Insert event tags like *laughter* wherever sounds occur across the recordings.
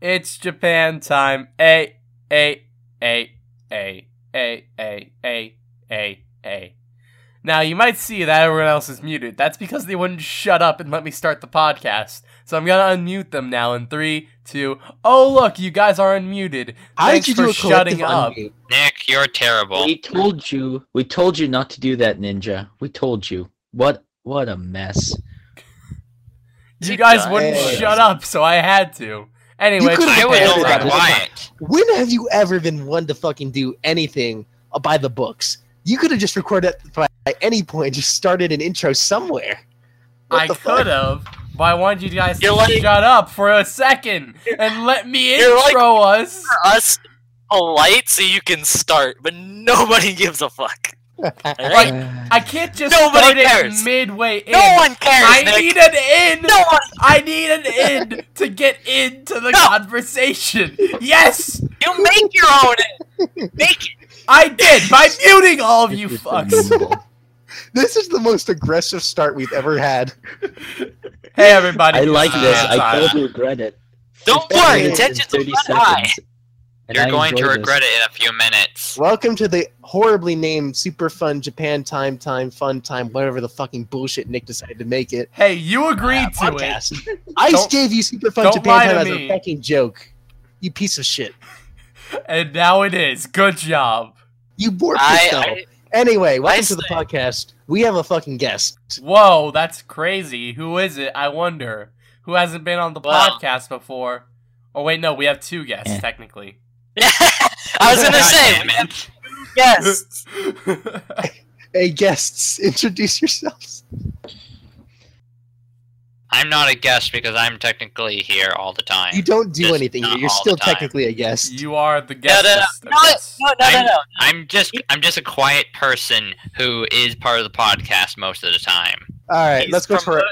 It's Japan time. A a a a a a a a a. Now you might see that everyone else is muted. That's because they wouldn't shut up and let me start the podcast. So I'm gonna unmute them now in three, two. Oh look, you guys are unmuted. How Thanks did you for do a shutting up. unmute? Nick, you're terrible. We told you. We told you not to do that, Ninja. We told you. What? What a mess. You You guys guys- wouldn't shut up, so I had to. Anyway, could've I was Yeah, over yeah. quiet. When have you ever been one to fucking do anything uh, by the books? You could have just recorded it by at any point, just started an intro somewhere. What I could have, but I wanted you guys You're to like- shut up for a second and let me *laughs* You're like- intro us. us polite so you can start, but nobody *laughs* gives a fuck. Like, I can't just Nobody start it midway in. No one cares, I Nick. need an in. No one. I need an in to get into the No. conversation. Yes, You make your own. in. Make it. I did by muting all of you fucks. This is the most aggressive start we've ever had. Hey everybody, I like this. Japan I time. totally regret it. Don't worry, minutes and tensions will 30 run high. Seconds, and You're I going to enjoy this. regret it in a few minutes. Welcome to the horribly named Super Fun Japan Time Time Fun Time, whatever the fucking bullshit Nick decided to make it. Hey, you agreed to it. podcast. I gave you Super Fun don't Japan lie Time as a fucking joke. You piece of shit. *laughs* And now it is. Good job. You warped yourself. I, Anyway, welcome I to the podcast. We have a fucking guest. Whoa, that's crazy. Who is it? I wonder. Who hasn't been on the Well- podcast before? Oh wait, no, we have two guests Yeah. technically. *laughs* I was gonna say, damn it. yes. *laughs* Hey, guests, introduce yourselves. I'm not a guest because I'm technically here all the time. You don't do Just anything. here. You're still technically a guest. you are the guest. no, no, of no, guests. no, no, no, no. I'm just I'm just a quiet person who is part of the podcast most of the time. All right, He's let's go for it.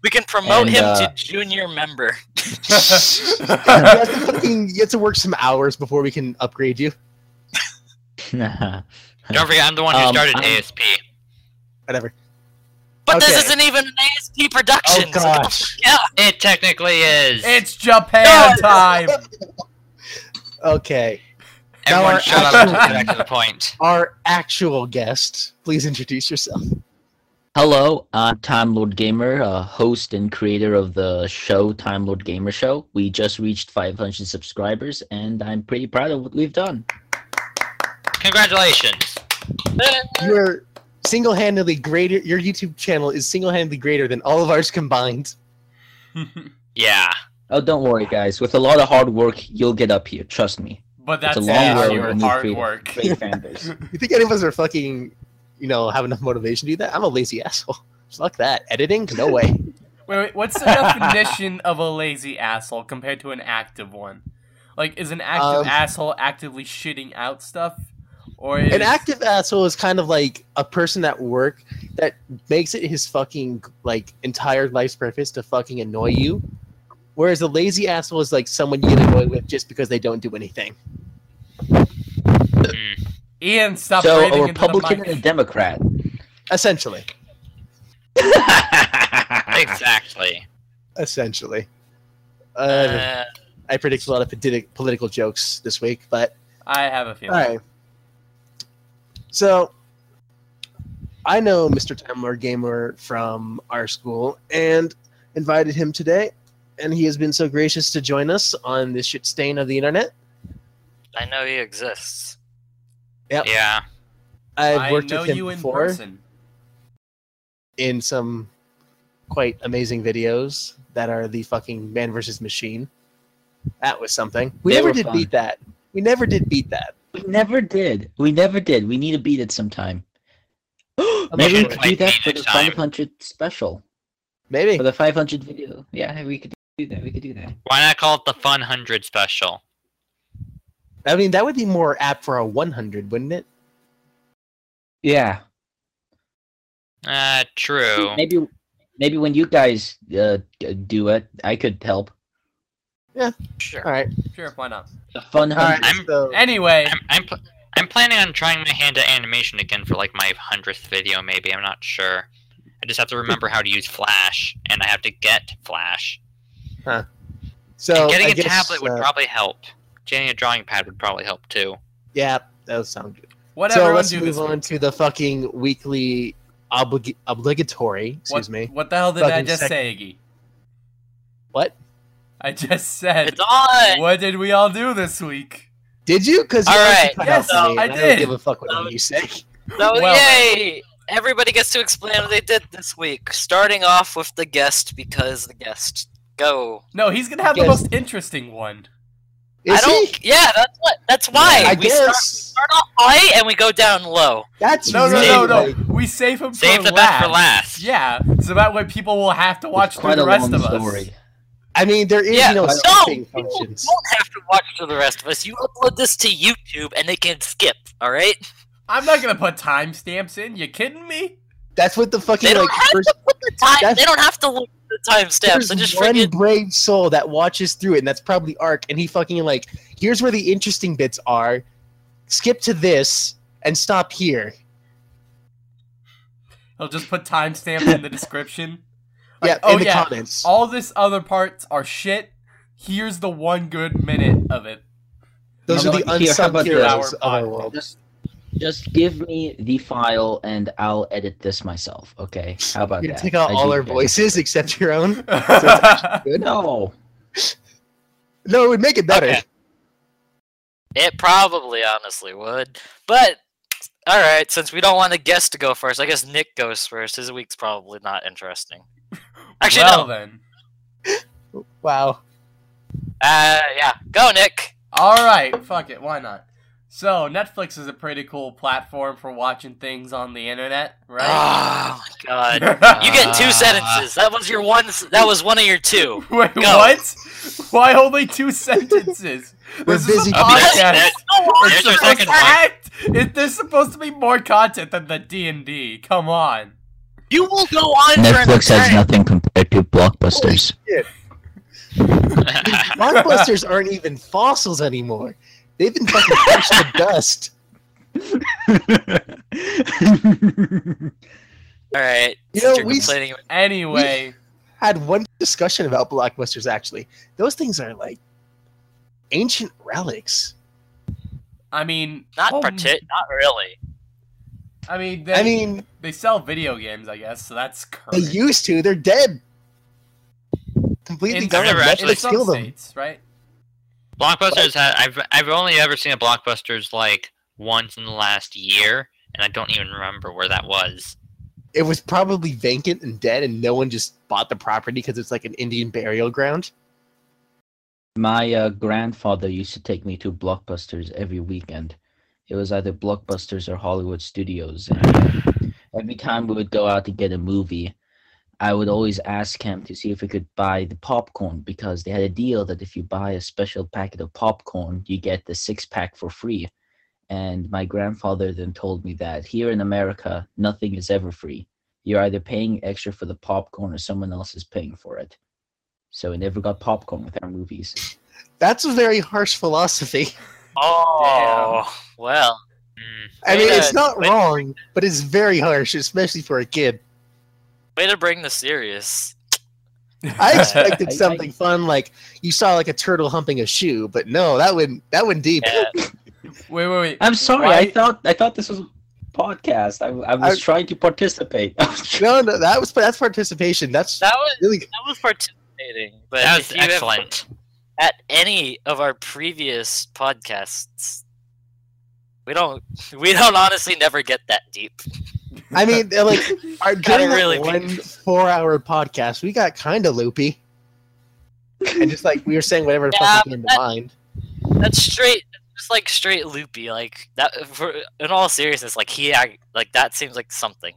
Promote- We can, promote And, him uh, to junior member. *laughs* you, have to fucking, you have to work some hours before we can upgrade you. *laughs* Don't forget, I'm the one who Um, started I'm- ASP. Whatever. But Okay. this isn't even an ASP production. Oh, gosh. Yeah. It technically is. it's Japan No. *laughs* time. Okay. Everyone, Now shut up actual- and get back to the point. Our actual guest, please introduce yourself. Hello, I'm Time Lord Gamer, uh, host and creator of the show Time Lord Gamer Show. We just reached 500 subscribers, and I'm pretty proud of what we've done. Congratulations. You're single-handedly greater. Your YouTube channel is single-handedly greater than all of ours combined. *laughs* Yeah. Oh, don't worry, guys. With a lot of hard work, you'll get up here. Trust me. but It's that's a long yeah, road, your hard created work. Great fan base. *laughs* You think any of us are fucking, you know, have enough motivation to do that? I'm a lazy asshole. Fuck that. Editing? No way. *laughs* Wait, wait, what's the definition of a lazy asshole compared to an active one? Like, is an active Um, asshole actively shitting out stuff, or is An active asshole is kind of like a person at work that makes it his fucking like entire life's purpose to fucking annoy you. Whereas a lazy asshole is like someone you get annoyed with just because they don't do anything. Hmm. Ian? Stop so, breathing a into the Republican mic. and a Democrat. Essentially. *laughs* Exactly. Essentially. Uh, Uh, I predict a lot of politi- political jokes this week, but I have a feeling. all right. So, I know Mr. Time Lord Gamer from our school and invited him today, and he has been so gracious to join us on this shit stain of the internet. I know he exists. Yeah. I've I worked know with him you in before person. in some quite amazing videos that are the fucking man versus machine. That was something. We They never did fun. beat that. We never did beat that. We never did. We never did. We need to beat it sometime. *gasps* Maybe we could do that for the time. 500 special. Maybe. For the 500 video. Yeah, we could do that. We could do that. Why not call it the Fun Hundred Special? I mean, that would be more apt for a 100, wouldn't it? Yeah. Uh, true. Maybe maybe when you guys uh, do it, I could help. Yeah. Sure. All right. Sure, why not? The fun All right. hundred. I'm- so, Anyway, I'm I'm, pl- I'm planning on trying my hand at animation again for like my hundredth video. Maybe I'm not sure. I just have to remember how to use Flash, and I have to get Flash. Huh. So Getting I a guess, tablet would uh, probably help. Getting a drawing pad would probably help too. yeah, that would sound good. What so let's move on week? to the fucking weekly oblig- obligatory. What, Excuse me. what the hell did I just say, Iggy? What I just said. It's on. What did we all do this week? did you? Because All right, yes, I I did. don't give a fuck what you say. *laughs* So Well- yay! Everybody gets to explain what they did this week. Starting off with the guest because the guest. Go. No, he's gonna have the most interesting one. Is I don't. he? Yeah, that's what. That's why I we start, guess start off high and we go down low. that's No, no, really, no, no. like- We save him Save for the last. best for last. Yeah, so that way people will have to watch through the rest long of us. story. I mean, there is Yeah, no no, skipping people functions. don't have to watch to the rest of us. You upload this to YouTube and they can skip. All right. I'm not gonna put timestamps in. You kidding me? That's what the fucking They don't like have first. to put the time. that's- They don't have to look at the timestamps. There's I just one freaking. brave soul that watches through it, and that's probably Ark. And he fucking like, here's where the interesting bits are. Skip to this and stop here. He'll just put timestamps in the description. *laughs* Like, yeah, oh the yeah, comments. all this other parts are shit. Here's the one good minute of it. Those How are the about- unsung heroes of our Our world. Just, just give me the file and I'll edit this myself. Okay? How about You that? take out I all do our that. voices except your own. *laughs* Good. No. No, it would make it better. Okay. It probably honestly would, but all right. Since we don't want a guest to go first, I guess Nick goes first. His week's probably not interesting. *laughs* Actually, well no. then. Wow. Uh, yeah. Go, Nick. All right, fuck it, why not? So Netflix is a pretty cool platform for watching things on the internet, right? Ah, oh my god. *laughs* You get two sentences. That was your one. That was one of your two. *laughs* Wait, Go. what? Why only two sentences? *laughs* We're this busy is a I'll podcast. It's Here's your supposed second to one. act. It, there's supposed to be more content than the D and D. Come on. You will go on Netflix has nothing compared to blockbusters. Blockbusters aren't even fossils anymore. They've been fucking crushed to dust. *laughs* All right. You since know, you're we complaining. Anyway, Had one discussion about blockbusters actually. Those things are like ancient relics. I mean, Not oh, parti- Not really. I mean, they, I mean, they sell video games, I guess. So that's they used to. They're dead. Completely in, gone. never actually Netflix some killed them. states, right? Blockbusters had I've I've only ever seen a Blockbusters like once in the last year, and I don't even remember where that was. It was probably vacant and dead, and no one just bought the property because it's like an Indian burial ground. My uh, grandfather used to take me to Blockbusters every weekend. It was either Blockbusters or Hollywood Studios. And uh, every time we would go out to get a movie, I would always ask him to see if we could buy the popcorn because they had a deal that if you buy a special packet of popcorn, you get the six pack for free. And my grandfather then told me that here in America, nothing is ever free. You're either paying extra for the popcorn or someone else is paying for it. So we never got popcorn with our movies. That's a very harsh philosophy. *laughs* Oh well. Mm. I mean, it's not wrong, but it's very harsh, especially for a kid. Way to bring the serious. I *laughs* expected I- I- something fun, like you saw like a turtle humping a shoe, but no, that went that went deep. Yeah. *laughs* Wait, wait, wait. I'm sorry. Why- I thought I thought this was a podcast. I, I was I- trying to participate. *laughs* No, no, that was that's participation. That's That was really that was participating. But That was if you have- excellent. at any of our previous podcasts, we don't we don't honestly never get that deep. I mean, like our *laughs* uh, Gotta during that really one four-hour podcast, we got kind of loopy, and just like we were saying whatever the Yeah, fuck came to mind. That's straight, just like straight loopy. Like that. For in all seriousness, like he like that seems like something.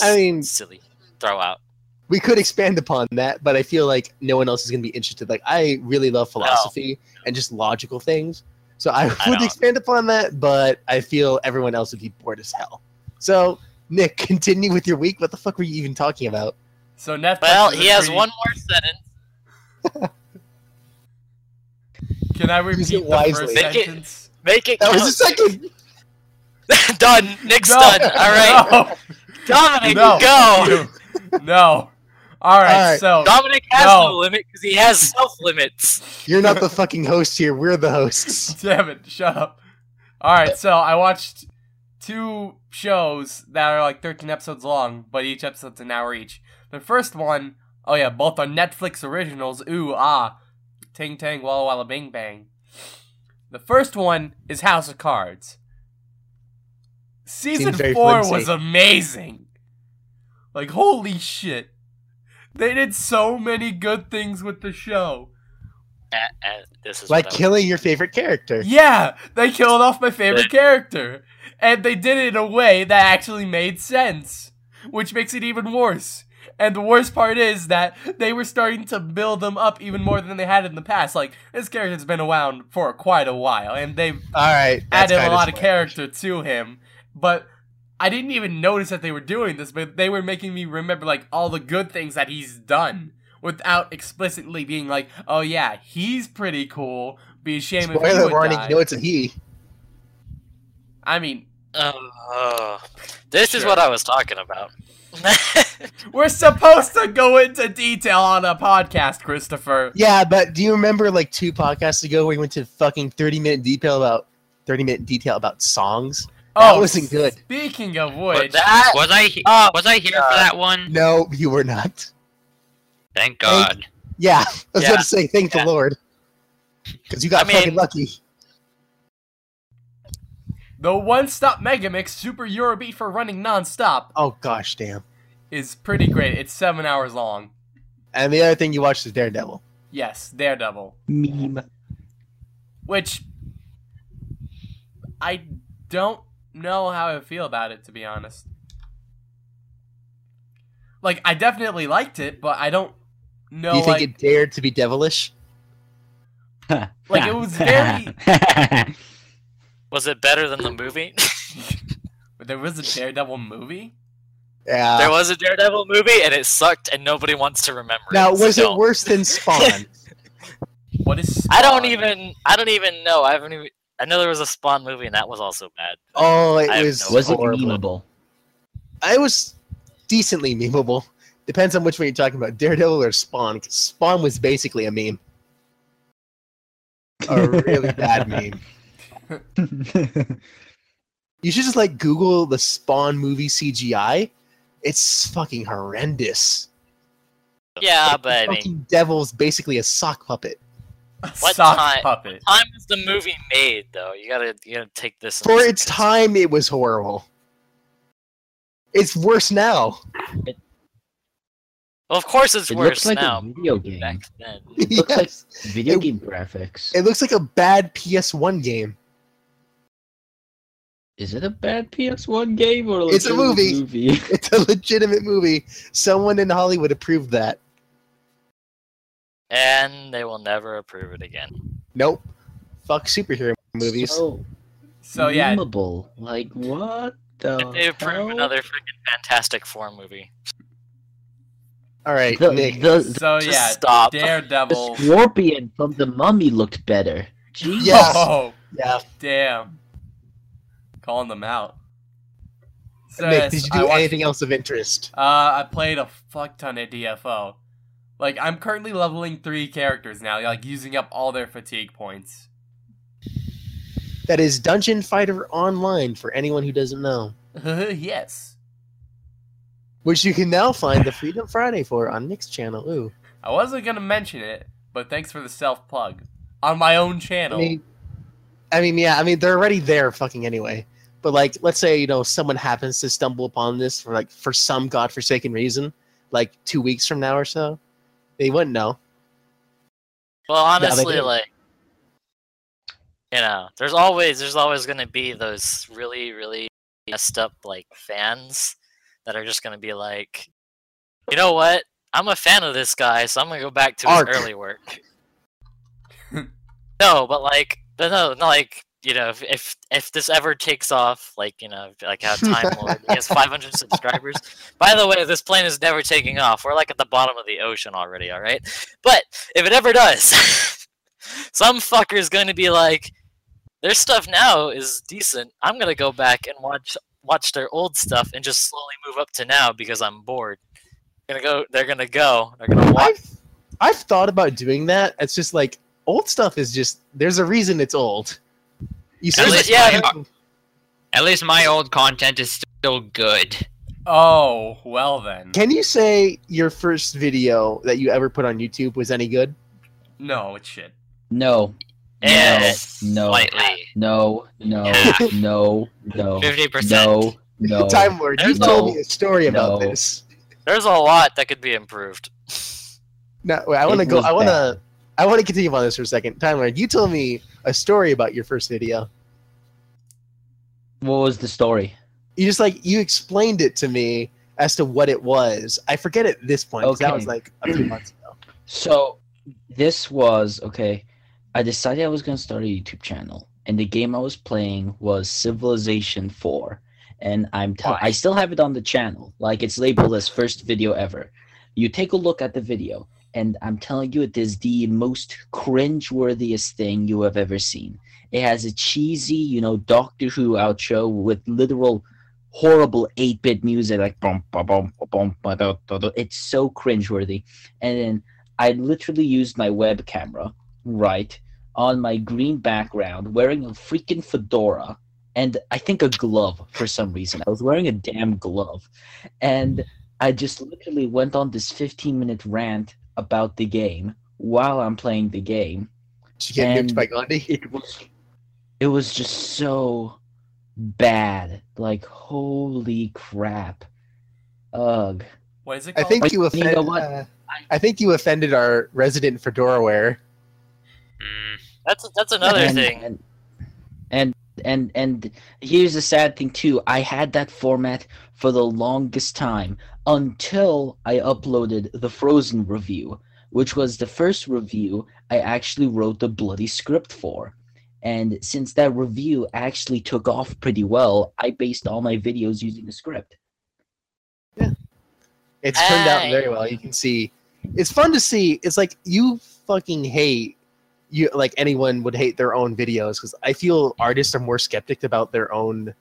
I mean- silly. Throw out. We could expand upon that, but I feel like no one else is going to be interested. Like I really love philosophy and just logical things, so I would don't. expand upon that, but I feel everyone else would be bored as hell. So, Nick, continue with your week. What the fuck were you even talking about? So Netflix. Well, he has pretty- one more sentence. *laughs* Can I Use it repeat the first Make it- sentence? Make it. That was count. the second. *laughs* done. Nick's No. done. All right, *laughs* No. Dominic, No. go. no. All right, Alright. so Dominic has No. no, limit because he has self limits. You're not the fucking host here. We're the hosts. *laughs* damn it, shut up. All right, so I watched two shows that are like 13 episodes long, but each episode's an hour each. The first one, oh yeah, both are Netflix originals. Ooh ah, ting tang walla walla bing bang. The first one is House of Cards. Season four flimsy. was amazing. Like holy shit, they did so many good things with the show. Uh, uh, this is Like killing your favorite character. Yeah, they killed off my favorite character. And they did it in a way that actually made sense, which makes it even worse. And the worst part is that they were starting to build them up even more than they had in the past. Like, this character's been around for quite a while, and they've All right. added a kinda lot of character to him. But I didn't even notice that they were doing this, but they were making me remember, like, all the good things that he's done without explicitly being like, oh yeah, he's pretty cool. Be a shame if he Spoiler would warning. die. You know it's a he. I mean, Oh, this is what I was talking about. *laughs* we're supposed to go into detail on a podcast, Christopher. Yeah, but do you remember like two podcasts ago where we went to fucking 30 minute detail about 30 minute detail about songs? That oh, wasn't good. Speaking of But which, that Was I he- Oh, was I here for that one? No, you were not. Thank God. Yeah, I was Yeah. going to say thank Yeah. the Lord. Because you got I mean- fucking lucky. the one-stop Megamix Super Eurobeat for running non-stop Oh gosh, damn. is pretty great. It's seven hours long. And the other thing you watched is Daredevil. Yes, Daredevil. Meme. Which I don't know how I feel about it, to be honest. Like, I definitely liked it, but I don't know. Do you think like, it dared to be devilish? *laughs* Like, it was very- *laughs* was it better than the movie? *laughs* there was a Daredevil movie. Yeah. there was a Daredevil movie and it sucked and nobody wants to remember now, it. so was it don't. worse than Spawn? What is? I don't even. I don't even know. I haven't even. I know there was a Spawn movie and that was also bad. oh, it I was no- Was it memeable? I was decently memeable. Depends on which one you're talking about, Daredevil or Spawn. 'cause Spawn was basically a meme. A really *laughs* bad meme. You should just like Google the Spawn movie CGI. It's fucking horrendous. Yeah, but I the mean, devil's basically a sock puppet. A What sock time- puppet. time was the movie made though. You gotta, you gotta take this. For its time, it was horrible. It's worse now. Well, of course it's It worse looks like now. a video game. Back then. It looks like Yes. video It- game graphics. It looks like a bad PS1 game. Is it a bad PS1 game or a It's a movie. movie? *laughs* It's a legitimate movie. Someone in Hollywood approved that. And they will never approve it again. Nope. Fuck superhero movies. So, So yeah, memeable. Like what the If they approve hell? another freaking Fantastic Four movie. All right, The, Nick. the, so yeah, stop. Daredevil. the Daredevil. scorpion from the mummy looked better. Jeez. Yeah. Oh, yeah. damn. Calling them out. So, Nick, yes, did you I do watched- anything else of interest? Uh, I played a fuck ton of DFO. Like, I'm currently leveling three characters now, like using up all their fatigue points. That is Dungeon Fighter Online for anyone who doesn't know, *laughs* yes. which you can now find the Freedom Friday for on Nick's channel. Ooh, I wasn't gonna mention it, but thanks for the self plug on my own I channel. mean, I mean, yeah, I mean they're already there, fucking anyway. But like, let's say you know someone happens to stumble upon this for like for some godforsaken reason, like two weeks from now or so, they wouldn't know. Well, honestly, do. like you know, there's always there's always gonna be those really really messed up like fans that are just gonna be like, you know what? I'm a fan of this guy, so I'm gonna go back to Arc. his early work. *laughs* no, but like, but no, not like you know, if, if if this ever takes off, like you know, like how *laughs* Time Lord he has 500 subscribers. By the way, this plane is never taking off. We're like at the bottom of the ocean already. All right, but if it ever does, *laughs* some fucker is going to be like, their stuff now is decent. I'm gonna go back and watch watch their old stuff and just slowly move up to now because I'm bored. gonna go. They're gonna go. They're gonna watch. I've I've thought about doing that. It's just like old stuff is just there's a reason it's old. You At least yeah, my- At least my old content is still good. Oh, well then. Can you say your first video that you ever put on YouTube was any good? No, it's shit. No, Eh, no, Slightly. no, no, Yeah. no, no, 50%. no, no. *laughs* Time Lord, you There's told no- me a story about no. this. There's a lot that could be improved. No, wait, I want to It go. was I want to. I want to continue on this for a second. Time Lord, you told me a story about your first video. What was the story? You just like you explained it to me as to what it was. I forget at this point 'cause that Okay. was like a few months ago. So this was okay. I decided I was gonna start a YouTube channel, and the game I was playing was Civilization Four, and I'm I still have it on the channel. Like it's labeled as first video ever. You take a look at the video, and I'm telling you, it is the most cringe-worthiest thing you have ever seen. It has a cheesy, you know, Doctor Who outro with literal horrible 8-bit music like bum, ba, bum, bum, ba, it's so cringeworthy. And then i literally used my web camera right on my green background wearing a freaking fedora and i think a glove for some reason. I was wearing a damn glove. And hmm. i just literally went on this 15 minute rant about the game while i'm playing the game Did you get nuked by Gandhi? *laughs* it was it was just so bad like holy crap ugh What is it I think But you you offended. know what? uh, I think you offended our resident fedora wearer. Mm, That's that's another and, thing. and and and and here's the sad thing too i had that format for the longest time until i uploaded the frozen review which was the first review i actually wrote the bloody script for and since that review actually took off pretty well i based all my videos using the script Yeah. It's turned out very well. You can see. It's fun to see. It's like you fucking hate you like anyone would hate their own videos because I feel artists are more skeptic about their own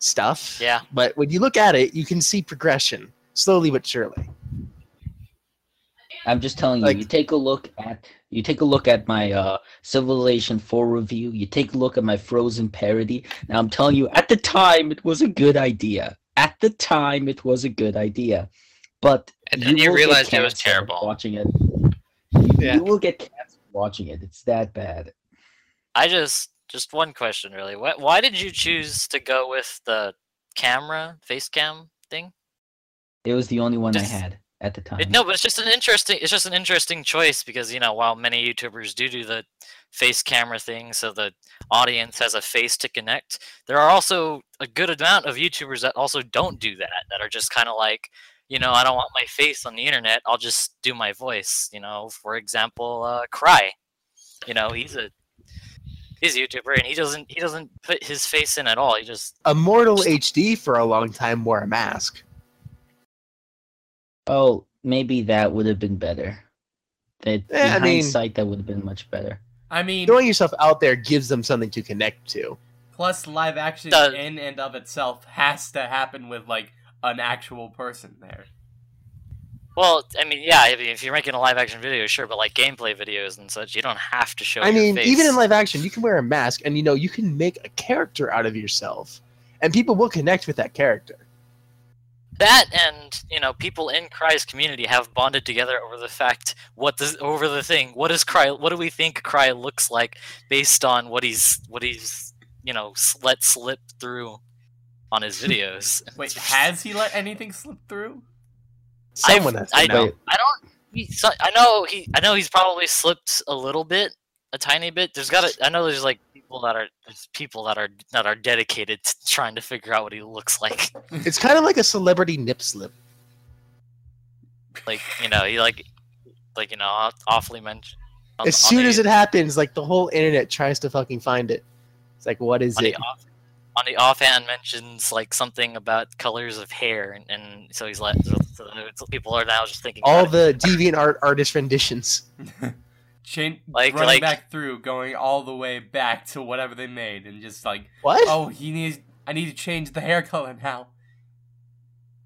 stuff. Yeah. But when you look at it, you can see progression slowly but surely. I'm just telling you, Like- you take a look at you take a look at my uh, Civilization 4 review, you take a look at my Frozen parody. Now I'm telling you, at the time it was a good idea. At the time it was a good idea. But And then you will get realized it was terrible. Watching it. You, Yeah. you will get canceled watching it. It's that bad. I just just one question really. Why why did you choose to go with the camera face cam thing? It was the only one Just- I had at the time. It, no, but it's just an interesting. It's just an interesting choice because you know while many YouTubers do do the face camera thing, so the audience has a face to connect. There are also a good amount of YouTubers that also don't do that. That are just kind of like, you know, I don't want my face on the internet. I'll just do my voice. You know, for example, uh, Cry. You know, he's a he's a YouTuber and he doesn't he doesn't put his face in at all. He just Immortal HD for a long time wore a mask. Oh, maybe that would have been better. That eh, I in mean- hindsight, that would have been much better. I mean, Throwing yourself out there gives them something to connect to. plus live action Does- in and of itself has to happen with like an actual person there. Well, I mean, yeah, I mean, if you're making a live action video, sure, but like gameplay videos and such, you don't have to show I your mean, face. even in live action, you can wear a mask and you know you can make a character out of yourself, and people will connect with that character. That and you know, people in Cry's community have bonded together over the fact what the over the thing. What is Cry? What do we think Cry looks like based on what he's what he's you know let slip through on his videos? *laughs* Wait, has he let anything slip through? Someone I've- has to I know. I don't. He, so, I know he. I know he's probably slipped a little bit, a tiny bit. There's got to. I know there's like people that are there's people that are that are dedicated to trying to figure out what he looks like. *laughs* It's kind of like a celebrity nip slip. Like you know, he like like you know, awfully mentioned. As soon as it happens, like the whole internet tries to fucking find it. It's like, what is on it? the off, on the offhand mentions like something about colors of hair, and, and so he's like, so, so, so people are now just thinking All about it. the deviant art artist renditions. *laughs* Chain Like- running like- back through, going all the way back to whatever they made, and just like, What? oh, he needs. I need to change the *laughs* hair color now.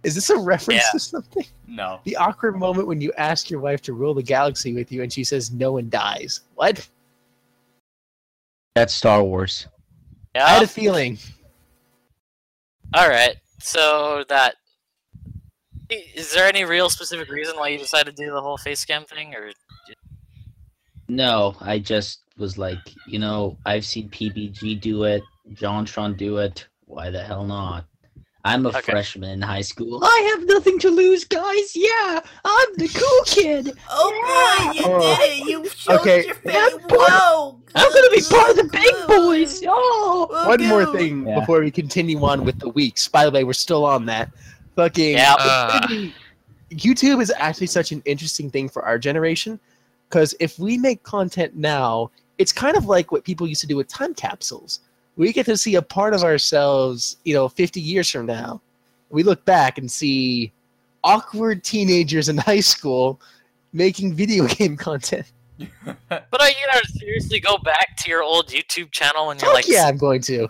Is this a reference Yeah. to something? No. The awkward moment when you ask your wife to rule the galaxy with you and she says no and dies. What? That's Star Wars. I Yeah. had a feeling. All right. So that is there any real specific reason why you decided to do the whole face cam thing, or No, I just was like, you know, I've seen PBG do it, Jontron do it. Why the hell not? I'm a Okay. freshman in high school. I have nothing to lose, guys. Yeah, I'm the cool kid. Oh boy, you Oh. did it! You showed Okay. your face. I'm Whoa! I'm gonna be part of the big boys. Oh, One more thing Yeah. before we continue on with the weeks. By the way, we're still on that. Fucking Yeah. Uh, *laughs* YouTube is actually such an interesting thing for our generation because if we make content now, it's kind of like what people used to do with time capsules. We get to see a part of ourselves, you know, 50 years from now. We look back and see awkward teenagers in *laughs* high school making video *laughs* game content. *laughs* but are you gonna seriously go back to your old YouTube channel and you're Fuck like, yeah, I'm going to.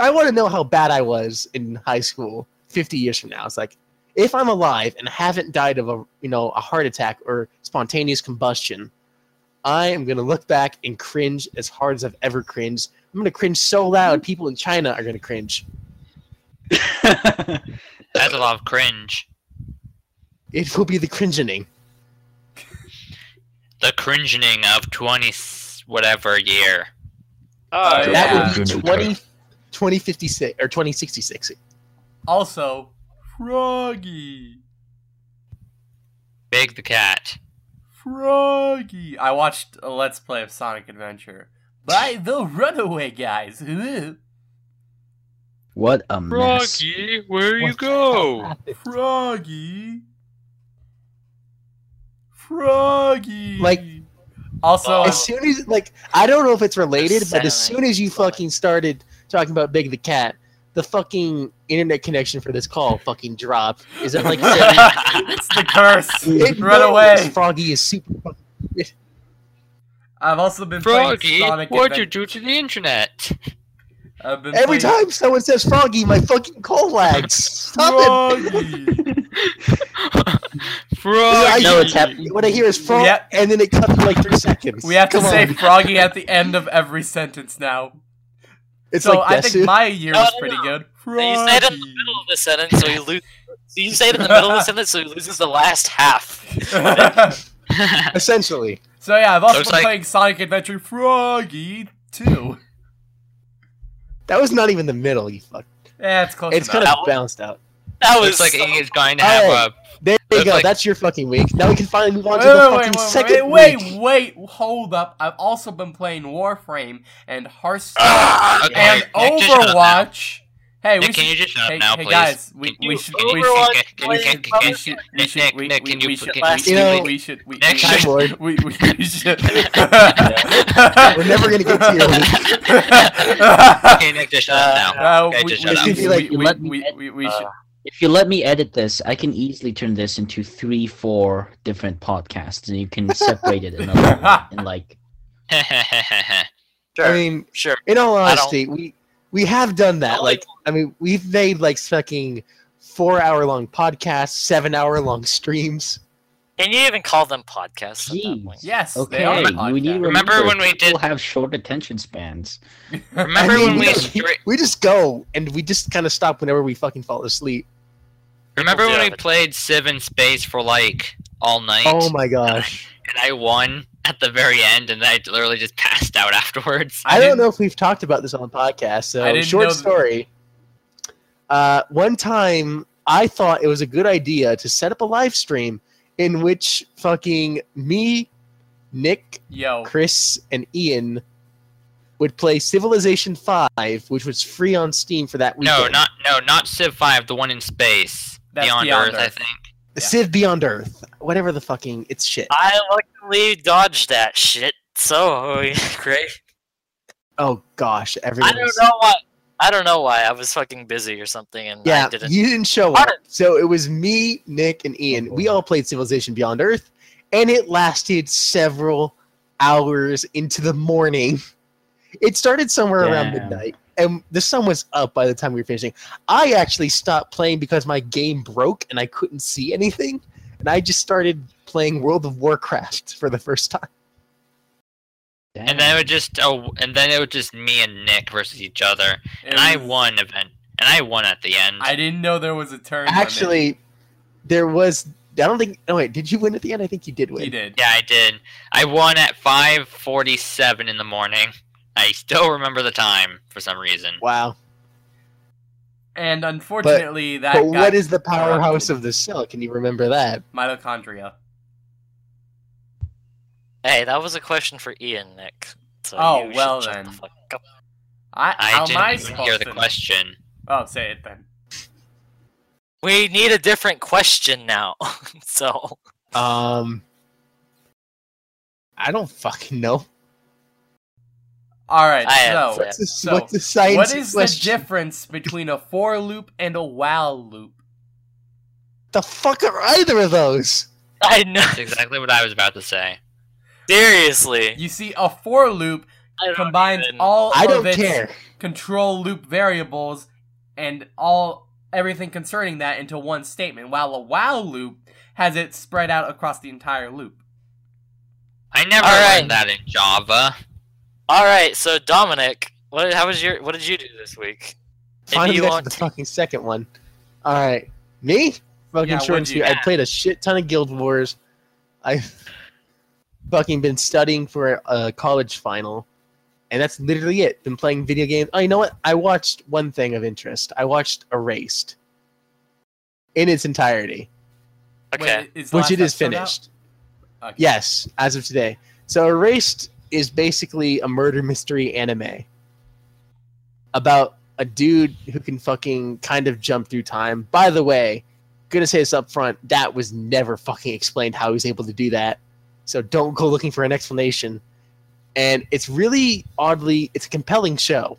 I want to know how bad I was in high school 50 years from now. It's like, if I'm alive and haven't died of a, you know, a heart attack or spontaneous combustion, I am going to look back and cringe as hard as I've ever cringed. I'm going to cringe so loud, mm-hmm. people in China are going to cringe. *laughs* That's a lot of cringe. It will be the cringening. The cringening of twenty whatever year. oh, That yeah. Would be Yeah. 20, 2056 or 2066. also, Froggy. Big the cat. Froggy. I watched a Let's Play of Sonic Adventure by the Runaway Guys. *laughs* What a mess. Froggy, where you go? Froggy. Froggy. Like- also, oh. As soon as, like, I don't know if it's related, but as soon as you fucking started talking about Big the Cat, the fucking internet connection for this call fucking dropped. Is that like *laughs* it's the curse. *laughs* it Run away. Froggy is super. fucking- *laughs* I've also been Froggy, playing Sonic what'd you do to the internet? I've been Every playing time someone says Froggy, my fucking call lags. Stop it. Froggy. Froggy. No, it's happening. What I hear is Frog, Yeah. and then it cuts for like three seconds. We have to Come say. Froggy at the end of every sentence now. It's so like I think my year was no, pretty no. good. You say it in the middle of the sentence, so you lose. You say it in the middle of the *laughs* sentence, so he loses the last half. *laughs* essentially. so yeah, I've also Looks been like- playing Sonic Adventure Froggy too. That was not even the middle. You fuck. Yeah, it's close It's enough. kind of balanced out. That was Looks like so- he is going to have Alright. There you go. like- That's your fucking week. Now we can finally move on Wait, to the wait, fucking wait, second wait, week. wait, wait, hold up. I've also been playing Warframe and Hearthstone Ah, okay, and Nick, just shut up now. Overwatch. Hey, we Nick, can should, you just shut up hey, now, hey please? guys, we, Can we you- should, can we you- should, Overwatch can we you- should, can we you- should, we Nick, should, Nick, we, Nick, we, can you we put- should, can we you- should, know- we should, we, Nick, we shut should, Lord. we, we, we should. *laughs* We're never gonna get to your week. *laughs* Okay, Nick, just shut up now. Uh, Okay, we, just we, shut up. we, If you like- we, let we, me we, we Uh, should. If you let me edit this, I can easily turn this into three, four different podcasts, and you can separate it in, a, in like. Sure, I mean, sure. in all honesty, we we have done that. Like, like- I mean, we've made like fucking four hour long podcasts, seven hour long *laughs* streams. Can you even call them podcasts at that point? Yes, Okay, they are we need to. Remember when we people did- have short attention spans. Remember I mean, when we we, we just go and we just kind of stop whenever we fucking fall asleep. Remember People when do we played Civ in space for like all night? Oh my gosh. *laughs* and I won at the very end, and I literally just passed out *laughs* afterwards. I, didn't- don't know if we've talked about this on the podcast. So, short story. Uh, one time, I thought it was a good idea to set up a live stream in which fucking me, Nick, Yo, Chris, and Ian would play Civilization 5, which was free on Steam for that weekend. No, not no, not Civ Five, the one in space, That's Beyond, Beyond Earth, I Earth. think. Civ Beyond Earth. Whatever the fucking... It's shit. I luckily dodged that shit. So *laughs* great. Oh, gosh. Everyone I don't know why. I don't know why. I was fucking busy or something, and Yeah, I didn't. you didn't show up. So it was me, Nick, and Ian. We all played Civilization Beyond Earth, and it lasted several hours into the morning. *laughs* It started somewhere around midnight. And the sun was up by the time we were finishing. I actually stopped playing because my game broke and I couldn't see anything, and I just started playing World of Warcraft for the first time. And then it would just oh, and then it was just me and Nick versus each other, It and I won event, and I won at the end. I didn't know there was a turn. limit. Actually, there was. I don't think. Oh wait, did you win at the end? I think you did win. he did. Yeah, I did. I won at 5:47 in the morning. I still remember the time for some reason. Wow. And unfortunately, that But got what is the powerhouse of the cell? Can you remember that? mitochondria? Hey, that was a question for Ian, Nick. So Oh, you well then. the fuck up. I, I didn't am I even hear the to know? question. Oh, say it then. We need a different question now. *laughs* so Um, I don't fucking know. All right. I have So, to- What's the, so what's the science what is question? the difference between a for loop and a while loop? The fuck are either of those? I know. That's exactly what I was about to say. Seriously, You see, a for loop combines even- all I of its care. control loop variables and all everything concerning that into one statement, while a while loop has it spread out across the entire loop. I never All right. learned that in Java. All right, so Dominic, what? How was your? What did you do this week? Finally you got to the fucking second one. All right, me? Fucking Yeah, short and you sweet. I played a shit ton of Guild Wars. I've *laughs* fucking been studying for a college final, and that's literally it. Been playing video games. Oh, you know what? I watched one thing of interest. I watched Erased in its entirety, Okay. Wait, which it is finished. Okay. Yes, as of today. So Erased is basically a murder mystery anime about a dude who can fucking kind of jump through time. By the way, gonna say this up front, that was never fucking explained how he's able to do that. So don't go looking for an explanation. And it's really oddly, it's a compelling show.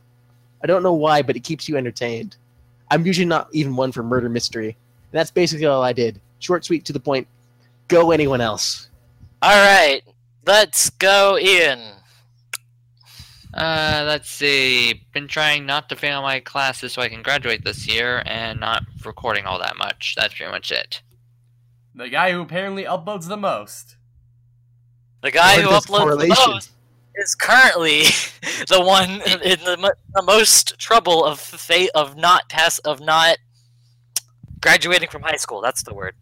I don't know why, but it keeps you entertained. I'm usually not even one for murder mystery. And that's basically all I did. Short, sweet, to the point. Go anyone else. All right, let's go, Ian. Uh, let's see. Been trying not to fail my classes so I can graduate this year, and not recording all that much. That's pretty much it. The guy who apparently uploads the most. The guy Or who uploads the most is currently *laughs* the one in the, the most trouble of fate of not pass of not graduating from high school. That's the word.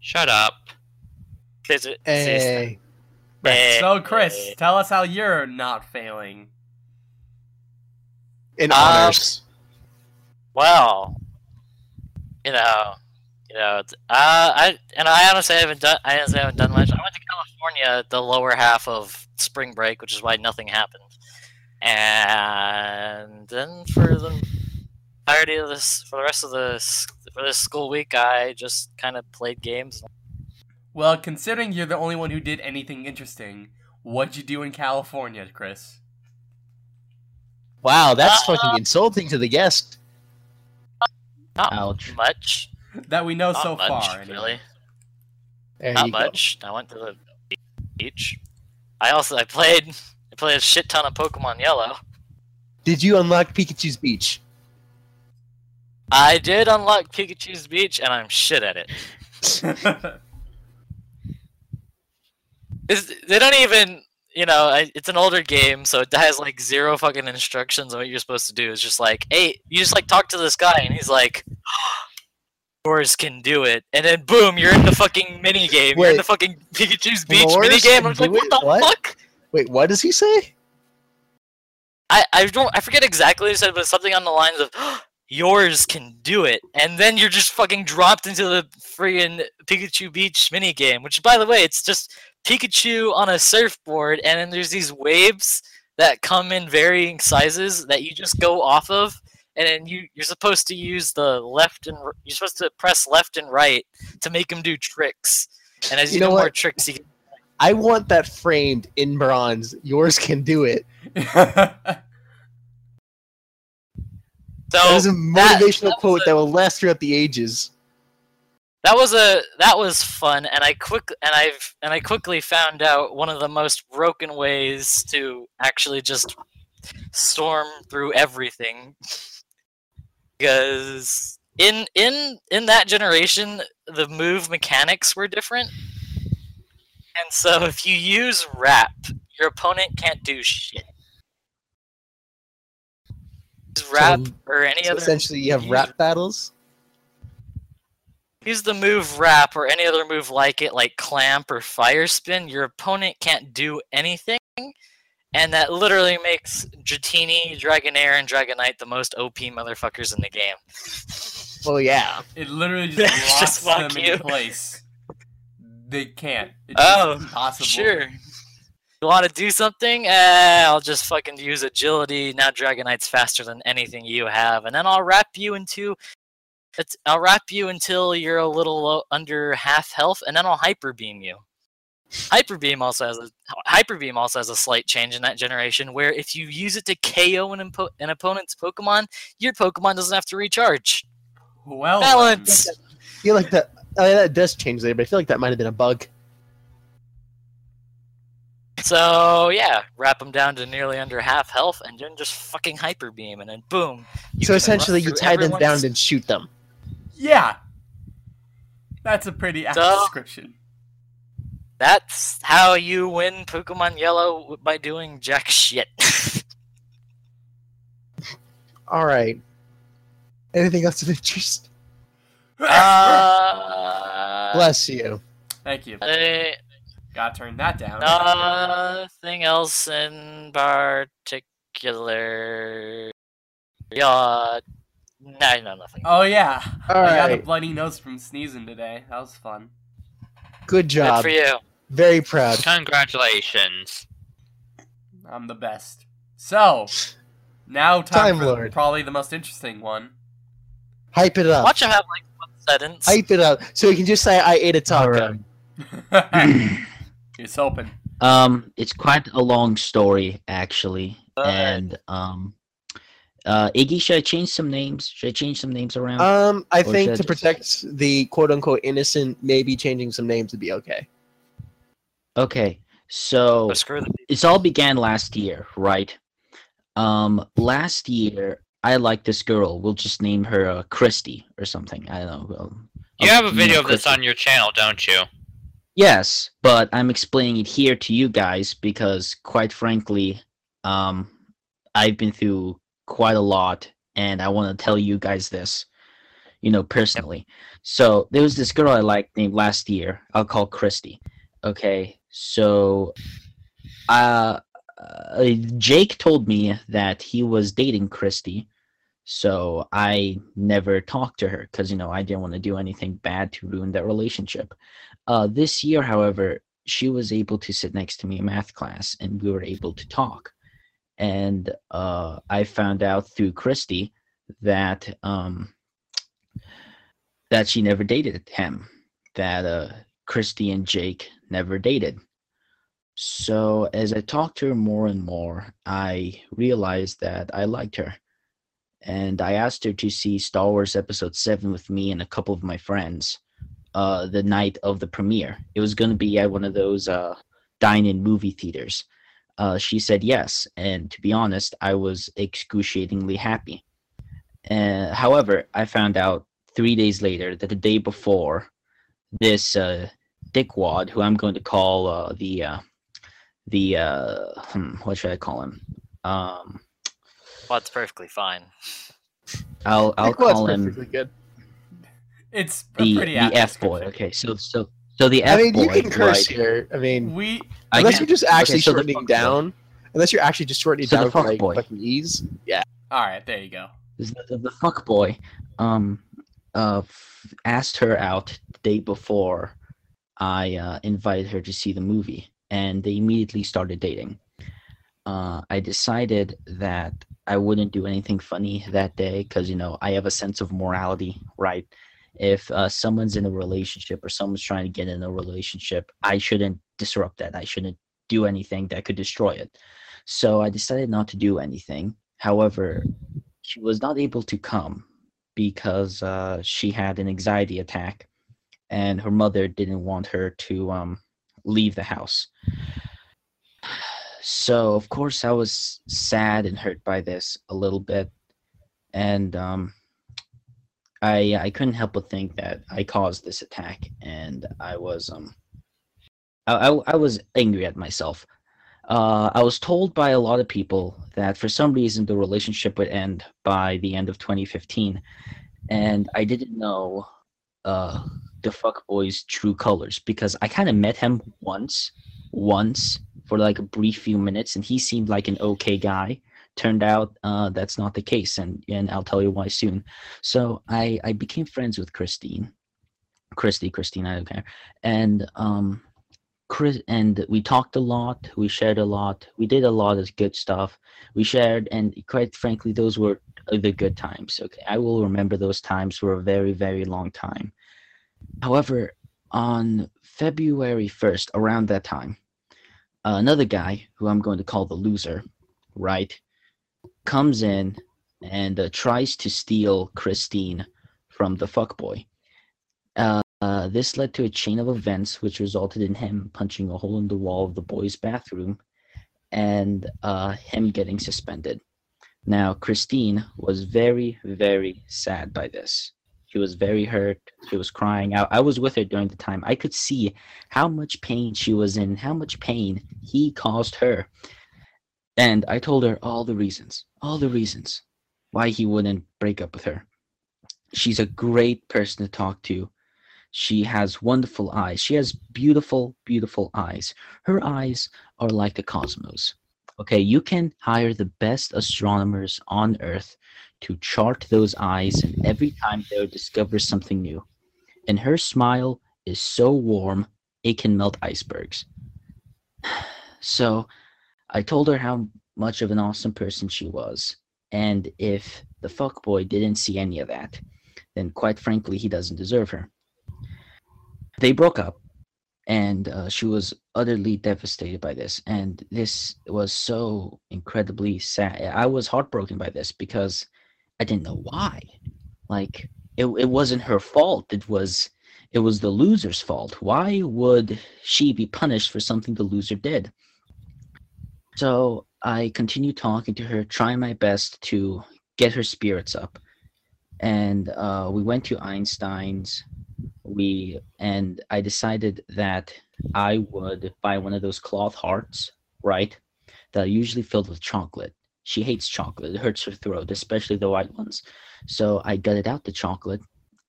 Shut up. Is it- Hey. Eh, So, Chris, eh. tell us how you're not failing. In Um, honors. Well, you know, you know, th- uh, I and I honestly haven't done. I honestly haven't done much. I went to California the lower half of spring break, which is why nothing happened. And then for the entirety of this, for the rest of this, for this school week, I just kind of played games. Well, considering you're the only one who did anything interesting, what'd you do in California, Chris? Wow, that's uh, fucking insulting to the guest. Not Ouch. much. That we know Not so much, far. anyway. really. There Not you go. much. I went to the beach. I also I played I played a shit ton of Pokemon Yellow. Did you unlock Pikachu's Beach? I did unlock Pikachu's Beach, and I'm shit at it. *laughs* It's, they don't even, you know, I, it's an older game, so it has like zero fucking instructions on what you're supposed to do. It's just like, hey, you just like talk to this guy, and he's like, yours can do it, and then boom, you're in the fucking mini game. You're in the fucking Pikachu's Beach mini game. I'm like, what the What? fuck? Wait, what does he say? I, I don't I forget exactly what he said, but something on the lines of *gasps* yours can do it, and then you're just fucking dropped into the freaking Pikachu Beach minigame, which by the way, it's just Pikachu on a surfboard, and then there's these waves that come in varying sizes that you just go off of, and then you you're supposed to use the left and you're supposed to press left and right to make him do tricks, and as you, You know do more tricks, you can I want that framed in bronze. Yours can do it. *laughs* so that is a motivational that quote a- that will last throughout the ages. That was a that was fun and i quick and i've and i quickly found out one of the most broken ways to actually just storm through everything. Because in in in that generation the move mechanics were different. And so if you use wrap your opponent can't do shit. Wrap or any So other essentially, you have rap battles. Use the move wrap or any other move like it like clamp or fire spin your opponent can't do anything and that literally makes Dratini, Dragonair, and Dragonite the most OP motherfuckers in the game. Well, yeah. It literally *laughs* just Just locks fuck them you. in place. They can't. It's Oh, just impossible. Sure. You want to do something? Eh, I'll just fucking use agility. Now Dragonite's faster than anything you have, and then I'll wrap you into. It's, I'll wrap you until you're a little low, under half health, and then I'll hyper beam you. Hyper beam also has a hyper beam also has a slight change in that generation, where if you use it to KO an, impo- an opponent's Pokemon, your Pokemon doesn't have to recharge. Well, Balance. I feel like that. Oh, yeah, that does change later, but I feel like that might have been a bug. So yeah, wrap them down to nearly under half health, and then just fucking hyper beam, and then boom. so essentially, you tie them down and shoot them. Yeah. That's a pretty apt So- description. That's how you win Pokemon Yellow by doing jack shit. *laughs* All right. Anything else of interest? *laughs* uh, Bless you. Thank you. eh, Gotta turn that down. nothing else in particular. Yeah, no, no, nothing. Oh yeah. All I got a bloody nose from sneezing today. That was fun. Good Good job. for you. Very proud. Congratulations. I'm the best. So, now time, Time for Lord. probably the most interesting one. Hype it up. Watch him have like one sentence. Hype it up. So you can just say, I ate a taco. Alright. He's *laughs* hoping. Um, it's quite a long story actually, Good. and um, uh, Iggy, should I change some names? Should I change some names around? Um, I Or think should I to just- protect the quote-unquote innocent, maybe changing some names would be okay. okay, so Oh, screw the it all began last year, right? Um, last year I liked this girl. We'll just name her uh, Christy or something. I don't know. Um, You I'll have a video her of this on your channel, don't you? Yes, but I'm explaining it here to you guys because, quite frankly, um, I've been through quite a lot, and I want to tell you guys this, you know, personally. So there was this girl I liked named last year. I'll call Christy. Okay, so, uh, uh, Jake told me that he was dating Christy. So I never talked to her because you know I didn't want to do anything bad to ruin that relationship. Uh, this year, however, she was able to sit next to me in math class, and we were able to talk. And uh, I found out through Christy that um, that she never dated him. That uh, Christy and Jake never dated. So as I talked to her more and more, I realized that I liked her. And I asked her to see Star Wars Episode 7 with me and a couple of my friends uh, the night of the premiere. It was going to be at one of those uh, dine-in movie theaters. Uh, she said yes, and to be honest, I was excruciatingly happy. Uh, however, I found out three days later that the day before, this uh, dickwad, who I'm going to call uh, the uh, the uh, hmm, what should I call him? Um, Well, it's perfectly fine. I'll I'll Like, well, it's call him good. It's the pretty the F boy. Okay, so so so the I F mean, you can curse right? here. I mean, We I unless you're just actually okay, so shortening fuck boy. down. Unless you're actually just shortening So down for fuck like boy. fucking ease. Yeah. all right. There you go. the, the, the fuck boy um uh f- asked her out the day before I uh, invited her to see the movie, and they immediately started dating. Uh, I decided that I wouldn't do anything funny that day because you know I have a sense of morality, right? If uh, someone's in a relationship or someone's trying to get in a relationship, I shouldn't disrupt that. I shouldn't do anything that could destroy it. So I decided not to do anything. However, she was not able to come because uh, she had an anxiety attack and her mother didn't want her to um, leave the house. so of course I was sad and hurt by this a little bit, and um, I I couldn't help but think that I caused this attack, and I was um, I I, was angry at myself. Uh, I was told by a lot of people that for some reason the relationship would end by the end of 2015, and I didn't know uh, the fuckboy's true colors because I kind of met him once, once for like a brief few minutes, and he seemed like an okay guy. Turned out uh, that's not the case, and and I'll tell you why soon. So I I became friends with Christine, Christy, Christine, I don't care, and um. Chris and we talked a lot. We shared a lot. We did a lot of good stuff. We shared, and quite frankly, those were the good times. Okay, I will remember those times for a very, very long time. However, on February 1st, around that time, uh, another guy who I'm going to call the loser, right, comes in and uh, tries to steal Christine from the fuckboy. Uh, uh, this led to a chain of events which resulted in him punching a hole in the wall of the boys' bathroom and uh, him getting suspended. Now, Christine was very, very sad by this. She was very hurt. She was crying out. I was with her during the time. I could see how much pain she was in, how much pain he caused her. And I told her all the reasons, all the reasons why he wouldn't break up with her. She's a great person to talk to. She has wonderful eyes. She has beautiful, beautiful eyes. Her eyes are like the cosmos. Okay, you can hire the best astronomers on Earth to chart those eyes, and every time they'll discover something new. And her smile is so warm, it can melt icebergs. *sighs* So I told her how much of an awesome person she was. And if the fuckboy didn't see any of that, then quite frankly, he doesn't deserve her. They broke up, and uh, she was utterly devastated by this. And this was so incredibly sad. I was heartbroken by this because I didn't know why. Like it, it wasn't her fault. It was it was the loser's fault. Why would she be punished for something the loser did? So I continued talking to her, trying my best to get her spirits up. And uh, we went to Einstein's. We and I decided that I would buy one of those cloth hearts, right? That are usually filled with chocolate. She hates chocolate. It hurts her throat, especially the white ones. So I gutted out the chocolate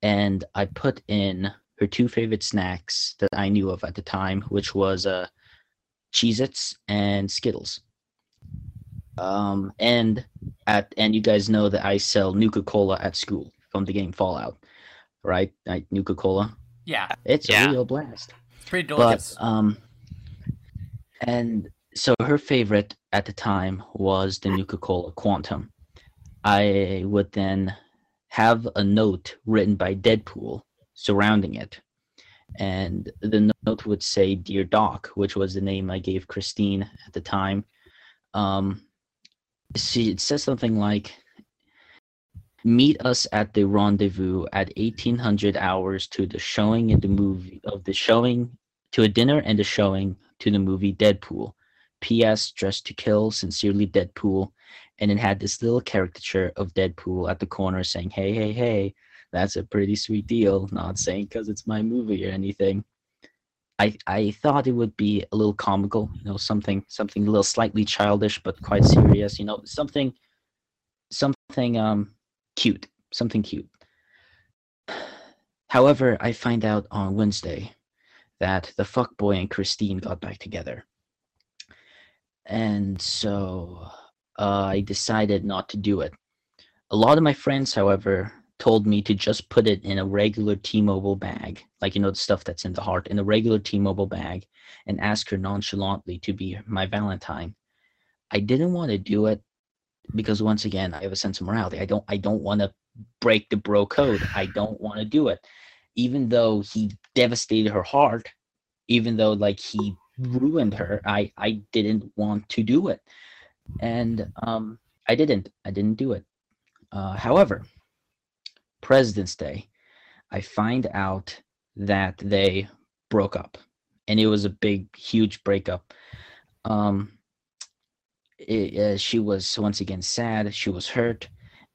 and I put in her two favorite snacks that I knew of at the time, which was uh Cheez Its and Skittles. Um and at and you guys know that I sell Nuka Cola at school from the game Fallout. Right? Like Nuka Cola. Yeah, It's Yeah. a real blast it's pretty delicious. but um and so her favorite at the time was the nuka cola quantum i would then have a note written by deadpool surrounding it and the note would say dear doc which was the name i gave christine at the time um see it says something like meet us at the rendezvous at 1800 hours to the showing in the movie of the showing to a dinner and a showing to the movie Deadpool. P.S. Dressed to Kill, sincerely Deadpool. And it had this little caricature of Deadpool at the corner saying, hey, hey, hey, that's a pretty sweet deal. Not saying because it's my movie or anything. I, I thought it would be a little comical, you know, something something a little slightly childish but quite serious, you know, something something um cute, something cute. However, I find out on Wednesday that the fuckboy and Christine got back together. And so uh, I decided not to do it. A lot of my friends, however, told me to just put it in a regular T-Mobile bag, like you know the stuff that's in the heart, in a regular T-Mobile bag, and ask her nonchalantly to be my Valentine. I didn't want to do it because once again, I have a sense of morality. I don't I don't want to break the bro code. I don't want to do it. Even though he devastated her heart, even though like he ruined her, I I didn't want to do it. And um I didn't. I didn't do it. Uh, however, President's Day, I find out that they broke up, and it was a big, huge breakup. Um, it, uh, she was once again sad. She was hurt,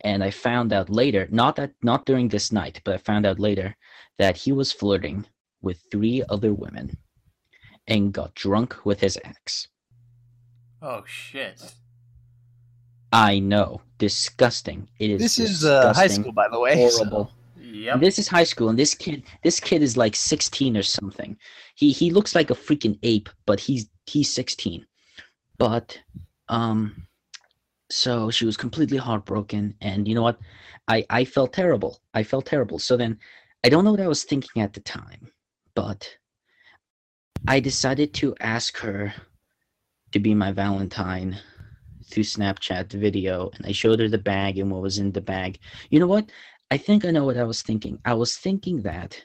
and I found out later, not that not during this night, but I found out later that he was flirting with three other women, and got drunk with his ex. Oh shit. I know, disgusting. It is. This is uh, high school, by the way. so- Horrible. Yep. This is high school, and this kid, this kid is like 16 or something. He he looks like a freaking ape, but he's he's 16. But um, so she was completely heartbroken, and you know what? I I felt terrible. I felt terrible. So then, I don't know what I was thinking at the time, but I decided to ask her to be my Valentine through Snapchat video, and I showed her the bag and what was in the bag. You know what? I think I know what I was thinking. I was thinking that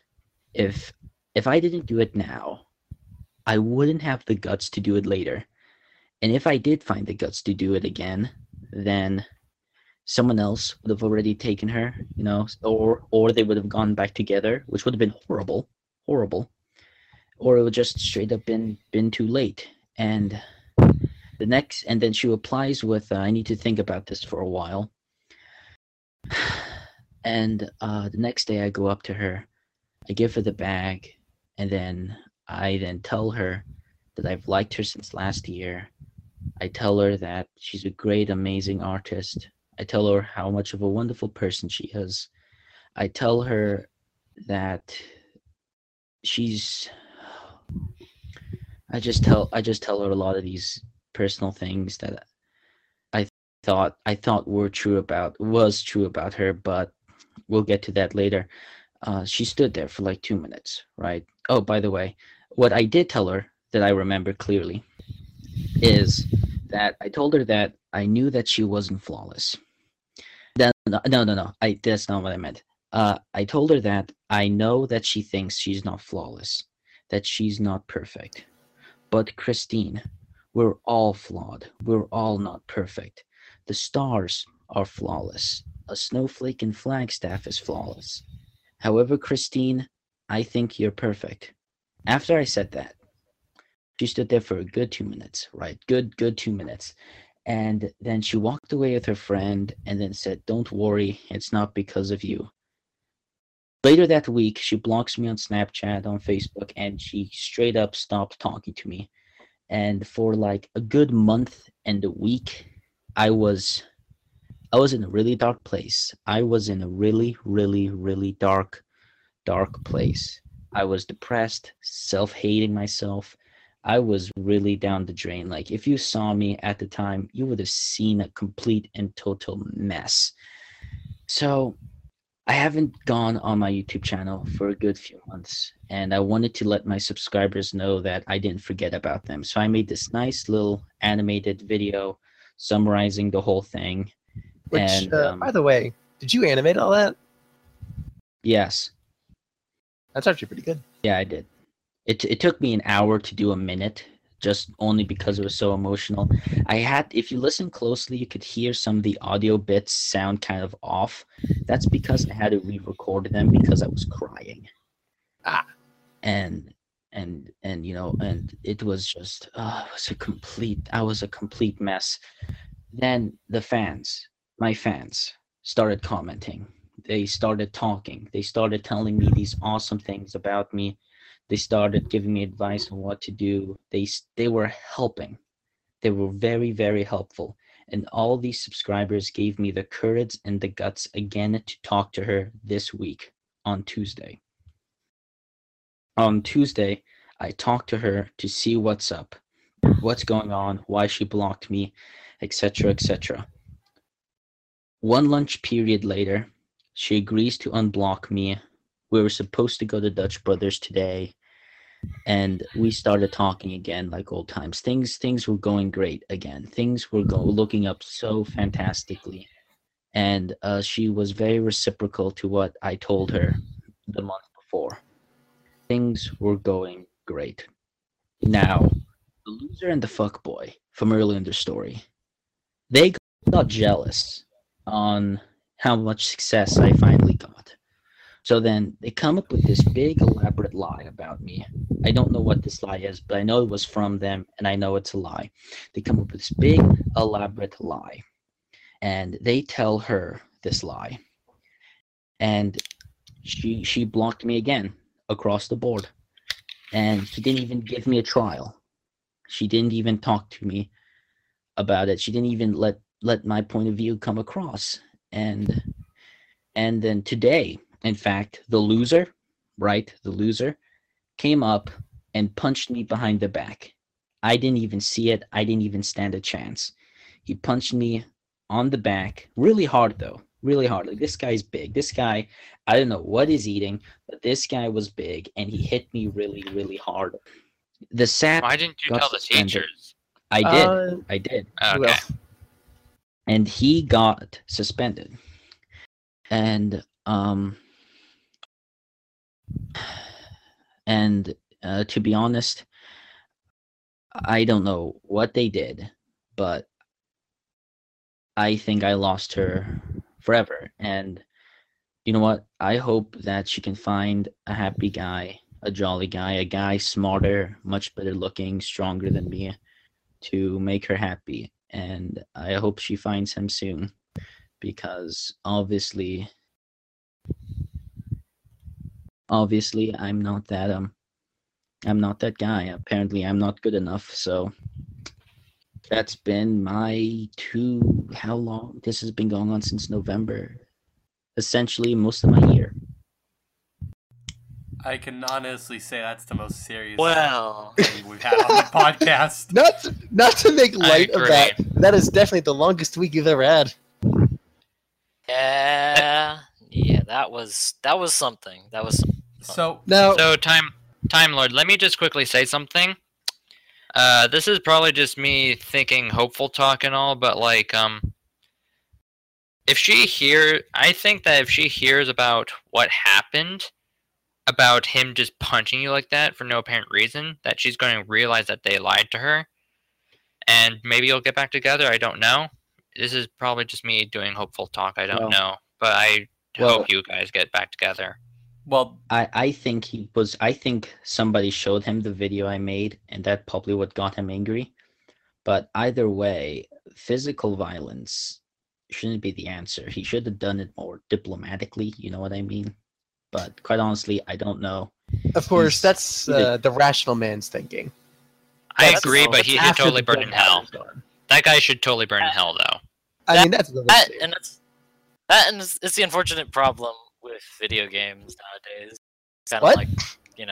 if if I didn't do it now, I wouldn't have the guts to do it later. And if I did find the guts to do it again, then someone else would have already taken her, you know, or or they would have gone back together, which would have been horrible, horrible. Or it would just straight up been been too late. And the next and then she replies with uh, I need to think about this for a while. *sighs* And uh, the next day, I go up to her, I give her the bag, and then I then tell her that I've liked her since last year. I tell her that she's a great, amazing artist. I tell her how much of a wonderful person she is. I tell her that she's. I just tell I just tell her a lot of these personal things that I thought I thought were true about was true about her, but we'll get to that later. Uh, she stood there for like two minutes, right? Oh, by the way, what I did tell her that I remember clearly is that I told her that I knew that she wasn't flawless. Then no, no, no, no. I that's not what I meant. Uh, I told her that I know that she thinks she's not flawless, that she's not perfect. But Christine, we're all flawed. We're all not perfect. The stars are flawless. A snowflake in Flagstaff is flawless. However, Christine, I think you're perfect. After I said that, she stood there for a good two minutes, right? Good, good two minutes. And then she walked away with her friend and then said, Don't worry, it's not because of you. Later that week, she blocks me on Snapchat, on Facebook, and she straight up stopped talking to me. And for like a good month and a week, I was I was in a really dark place. I was in a really, really, really dark, dark place. I was depressed, self-hating myself. I was really down the drain. Like if you saw me at the time, you would have seen a complete and total mess. So I haven't gone on my YouTube channel for a good few months, and I wanted to let my subscribers know that I didn't forget about them. So I made this nice little animated video summarizing the whole thing. Which, And, uh, um, by the way, did you animate all that? Yes, That's actually pretty good. yeah, I did. It it took me an hour to do a minute, just only because it was so emotional. I had, if you listen closely, you could hear some of the audio bits sound kind of off. That's because I had to re-record them because I was crying. Ah. And and and you know, and it was just, uh, it was a complete. I was a complete mess. Then the fans, my fans, started commenting. They started talking. They started telling me these awesome things about me they started giving me advice on what to do. They they were helping. They were very very helpful. And all these subscribers gave me the courage and the guts again to talk to her this week on tuesday. On tuesday i talked to her to see what's up what's going on why she blocked me etc etc one lunch period later she agrees to unblock me we were supposed to go to Dutch Brothers today, and we started talking again like old times. Things things were going great again. Things were go- looking up so fantastically, and uh, she was very reciprocal to what I told her the month before. Things were going great. Now, the loser and the fuck boy from earlier in the story, they got jealous on how much success I finally got So then they come up with this big elaborate lie about me. I don't know what this lie is, but I know it was from them and I know it's a lie. They come up with this big elaborate lie. And they tell her this lie. And she she blocked me again across the board. And she didn't even give me a trial. She didn't even talk to me about it. She didn't even let let my point of view come across. And and then today, in fact, the loser, right, the loser, came up and punched me behind the back. I didn't even see it. I didn't even stand a chance. He punched me on the back, really hard though, really hard. Like this guy's big. This guy, I don't know what he's eating, but this guy was big and he hit me really, really hard. The sap, Why didn't you tell the teachers? I did, Uh, I did. who Okay. and he got suspended and um and uh, to be honest i don't know what they did but i think i lost her forever. And you know what? I hope that she can find a happy guy a jolly guy a guy smarter much better looking stronger than me to make her happy. And I hope she finds him soon because obviously obviously I'm not that um I'm not that guy. Apparently I'm not good enough, so that's been my two how long this has been going on since November. Essentially most of my year. I can honestly say that's the most serious Well, thing we've had on the *laughs* podcast. Not to, not to make light of that. That is definitely the longest week you've ever had. yeah, yeah, that was that was something. That was So Now, So time time lord, let me just quickly say something. Uh this is probably just me thinking hopeful talk and all, but like um if she hear I think that if she hears about what happened about him just punching you like that for no apparent reason, that she's going to realize that they lied to her. And maybe you'll get back together, I don't know. This is probably just me doing hopeful talk, I don't Well- know. But I Well- hope you guys get back together. well, I, I think he was I think somebody showed him the video I made and that probably what got him angry. But either way, physical violence shouldn't be the answer. He should have done it more diplomatically, you know what I mean? But quite honestly, I don't know. of course, he's- that's uh, the rational man's thinking. I That's- agree, but he should totally the burn in hell. That guy should totally burn in hell, though. I That- mean, that's that, and that's that, and it's, the unfortunate problem with video games nowadays. Kind of What? like you know,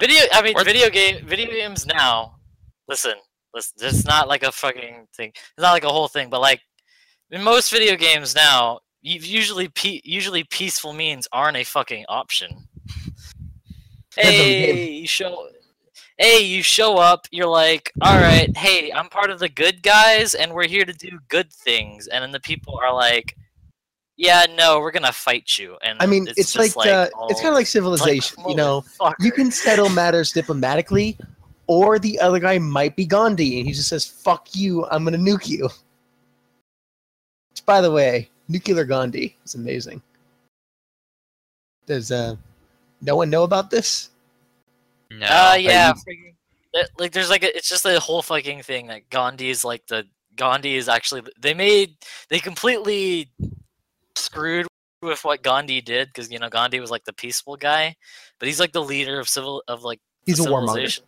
video. I mean, video game, video games now. Listen, listen. It's not like a fucking thing. It's not like a whole thing, but like in most video games now, you- usually pe- usually peaceful means aren't a fucking option. Depends on the game. hey, you show. Hey, you show up. You're like, all right. Hey, I'm part of the good guys, and we're here to do good things. And then the people are like, yeah, no, we're gonna fight you. And I mean, it's, just like, uh, oh, it's kind of like it's civilization. you know, motherfucker. you can settle matters diplomatically, or the other guy might be Gandhi, and he just says, "Fuck you, I'm gonna nuke you." Which, by the way, nuclear Gandhi is amazing. Does uh, no one know about this? No. Uh, yeah. you- like, there's like, a, it's just a whole fucking thing that Gandhi is like the Gandhi is actually they made they completely screwed with what Gandhi did because you know Gandhi was like the peaceful guy, but he's like the leader of civil of like He's a warmonger.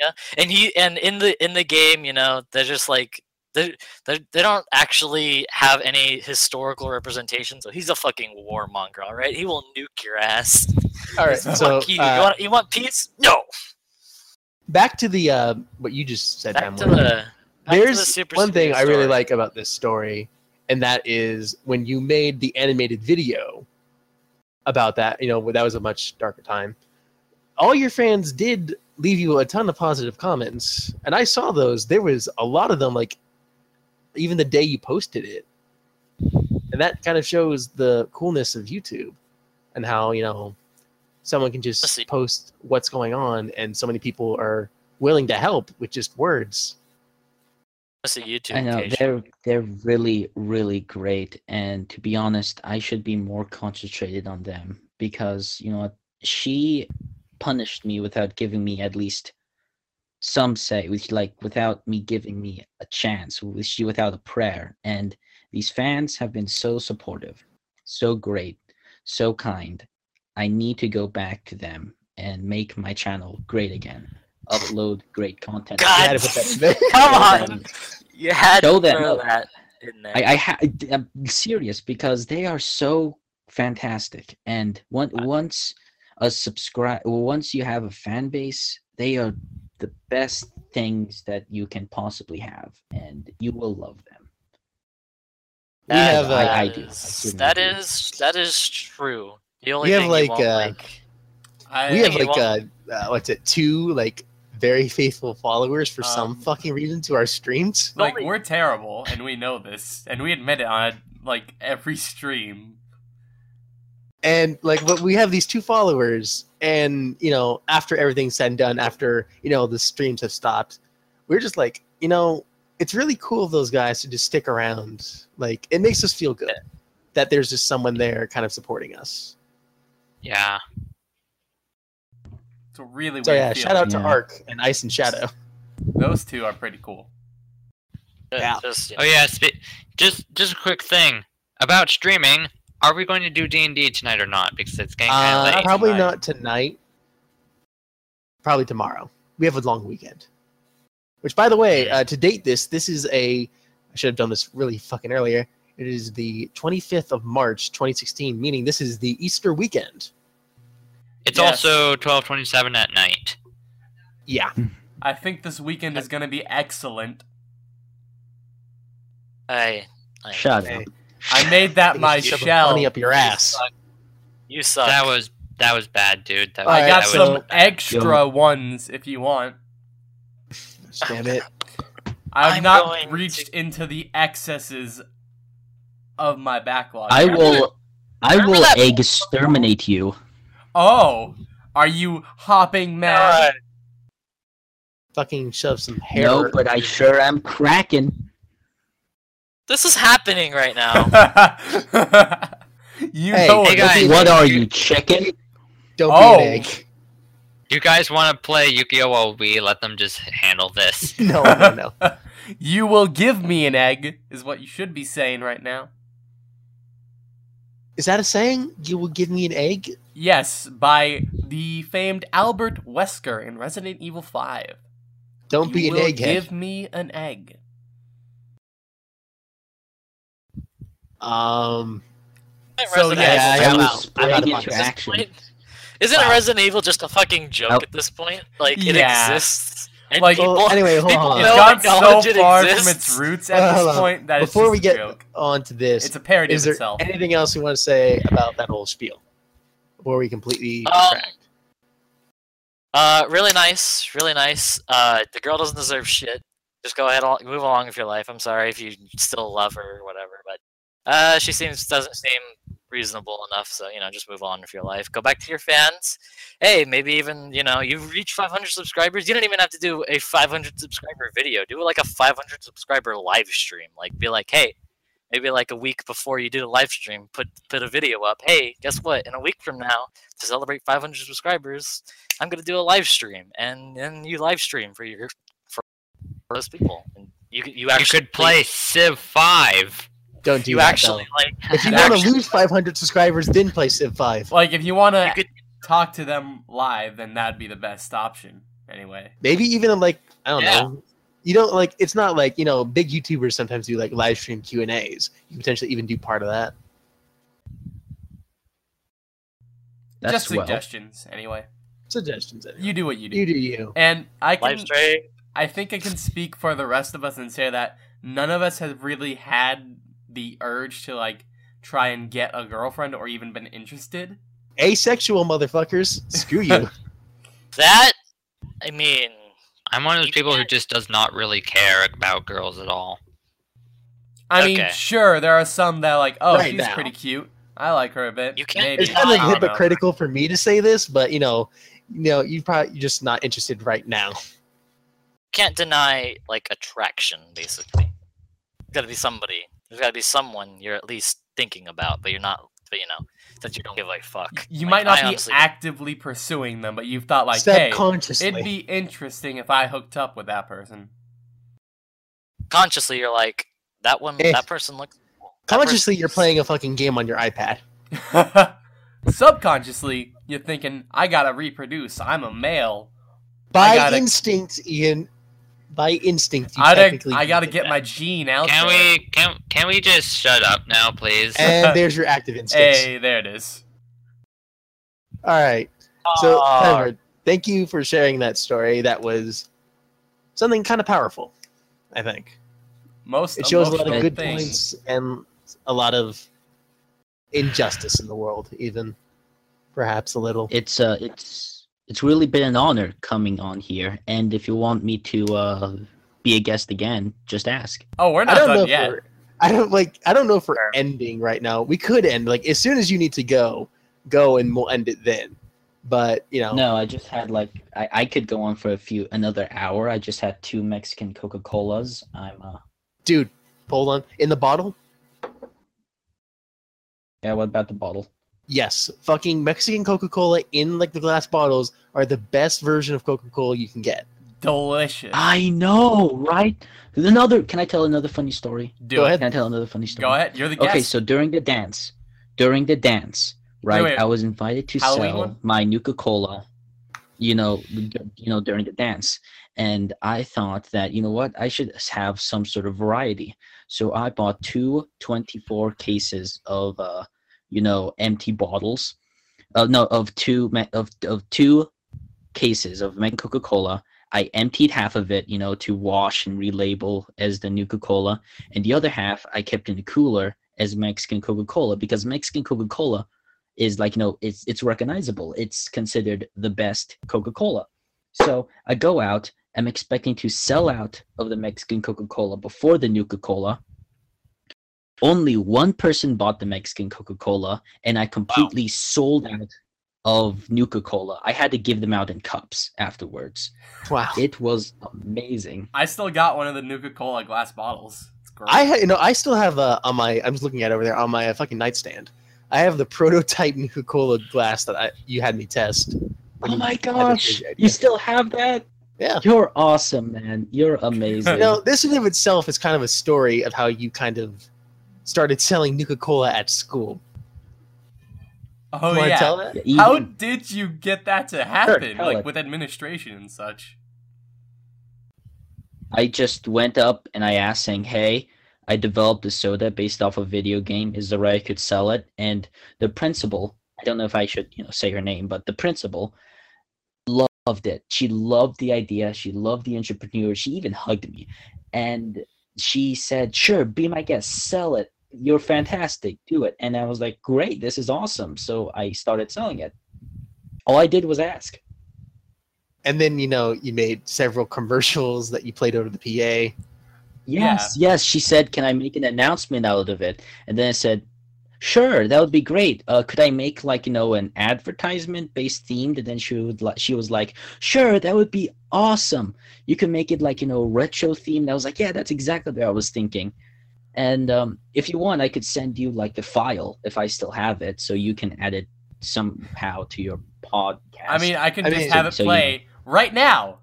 Yeah, and he and in the in the game, you know, they're just like they they they don't actually have any historical representation. So he's a fucking warmonger, all right. He will nuke your ass. All *laughs* right, so you. uh, you want you want peace? No. back to the uh, what you just said. Back Time to the. back to the There's Super one thing Studio I really like about this story, and that is when you made the animated video about that. You know, that was a much darker time. All your fans did leave you a ton of positive comments, and I saw those. There was a lot of them, like even the day you posted it, and that kind of shows the coolness of YouTube and how you know someone can just post what's going on, and so many people are willing to help with just words. That's a YouTube I know page. they're they're really really great, and to be honest, I should be more concentrated on them because you know what, she punished me without giving me at least some say, which like without me giving me a chance, with she without a prayer. And these fans have been so supportive, so great, so kind. I need to go back to them and make my channel great again. Upload great content. God. You had to put that. Come on. them- You had Show to them, throw no. that in there. I, I ha- I'm serious because they are so fantastic. And one, once a subscribe, once you have a fan base, they are the best things that you can possibly have, and you will love them. We That have, uh, I- I do. I is- certainly that do. is that is true. The only We have, like, you won't uh, like. I, we have like uh, won't- uh, what's it? Two like very faithful followers for some Um, fucking reason to our streams. like we're terrible, and we know this, and we admit it on like every stream. and like but we have these two followers and you know after everything's said and done after you know the streams have stopped we're just like you know it's really cool of those guys to just stick around like it makes us feel good that there's just someone there kind of supporting us Yeah. It's a really so weird yeah feeling. shout out to Yeah. arc and ice and shadow Those two are pretty cool. yeah. Just, you Oh yeah. Just just a quick thing about streaming. Are we going to do D and D tonight or not? Because it's getting kind of uh, late. probably tonight. not tonight probably tomorrow we have a long weekend which by the way uh, to date this this is a i should have done this really fucking earlier it is the 25th of march 2016 meaning this is the easter weekend It's Yes. also twelve twenty seven at night. yeah hmm. I think this weekend is gonna be excellent. I, I, Shut up. I made that my should shell. bunny up your You ass suck. You suck. That was that was bad, dude. That, Alright, I got that so- was some extra ones if you want. damn it I've I'm not going reached into the excesses of my backlog. I will. I will egg exterminate you. Oh, are you hopping mad? God. fucking shove some hair No, but I sure am cracking. This is happening right now. *laughs* you Hey, know hey, guys. What are you, chicken? don't Oh. be an oh. egg You guys want to play Yu-Gi-Oh while we let them just handle this? *laughs* no no no *laughs* you will give me an egg, is what you should be saying right now. is that a saying you will give me an egg Yes, by the famed Albert Wesker in Resident Evil 5. don't you be an egghead Give me an egg. um So, Resident yeah, I- I'm out. out. I'm out of my- into At this action. Isn't Wow. Resident Evil just a fucking joke Nope. at this point? Like it Yeah. exists. And Like- people, well, *laughs* anyway hold *laughs* people on It's know gone so acknowledge it far from exists. its roots Uh, at hold this point that before it's we just get a joke. on to this It's a parody is of there itself. anything else you want to say about that whole spiel before we completely Um? Uh, really nice, really nice. Uh, the girl doesn't deserve shit. Just go ahead, move along with your life. I'm sorry if you still love her or whatever, but uh, she seems doesn't seem reasonable enough. So you know, just move on with your life. Go back to your fans. Hey, maybe even you know you've reached 500 subscribers. You don't even have to do a 500 subscriber video. Do like a 500 subscriber live stream. Like be like, hey, maybe like a week before you do the live stream, put put a video up. Hey, guess what? In a week from now, to celebrate 500 subscribers, I'm gonna do a live stream, and then you live stream for your for, for those people, and you could- you You actually could play Civ Five. Don't do You that, actually though. like If you you want to lose 500 subscribers, then play Civ 5. Like, if you want to could talk to them live, then that'd be the best option. Anyway. Maybe even like I don't Yeah. know. You don't like it's not like you know big YouTubers sometimes do like live stream Q and A's. You potentially even do part of that. That's just well. suggestions, anyway. Suggestions. Anyway. You do what you do. You do you. and I can. I think I can speak for the rest of us and say that none of us have really had the urge to like try and get a girlfriend or even been interested. Asexual motherfuckers. Screw you. *laughs* That I mean, I'm one of those people who just does not really care about girls at all. I mean, sure, there are some that are like, oh, Right she's now. pretty cute. I like her a bit. You can't- Maybe. it's kind of I don't know. hypocritical for me to say this, but you know, you know, you probably you're just not interested right now. can't deny like attraction. Basically, there's got to be somebody. There's got to be someone you're at least thinking about, but you're not but you know that you don't give a fuck. You Like, might not I be honestly- actively pursuing them, but you've thought like, hey, Subconsciously. it'd be interesting if I hooked up with that person. consciously you're like that one. Eh. That person looks. That Consciously, person- you're playing a fucking game on your iPad. *laughs* Subconsciously, you're thinking, I gotta reproduce. I'm a male. By gotta- instinct, Ian. By instinct, you I, technically I gotta get that. my gene out Can there. we can can we just shut up now, please? And *laughs* there's your active instincts. Hey, there it is. All right. So, Edward, thank you for sharing that story. That was something kind of powerful, I think. Most It shows a lot of good things. points and a lot of injustice in the world, even perhaps a little. It's uh, it's it's really been an honor coming on here, and if you want me to uh be a guest again, just ask. Oh, we're I not don't know done yet. I don't like. I don't know if we're ending right now. We could end like as soon as you need to go, go, and we'll end it then. But you know, No, I just had like I, I could go on for a few another hour. I just had two Mexican Coca Colas. I'm uh dude, hold on. In the bottle, yeah. What about the bottle? Yes, fucking Mexican Coca Cola in like the glass bottles are the best version of Coca Cola you can get. Delicious. I know, right? Another. Can I tell another funny story? Do Go ahead. Can I tell another funny story? Go ahead. You're the guest. Okay, so during the dance, during the dance, right? wait. I was invited to Halloween sell one? my Nuka Cola, you know, you know, during the dance, and I thought that you know what, I should have some sort of variety. So I bought two 24 cases of, uh, you know, empty bottles, uh, no, of two of of two cases of Mexican Coca Cola. I emptied half of it, you know, to wash and relabel as the new Coca-Cola, and the other half I kept in the cooler as Mexican Coca Cola because Mexican Coca Cola is like you know it's it's recognizable. It's considered the best Coca Cola. So I go out. I'm expecting to sell out of the Mexican Coca Cola before the Nuka Cola. Only one person bought the Mexican Coca Cola, and I completely sold out of Nuka Cola. I had to give them out in cups afterwards. Wow. It was amazing. I still got one of the Nuka Cola glass bottles. It's great. I ha- you know I still have uh, on my I'm just looking at it over there on my uh, fucking nightstand. I have the prototype *laughs* Nuka Cola glass that I you had me test. Oh my gosh! You still have that? Yeah. You're awesome, man. You're *laughs* amazing. You know, this in of itself is kind of a story of how you kind of started selling Nuka Cola at school. oh want to yeah. tell that? Yeah, How did you get that to happen? tell like it. with administration and such. I just went up and I asked, saying, "Hey, I developed a soda based off a video game. Is there a way I could sell it?" And the principal, I don't know if I should, you know, say her name, but the principal loved it. She loved the idea. She loved the entrepreneur. She even hugged me, and she said, "Sure, be my guest. Sell it. You're fantastic. Do it." And I was like, "Great, this is awesome." So I started selling it. All I did was ask. And then you know you made several commercials that you played over the PA. Yes, yes. She said, "Can I make an announcement out of it?" And then I said, "Sure, that would be great. Uh, could I make like you know an advertisement based themed?" And then she would like she was like, "Sure, that would be awesome. You can make it like you know retro themed." I was like, "Yeah, that's exactly what I was thinking." And um, if you want, I could send you like the file if I still have it, so you can add it somehow to your podcast. I mean, I can I just mean- have it So you- play right now,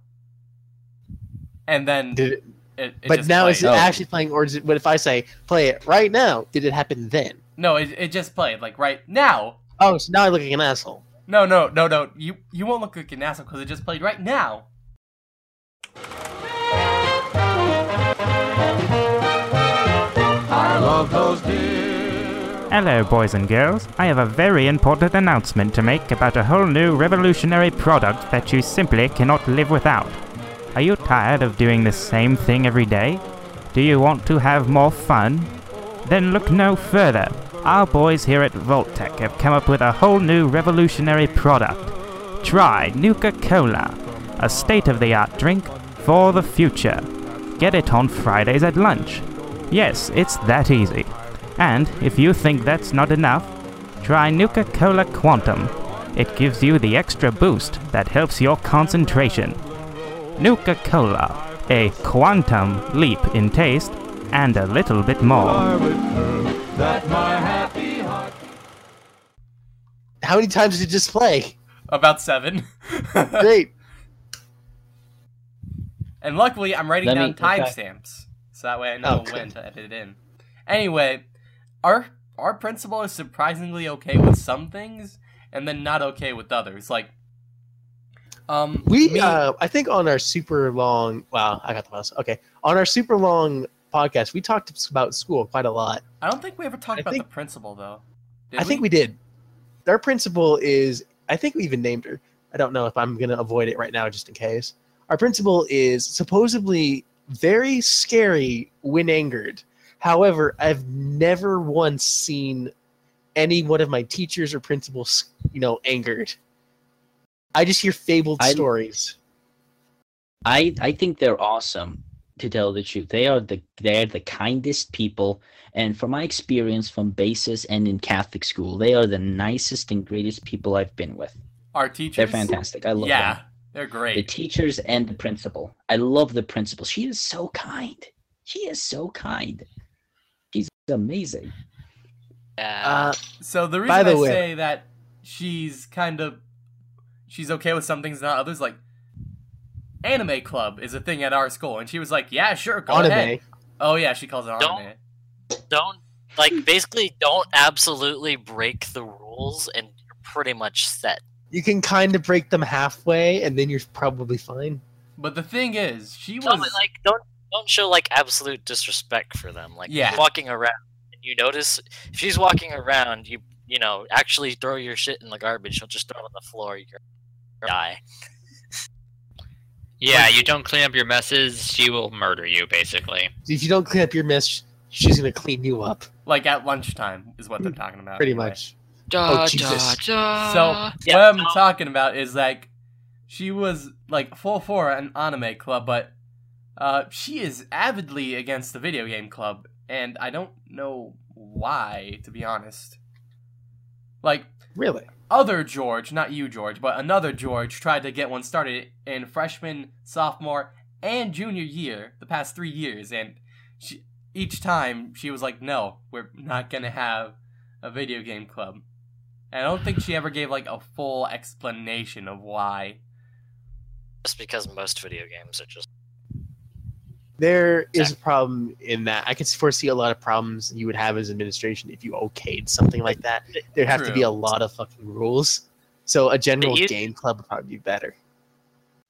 and then Did it, it, it but just now played. is it Oh. actually playing, or is it? But if I say play it right now, did it happen then? no, it, it just played like right now. Oh, so now I look like an asshole. No, no, no, no. You you won't look like an asshole because it just played right now. Hello, boys and girls. I have a very important announcement to make about a whole new revolutionary product that you simply cannot live without. Are you tired of doing the same thing every day? Do you want to have more fun? Then look no further. Our boys here at Vault-Tec have come up with a whole new revolutionary product. Try Nuka Cola, a state of the art drink for the future. Get it on Fridays at lunch. Yes, it's that easy. And if you think that's not enough, try Nuka Cola Quantum. It gives you the extra boost that helps your concentration. Nuka Cola, a quantum leap in taste and a little bit more. How many times did you just play? About seven. Great. *laughs* and luckily, I'm writing Let down me- okay. timestamps, so that way I know Oh, when to edit it in. Anyway, our our principal is surprisingly okay with some things, and then not okay with others. Like, um, We, me- uh, I think on our super long, wow, I got the mouse. Okay. On our super long podcast, we talked about school quite a lot. I don't think we ever talked I about think- the principal though. Did I think we did. Our principal is, I think we even named her. I don't know if I'm going to avoid it right now just in case. Our principal is supposedly very scary when angered. However, I've never once seen any one of my teachers or principals, you know, angered. I just hear fabled I- stories. I I think they're awesome. To tell the truth, they are the they're the kindest people, and from my experience from basis and in Catholic school, they are the nicest and greatest people I've been with. Our teachers. They're fantastic. I love Yeah, them. They're great. The teachers and the principal. I love the principal. She is so kind. She is so kind. She's amazing. Yeah. Uh, So the reason By the I way- say that she's kind of she's okay with some things, not others, like anime club is a thing at our school, and she was like, "Yeah, sure, go anime. ahead." Oh yeah, she calls it Don't- anime. don't like basically don't absolutely break the rules and you're pretty much set. You can kind of break them halfway, and then you're probably fine. But the thing is, she Don't, was like don't don't show like absolute disrespect for them. Like Yeah. walking around and you notice if she's walking around, you you know, actually throw your shit in the garbage, she'll just throw it on the floor, you're die. Yeah, you don't clean up your messes, she will murder you, basically. If you don't clean up your mess, she's gonna clean you up, like at lunchtime is what they're talking about. pretty anyway. much. Da, Jesus. da. So Yeah, what I'm talking about is like she was like full for an anime club, but uh, she is avidly against the video game club, and I don't know why, to be honest. Like Really? other George, not you, George, but another George tried to get one started in freshman, sophomore, and junior year, the past three years, and she each time she was like, "No, we're not gonna have a video game club." And I don't think she ever gave like a full explanation of why. Just because most video games are just There is a problem in that. I could foresee a lot of problems you would have as administration if you okayed something like that. There'd have to be a lot of fucking rules. So a general you- game club would probably be better.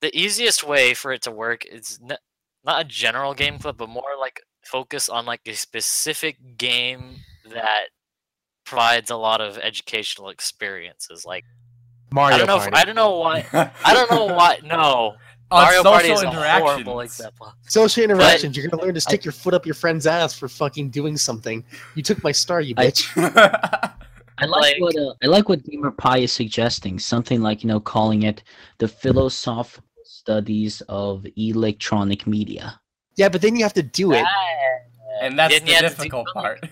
the easiest way for it to work is n- not a general game club, but more like focus on like a specific game that provides a lot of educational experiences. Like Mario I don't know, Party. if, I don't know why. *laughs* I don't know why. No, On Mario Party social is a interactions. horrible example. Social interactions. You're gonna learn to stick your foot up your friend's ass for fucking doing something. You took my star, you bitch. *laughs* I like, Like- what uh, I like what Gamer Pie is suggesting. Something like you know, calling it the philosophical studies of electronic media. yeah, but then you have to do it. and that's the you have to do- difficult part.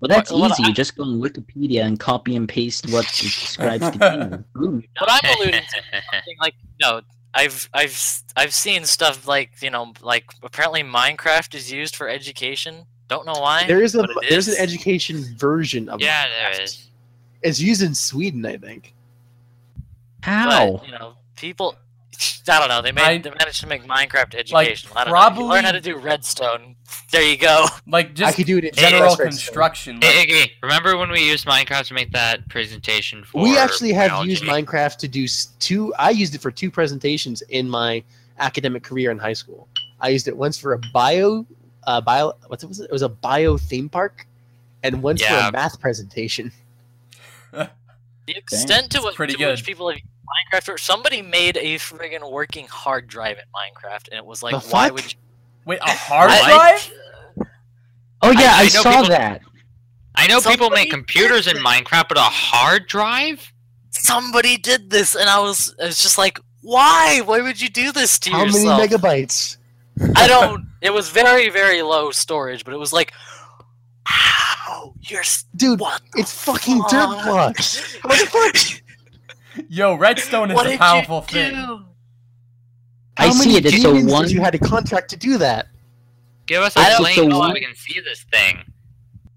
Well, that's What- what easy. I- just go on Wikipedia and copy and paste what *laughs* describes the game. Boom. What I'm alluding to something like no, I've I've s- I've seen stuff like you know like apparently Minecraft is used for education. Don't know why. There is a but it there's an education version of Yeah, Minecraft. there is. It's used in Sweden, I think. How? But, you know, people. I don't know. They made I- they managed to make Minecraft Like, educational. I don't know. If you learn how to do redstone. There you go. Like I just could do it in general Express construction. Hey, Like, Iggy, remember when we used Minecraft to make that presentation for We actually have biology? used Minecraft to do two. I used it for two presentations in my academic career in high school. I used it once for a bio, uh, bio. What was it? It was a bio theme park, and once for a math presentation. *laughs* The extent to, what, pretty to which people have used Minecraft, or somebody made a friggin' working hard drive in Minecraft, and it was like, The why fuck? would you? Wait, a hard drive? oh yeah, I I, know saw people- that. I know people make computers in Minecraft, but a hard drive? Somebody did this, and I was, I was just like, why? Why would you do this to How yourself? How many megabytes? I don't. It was very, very low storage, but it was like, how? You're Dude, what? the it's fucking dirt fuck? blocks. *laughs* What the fuck? Yo, redstone is What a powerful thing. do? I see it. It's a demons one. you had a contract to do that? Give us I a don't link so why- we can see this thing.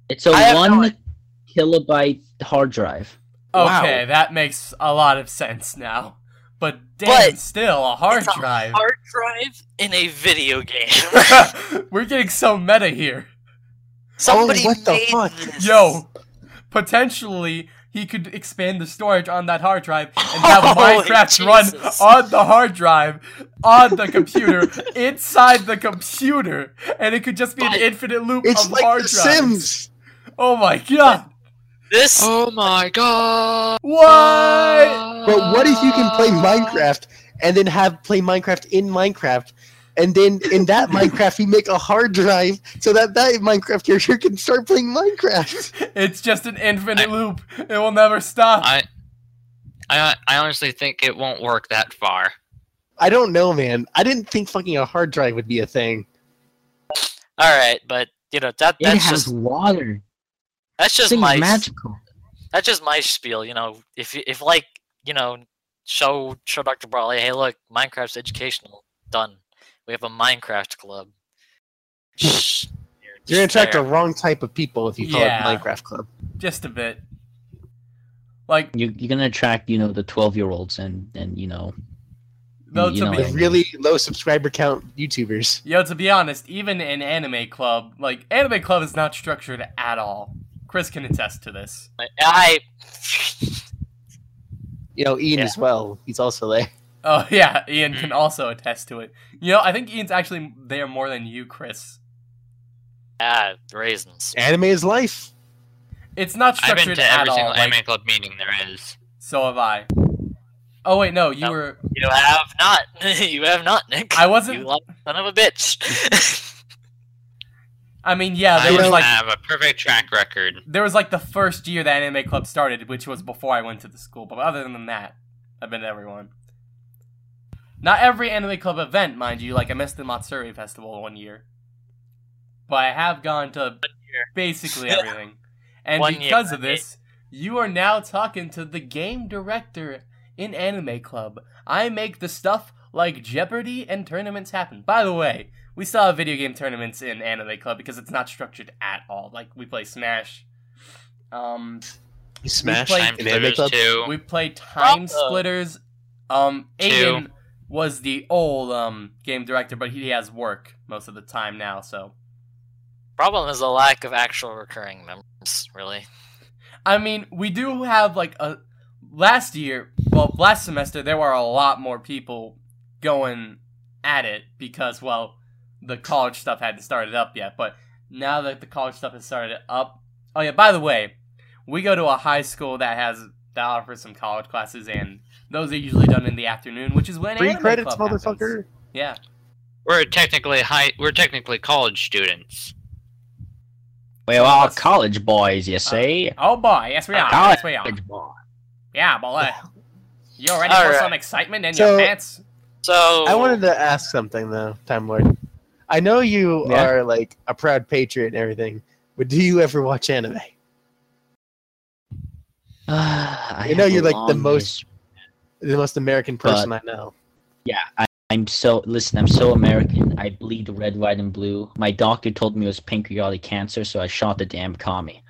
It's a have no one kilobyte hard drive. Okay, Wow. that makes a lot of sense now. But damn, But still a hard It's a drive. hard drive in a video game. *laughs* *laughs* We're getting so meta here. Somebody oh, what the made fuck? this. Yo, potentially he could expand the storage on that hard drive and *laughs* have Holy Minecraft run on the hard drive, on the computer, *laughs* inside the computer, and it could just be an infinite loop It's of like hard The drives. Sims. Oh my god! This Oh my god! What? But what if you can play Minecraft and then have play Minecraft in Minecraft, and then in that Minecraft you make a hard drive so that that Minecraft character can start playing Minecraft? *laughs* It's just an infinite loop. It will never stop. I, I, I honestly think it won't work that far. I don't know, man. I didn't think fucking a hard drive would be a thing. all right, but you know that It that's has just water. that's just my magical. that's just my spiel. You know, if if like you know, show show Dr. Brawley, hey, look, Minecraft's educational, done. We have a Minecraft club. Shh, *laughs* You're gonna attract the wrong type of people if you call Yeah. it Minecraft Club. Just a bit. Like, You, you're gonna attract, you know, the 12 year olds and and you know, though, you to know, be The really low subscriber count YouTubers. Yo, to be honest, even in Anime Club, like Anime Club is not structured at all. Chris can attest to this. I You know, Ian Yeah. as well. He's also there. Oh *laughs* yeah, Ian Mm. can also attest to it. You know, I think Ian's actually there more than you, Chris. ah raisins. Anime is life. It's not structured at all. I've been to every single like- anime club meeting there is. so have I. Oh wait, no, you No. were. You have not. *laughs* you have not, Nick. I wasn't- You son of a bitch. *laughs* I mean, yeah, there I was like I have a perfect track record. there was like the first year that Anime Club started, which was before I went to the school. But other than that, I've been to everyone. Not every Anime Club event, mind you. Like I missed the Matsuri Festival one year, but I have gone to basically *laughs* everything. And One year, because of right? this, you are now talking to the game director in Anime Club. I make the stuff like Jeopardy and tournaments happen. By the way, we still have video game tournaments in Anime Club because it's not structured at all. Like we play Smash. Um, You smash played- Time in Anime Splitters Club. 2. we play Time Splitters. Um, Two. Aiden was the old um game director, but he has work most of the time now. So Problem is the lack of actual recurring members. Really. I mean, we do have like a last year, well, last semester there were a lot more people going at it because well, the college stuff hadn't started up yet, but now that the college stuff has started up. Oh yeah, by the way, we go to a high school that has that offers some college classes and those are usually done in the afternoon, which is when Free Anime credits, Club happens. Yeah. We're technically high. We're technically college students. we're So all college boys, you uh, see. Oh boy, yes we are. college Yes we are. boy. Yeah, boy. You ready All for right. some excitement in So- your pants? So I wanted to ask something though, Time Lord. I know you Yeah? are like a proud patriot and everything, but do you ever watch anime? I You know, you're like the most- history. The most American person I know. Yeah, I, I'm so listen. I'm so American. I bleed red, white, and blue. My doctor told me it was pancreatic cancer, so I shot the damn commie.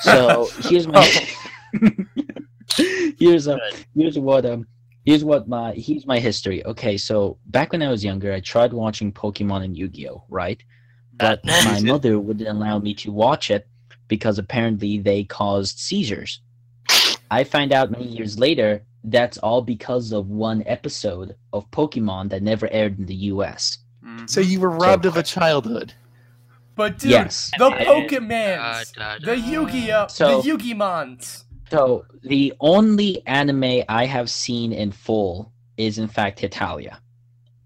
So *laughs* here's my *laughs* here's a here's what um here's what my here's my history. Okay, so back when I was younger, I tried watching Pokemon and Yu-Gi-Oh, right? But *laughs* my mother wouldn't allow me to watch it because apparently they caused seizures. I find out many years later that's all because of one episode of Pokemon that never aired in the US. Mhm. So you were robbed of a childhood. But dude, Yes. the I- Pokemans, Da, da, the. Yu-Gi-Oh, So- the Yu-Gi-Mons. So the only anime I have seen in full is in fact Hetalia.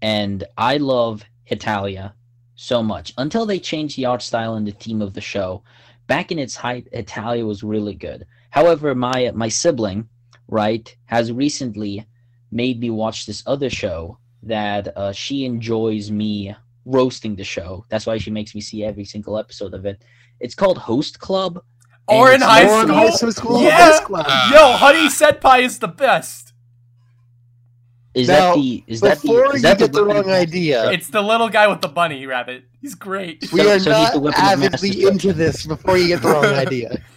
And I love Hetalia so much until they changed the art style and the theme of the show. Back in its height, Hetalia was really good. However, my my sibling, right, has recently made me watch this other show that uh, she enjoys me roasting the show. That's why she makes me see every single episode of it. It's called Host Club. Ouran high school? high school, Yeah. high school. Yo, Honey Senpai is the best. Is Now, that the is that the Before is you that get the weapon- wrong idea, It's the little guy with the bunny rabbit. He's great. we So- are so not weapon of mass avidly into this before you get the wrong idea. *laughs*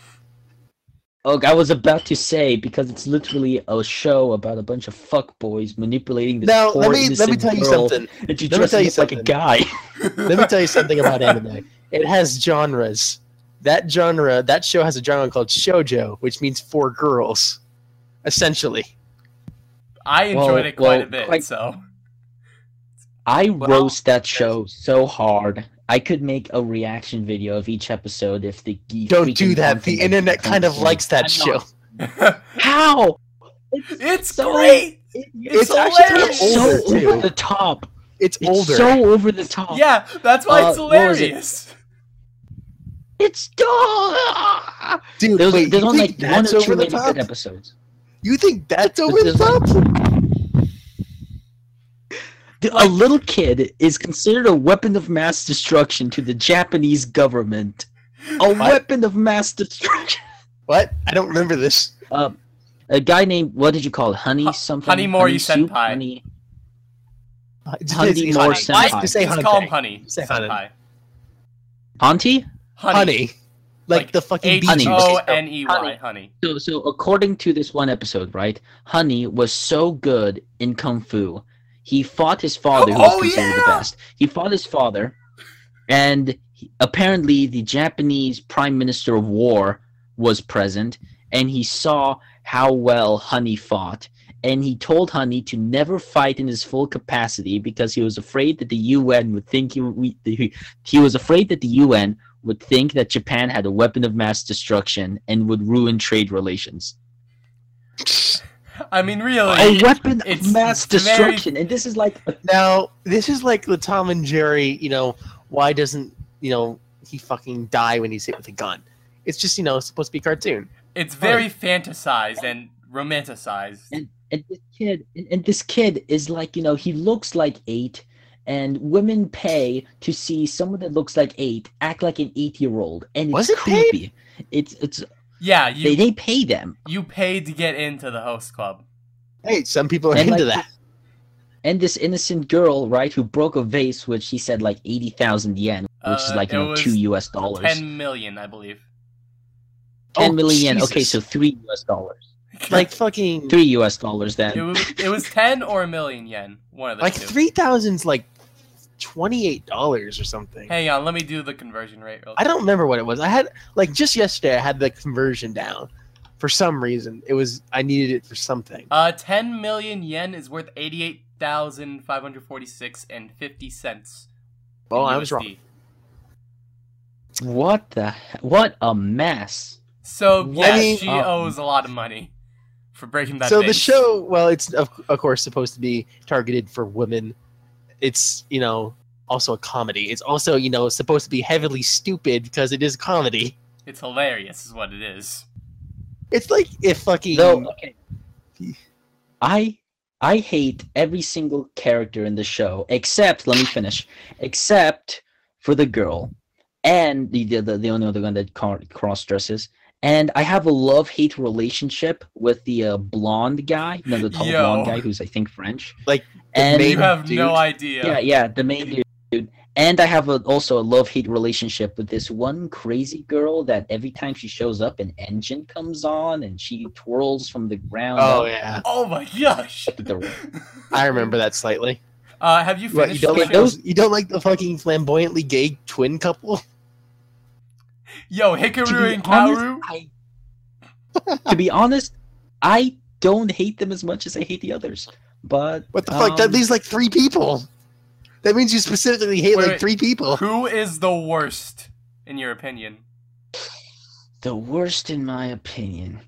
Oh, I was about to say because it's literally a show about a bunch of fuck boys manipulating this Now, poor let me *laughs* let me tell you girl, something. And she Let me dresses *laughs* tell you up like a guy. Let me tell you something about anime. It has genres. That genre, that show has a genre called shojo, which means for girls, essentially. I Well- enjoyed it quite well, a bit, quite- so I Well, roast that show so hard. I could make a reaction video of each episode if the geek. Don't do that. The internet kind of likes that show. *laughs* How? it's so- great. It's, It's actually hilarious. It's older so over the top. It's It's older. so over the top. Yeah, that's why Uh, it's what was it? hilarious. It's duh. Dude, There's, wait, there's you only think like one that's or over two the top? episodes. You think that's over the There's like- top? The- a little kid is considered a weapon of mass destruction to the Japanese government. A weapon of mass destruction. *laughs* What? I don't remember this. Uh, a guy named what did you call it? Honey Hu- something. Honey Mori? Senpai. Honey. Just, Honey just- more just say Just call him honey. Honey. Say Senpai. honey. Auntie. Honey. Like, Like the fucking Bee Honey. Gees. O N E Y. Honey. Honey. So, so according to this one episode, right? Honey was so good in kung fu. He fought his father, who was Oh, considered the best. He fought his father, and he- apparently the Japanese Prime Minister of War was present, and he saw how well Honey fought. And he told Honey to never fight in his full capacity because he was afraid that the UN would think he, we, he, he was afraid that the UN would think that Japan had a weapon of mass destruction and would ruin trade relations. *laughs* I mean, really. A weapon of mass very- destruction, and this is like Now, this is like the Tom and Jerry, you know, why doesn't, you know, he fucking die when he's hit with a gun? It's just, you know, supposed to be cartoon. It's very fantasized and romanticized. and, and this kid and, and this kid is like you know he looks like eight and women pay to see someone that looks like eight act like an eight year old and it's Was it paid? creepy it's it's yeah, they, you they pay them you paid to get into the host club. Hey, some people are And, into like, that. and this innocent girl right who broke a vase which he said like 80,000 yen which is Uh, like you know 2 US dollars Ten million, I believe. 10 Oh, million okay so 3 US dollars *laughs* Like fucking, 3 US dollars it then was it was ten or a million yen. One of the like two. 3000's like $28 or something. Hang on, let me do the conversion rate. Real I don't remember what it was. I had, like, just yesterday, I had the conversion down. For some reason, it was, I needed it for something. Uh, 10 million yen is worth 88,546 and 50 cents. in Oh, I was wrong. What the he- what a mess So, What? yeah, I mean- she owes a lot of money for breaking that so the show well it's of, of course supposed to be targeted for women it's you know also a comedy it's also you know supposed to be heavily stupid because it is a comedy It's hilarious, is what it is. it's like if fucking Though, okay. I I hate every single character in the show except let me finish except for the girl and the the, the, the only other one that cross dresses and I have a love hate relationship with the uh, blonde guy, you know, the tall Yo. blonde guy who's I think French. Like, the and You have dude. no idea. yeah, yeah, the main dude. And I have a, also a love hate relationship with this one crazy girl that every time she shows up, an engine comes on and she twirls from the ground. oh up yeah Oh my gosh. *laughs* i remember that slightly Uh, have you what you don't like those you don't like the fucking flamboyantly gay twin couple Yo, Hikaru be and honest, Kaoru? I, *laughs* to be honest, I don't hate them as much as I hate the others. But what the fuck that um, leaves like three people that means you specifically hate Wait, like three people Who is the worst, in your opinion? the worst in my opinion.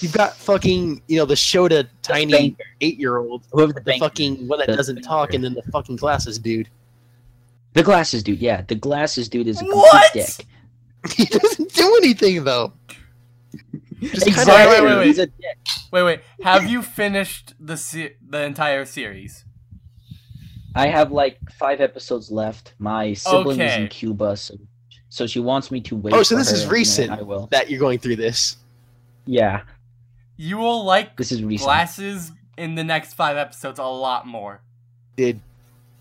you've got fucking you know the shota tiny banker. eight-year-old Whoever the, the fucking one that The doesn't talk and then the fucking glasses dude The glasses dude, yeah, the glasses dude is a complete What? dick. *laughs* he doesn't do anything though. Just Exactly. kinda Wait, wait, wait, He's a dick. Wait, wait. Have you finished the se- the entire series? I have like five episodes left. My sibling is in Cuba, so, so she wants me to wait. Oh, so for this her, is recent. I will. that you're going through this. Yeah, You will like this is recent. Glasses in the next five episodes a lot more Did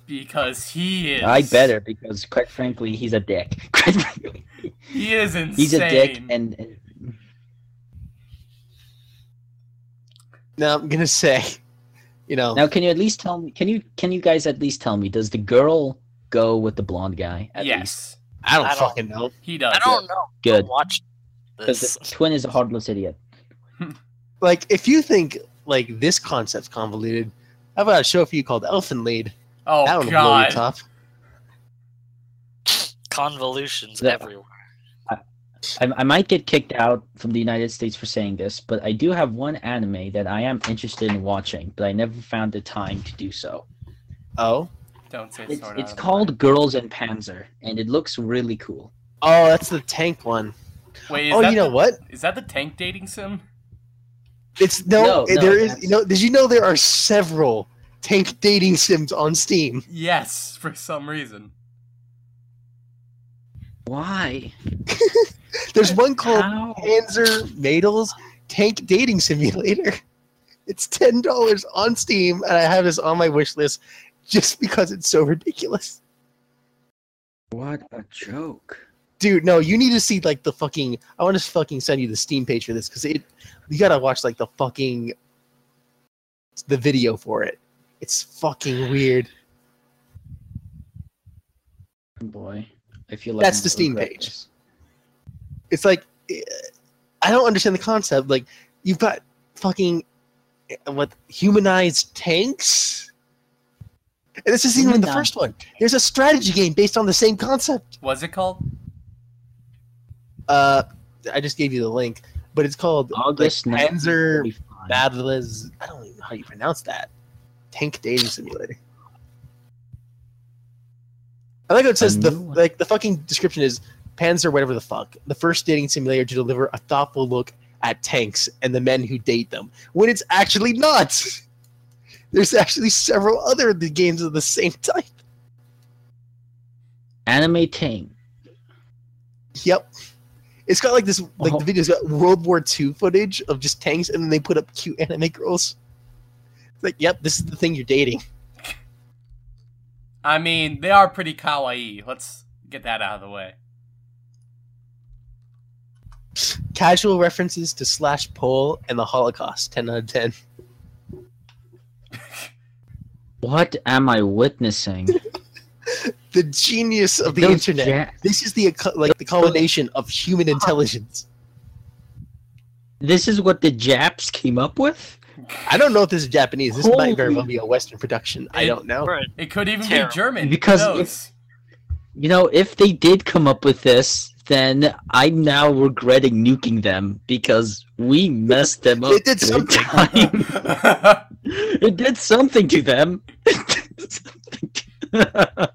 because he is. I better because, quite frankly, he's a dick. Quite *laughs* frankly, He is insane. he's a dick, and, and Now I'm gonna say, you know, Now, can you at least tell me? Can you can you guys at least tell me? Does the girl go with the blonde guy? At least? yes, I don't I don't- fucking know. he does. I don't know. Good. Watch Because this. the twin is a heartless idiot. *laughs* Like, if you think like this concept's convoluted, how about a show for you called Elfen Lied? Oh that would blow your god. top. Convolutions Yeah. everywhere. I, I might get kicked out from the United States for saying this, but I do have one anime that I am interested in watching, but I never found the time to do so. Oh, Don't say It's, sword it's Art Online. called Girls and Panzer, and it looks really cool. oh, that's the tank one. Wait, is Oh, that you know the, what? Is that the tank dating sim? It's no, No, eh, no, there is. You know, did you know there are several tank dating sims on Steam? Yes, for some reason. Why? *laughs* There's one called How? Panzer Madels Tank Dating Simulator. It's ten dollars on Steam, and I have this on my wish list just because it's so ridiculous. What a joke. Dude, no, you need to see like the fucking. I want to fucking send you the Steam page for this because it. You gotta watch like the fucking. The video for it. It's fucking weird. Boy, I feel like That's I'm the Steam page. this. It's like eh, I don't understand the concept. Like you've got fucking eh, what humanized tanks. And this isn't even the first one. There's a strategy game based on the same concept. What's it called? Uh, I just gave you the link, but it's called August like, Panzer 1945. Battles. I don't even know how you pronounce that. Tank dating simulator. I like how it says the one. like the fucking description is Panzer whatever the fuck. The first dating simulator to deliver a thoughtful look at tanks and the men who date them. When it's actually not. *laughs* There's actually several other the games of the same type. Anime Tang. Yep. It's got like this like Oh. the video's got World War II footage of just tanks and then they put up cute anime girls. It's like, yep, this is the thing you're dating. I mean, they are pretty kawaii. Let's get that out of the way. Casual references to slash pole and the Holocaust, 10 out of 10. What am I witnessing? *laughs* The genius of the Those internet. ja- this is the like the culmination of human intelligence. this is what the Japs came up with? I don't know if this is Japanese. This might very well be a Western production. I don't know. It could even Terrible. be German. Because if- You know, if they did come up with this, then I'm now regretting nuking them because we messed them up. It did something. *laughs* it did something to them. Something *laughs* to-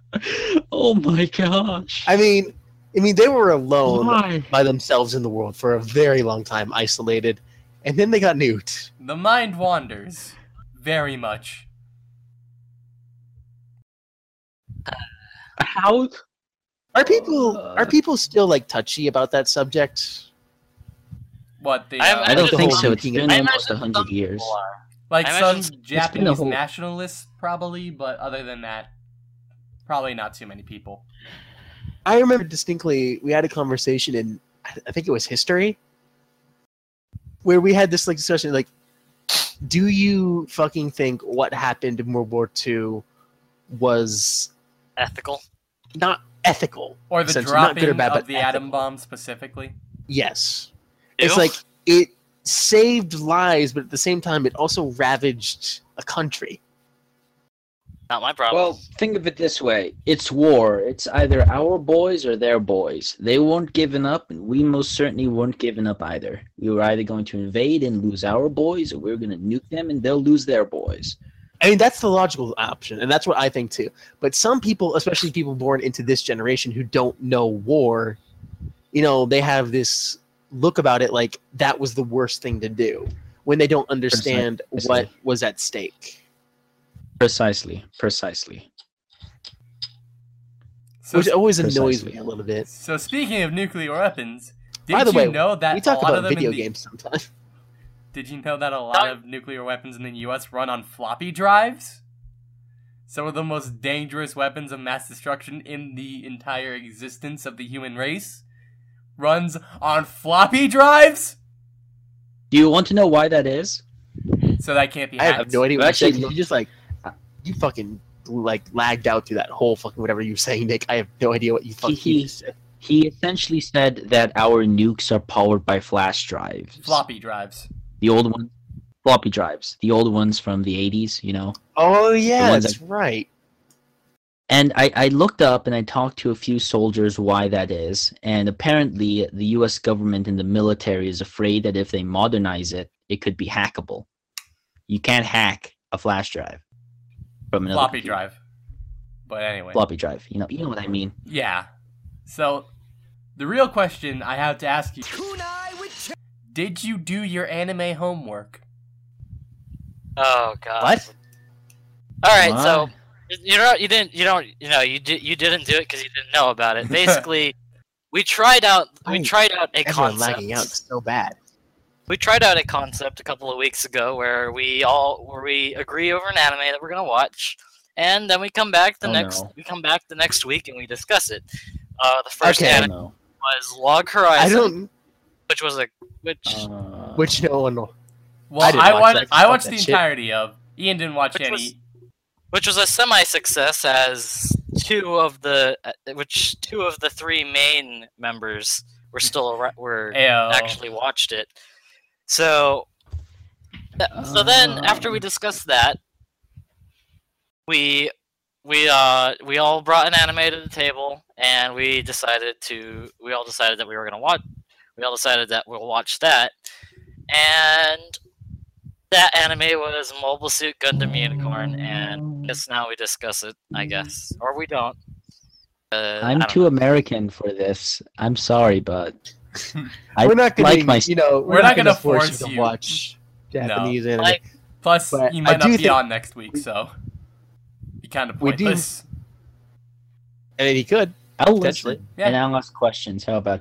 oh my gosh. I mean, I mean, they were alone Why? by themselves in the world for a very long time, isolated, and then they got nuked. the mind wanders very much. How? Are people Uh, are people still like touchy about that subject? What the I'm- uh, I don't the think so. It's been almost a hundred years. people like I some imagine- been a Japanese whole- nationalists probably, but other than that, probably not too many people. I remember distinctly we had a conversation in I I think it was history where we had this like discussion like do you fucking think what happened in World War II was Ethical. not ethical? Or the Essentially, not dropping good or bad, of but the atom bomb specifically. Yes. It's like it saved lives, but at the same time it also ravaged a country. Not my problem. Well, think of it this way: it's war. It's either our boys or their boys. They weren't giving up, and we most certainly weren't giving up either. We were either going to invade and lose our boys, or we were going to nuke them and they'll lose their boys. I mean, that's the logical option, and that's what I think too. But some people, especially people born into this generation who don't know war, you know, they have this look about it like that was the worst thing to do when they don't understand Precisely. what was at stake. Precisely, precisely. So, Which always annoys Precisely. me a little bit. so speaking of nuclear weapons, did By the you way, know that we talk a lot about of them video in the, games sometimes. *laughs* Did you know that a lot of nuclear weapons in the U.S. run on floppy drives? Some of the most dangerous weapons of mass destruction in the entire existence of the human race runs on floppy drives. Do you want to know why that is? so that can't be I have no idea what Well, actually- You just like you fucking like lagged out through that whole fucking whatever you were saying, Nick. I have no idea what you fucking He- said. He essentially said that our nukes are powered by flash drives. Floppy drives. The old ones, floppy drives. The old ones from the 80s, you know. Oh yeah, ones that's right. And I, I looked up and I talked to a few soldiers why that is. And apparently, the US government and the military is afraid that if they modernize it, it could be hackable. You can't hack a flash drive from another Floppy computer. drive. But anyway. Floppy drive. You know, you know what I mean. Yeah. So, the real question I have to ask you Did you do your anime homework? Oh god. What? All right, Why? so you know you didn't you don't you know you did you didn't do it because you didn't know about it. *laughs* Basically, we tried out we I- tried out a Everyone concept. lagging out so bad. We tried out a concept a couple of weeks ago where we all where we agree over an anime that we're gonna watch, and then we come back the Oh, next no. we come back the next week and we discuss it. Uh, the first Okay. Anime don't was Log Horizon, I don't. which was a which Uh, Which no one. will- Well, I I, didn't watch watched. I watched that the shit. entirety of. Ian didn't watch Which any. was- which was a semi-success as two of the uh, which two of the three main members were still were *laughs* Ayo. actually watched it. So so then after we discussed that we we uh we all brought an anime to the table and we decided to we all decided that we were going to watch we all decided that we'll watch that and that anime was Mobile Suit Gundam Unicorn and I guess now we discuss it I guess or we don't uh, I I'm don't too know. American for this. I'm sorry, but *laughs* I we're not gonna, like my. you know, we're, We're not, not gonna, gonna force, force you to watch Japanese anime. Like, Plus, But you might do not be on next week, so be kind of We do- pointless. and he could. I'll potentially. listen Yeah. and I'll ask questions. How about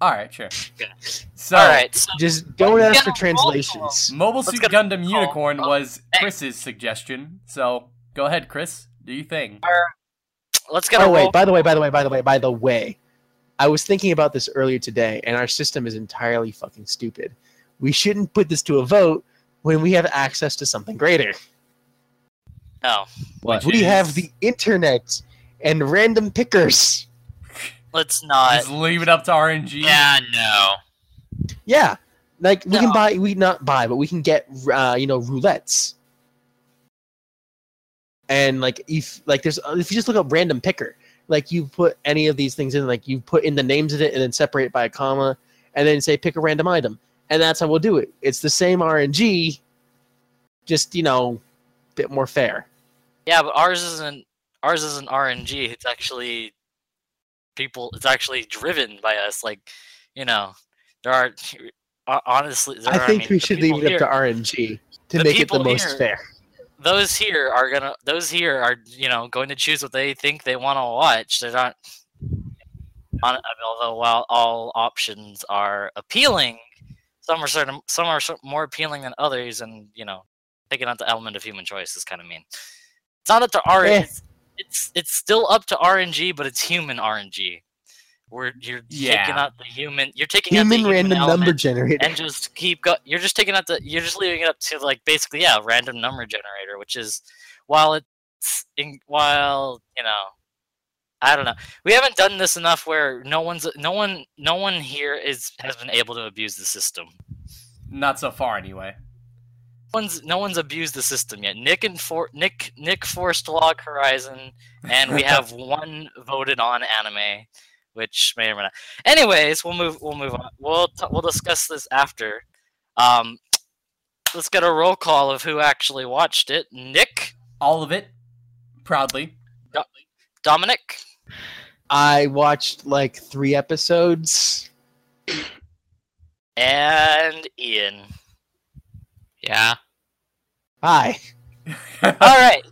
All right, sure. Okay. So, all right so Just don't ask for translations. Mobile Suit Gundam call. Unicorn Oh, was hey. Chris's suggestion. So, go ahead, Chris. Do you think? let's get Oh roll wait, by the way, by the way, by the way, by the way, I was thinking about this earlier today, and our system is entirely fucking stupid. We shouldn't put this to a vote when we have access to something greater. no what? We is- have the internet and random pickers. Let's not Just leave it up to RNG. Yeah, no. Yeah, like we can buy, we not buy, but we can get, uh, you know, roulettes. And like if like there's if you just look up random picker, like you put any of these things in, like you put in the names of it and then separate it by a comma, and then say pick a random item, and that's how we'll do it. It's the same RNG, just you know, bit more fair. Yeah, but ours isn't ours isn't RNG. It's actually people. It's actually driven by us. Like, you know, there are *laughs* honestly. There I are, think mean, we should leave it up to here- RNG to make it the most here- fair. Those here are gonna. Those here are you know going to choose what they think they want to watch. They're not. On, I mean, although while all options are appealing, some are certain some are more appealing than others, and you know, taking out the element of human choice is kind of mean. It's not up to RNG. Eh. It's, it's it's still up to RNG, but it's human RNG. Where you're taking out the human, you're taking out Human the human random number generator. and just keep go. You're just taking out the. You're just leaving it up to like basically yeah, random number generator, which is while it's in while you know, I don't know. We haven't done this enough where no one's no one no one here is has been able to abuse the system. Not so far, anyway. No one's no one's abused the system yet. Nick and for Nick Nick forced Log Horizon, and we have *laughs* one voted on anime, which may or may not. Anyways, we'll move we'll move on. We'll t- we'll discuss this after. Um, let's get a roll call of who actually watched it. Nick, All of it, proudly. Dominic, I watched like three episodes. and Ian. Yeah. Hi. *laughs* All right.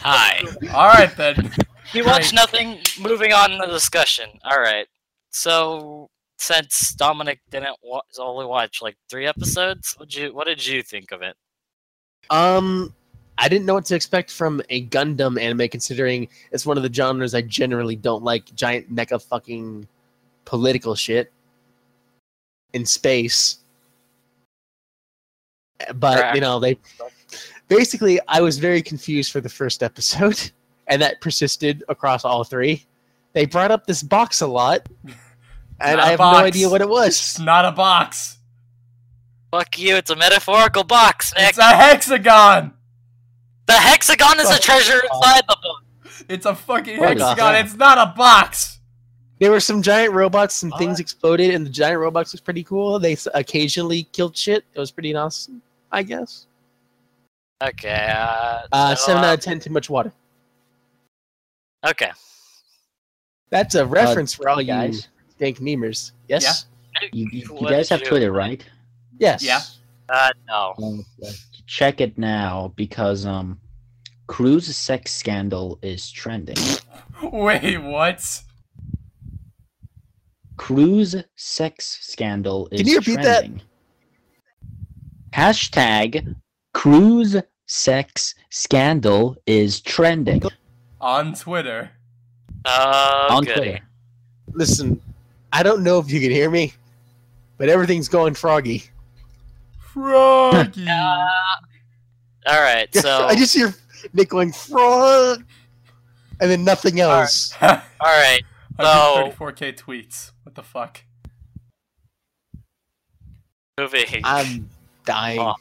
Hi. All right then. He watched Right. nothing. Moving on in the discussion. All right. So since Dominic didn't wa- only watch like three episodes, what you what did you think of it? Um, I didn't know what to expect from a Gundam anime, considering it's one of the genres I generally don't like. Giant mecha fucking political shit in space. But Correct. you know they basically I was very confused for the first episode, *laughs* and that persisted across all three. They brought up this box a lot, and Not I a have box. no idea what it It's was. not a box. Fuck you, it's a metaphorical box, Nick. It's a hexagon. The hexagon is a treasure inside the book. It's a fucking Fuck off. hexagon. It's not a box. There were some giant robots, some things exploded, and the giant robots was pretty cool. They occasionally killed shit. It was pretty awesome, I guess. Okay, uh... Uh, so, seven uh, out of ten, too much water. Okay. That's a reference for all you guys. dank memers. Yes. You, you, you guys have you- Twitter, right? Yes. Yeah. Uh, no. Um, check it now because um, Cruz sex scandal is trending. *laughs* Wait, what? Cruz sex scandal is Can you repeat that? Trending. Hashtag Cruz sex scandal is trending On Twitter. Uh, on goody. Twitter. Listen, I don't know if you can hear me, but everything's going froggy. Froggy. *laughs* Uh, Alright, so... I just hear Nick going frog, and then nothing else. *laughs* Alright, So- 134k tweets. What the fuck? moving. I'm dying. Oh.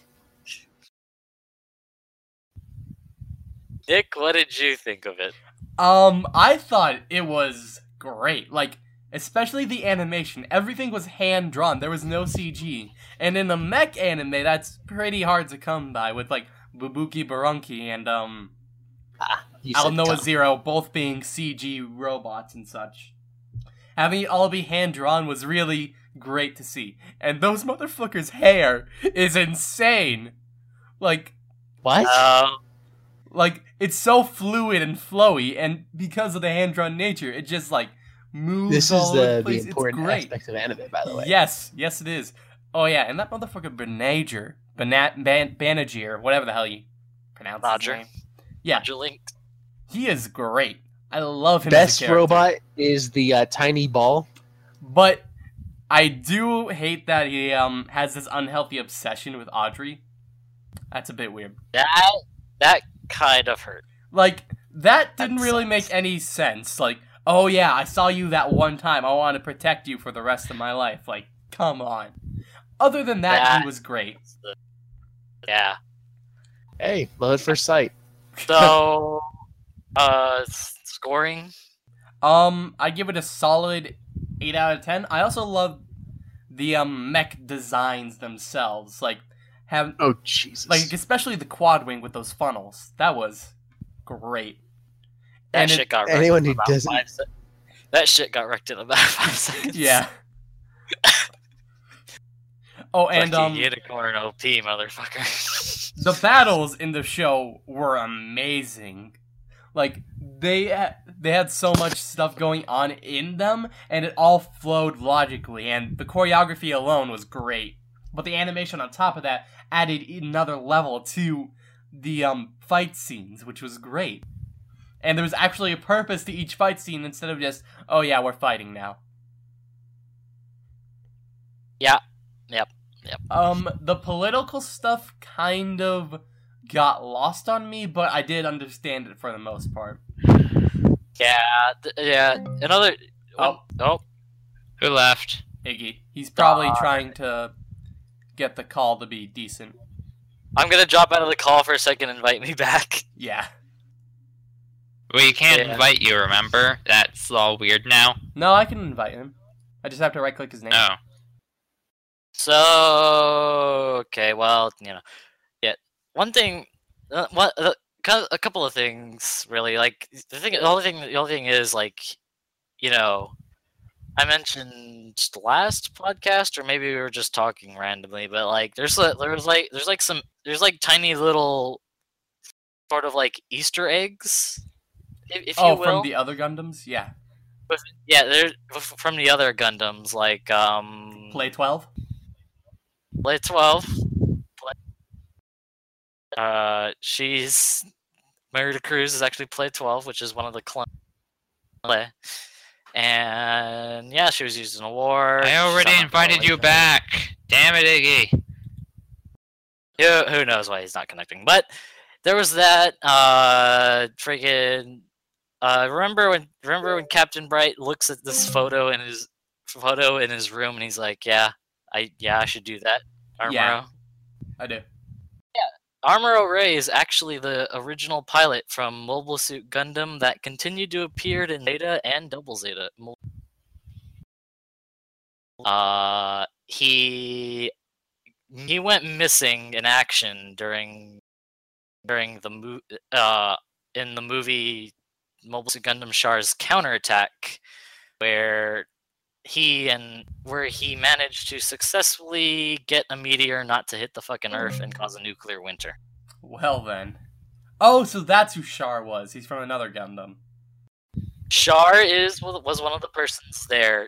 Nick, what did you think of it? Um, I thought it was great. Like, especially the animation. Everything was hand drawn. There was no CG. And in the mech anime, that's pretty hard to come by with like Bubuki Buranki and um You Al said Noah dumb. Zero both being CG robots and such. Having it all be hand drawn was really great to see. And those motherfuckers' hair is insane. Like What? Um, like it's so fluid and flowy, and because of the hand drawn nature, it just like moves. this is all the, the place. It's important great. aspect of anime, by the way. Yes, yes, it is. Oh yeah, and that motherfucker Benager, Banat, Ban, Banagir, whatever the hell you pronounce Roger. his name. Yeah, Roger Link. he is great. I love him. as a Best robot is the uh, tiny ball. but I do hate that he um has this unhealthy obsession with Audrey. That's a bit weird. That that kind of hurt. Like that didn't That really make any sense. Like, oh yeah, I saw you that one time. I want to protect you for the rest of my life. Like, come on. Other than that, That- he was great. Yeah. Hey, love at first sight. So, *laughs* uh, scoring. Um, I give it a solid eight out of ten. I also love the um mech designs themselves. Like, have Oh Jesus! like especially the quad wing with those funnels. That was great. That And it- shit got wrecked anyone in who about doesn't- five se- That shit got wrecked in about *laughs* five seconds. Yeah. *laughs* oh, and Fucking um, unicorn OP, motherfucker. *laughs* the battles in the show were amazing. Like they ha- they had so much stuff going on in them, and it all flowed logically. And the choreography alone was great, but the animation on top of that added another level to the um fight scenes, which was great. And there was actually a purpose to each fight scene instead of just, oh yeah, we're fighting now. Yeah. Yep. Yep. Um, the political stuff kind of got lost on me, but I did understand it for the most part. yeah. Th- yeah. Another. Oh. Oh. Oh. Who left? Iggy. He's probably God. trying to get the call to be decent. I'm gonna drop out of the call for a second and invite me *laughs* back. Yeah. Well, you can't Yeah. invite you, remember? That's all weird now. No, I can invite him. I just have to right click his name. Oh. So okay, well, you know, yeah. One thing, uh, what uh, a couple of things really. Like the thing, the only thing, the only thing is like, you know, I mentioned last podcast, or maybe we were just talking randomly, but like, there's a, there's like there's like some there's like tiny little sort of like Easter eggs, if, if oh, you will. from the other Gundams? Yeah. Yeah, they're from the other Gundams, like um, Play 12? Play 12. Uh, she's Marida Cruz is actually Play 12, which is one of the clones. And yeah, she was used in a war. I already invited you back. Damn it, Iggy. who, who knows why he's not connecting? But there was that. Uh, freaking. Uh, remember when? Remember when Captain Bright looks at this photo in his photo in his room, and he's like, "Yeah, I yeah, I should do that." Amuro. Yeah. I do. Amuro Ray is actually the original pilot from Mobile Suit Gundam that continued to appear in Zeta and Double Zeta. Uh, he he went missing in action during during the uh in the movie Mobile Suit Gundam Char's counterattack, where he and where he managed to successfully get a meteor not to hit the fucking Earth and cause a nuclear winter. Well then. Oh, so that's who Char was. He's from another Gundam. Char is was one of the persons there.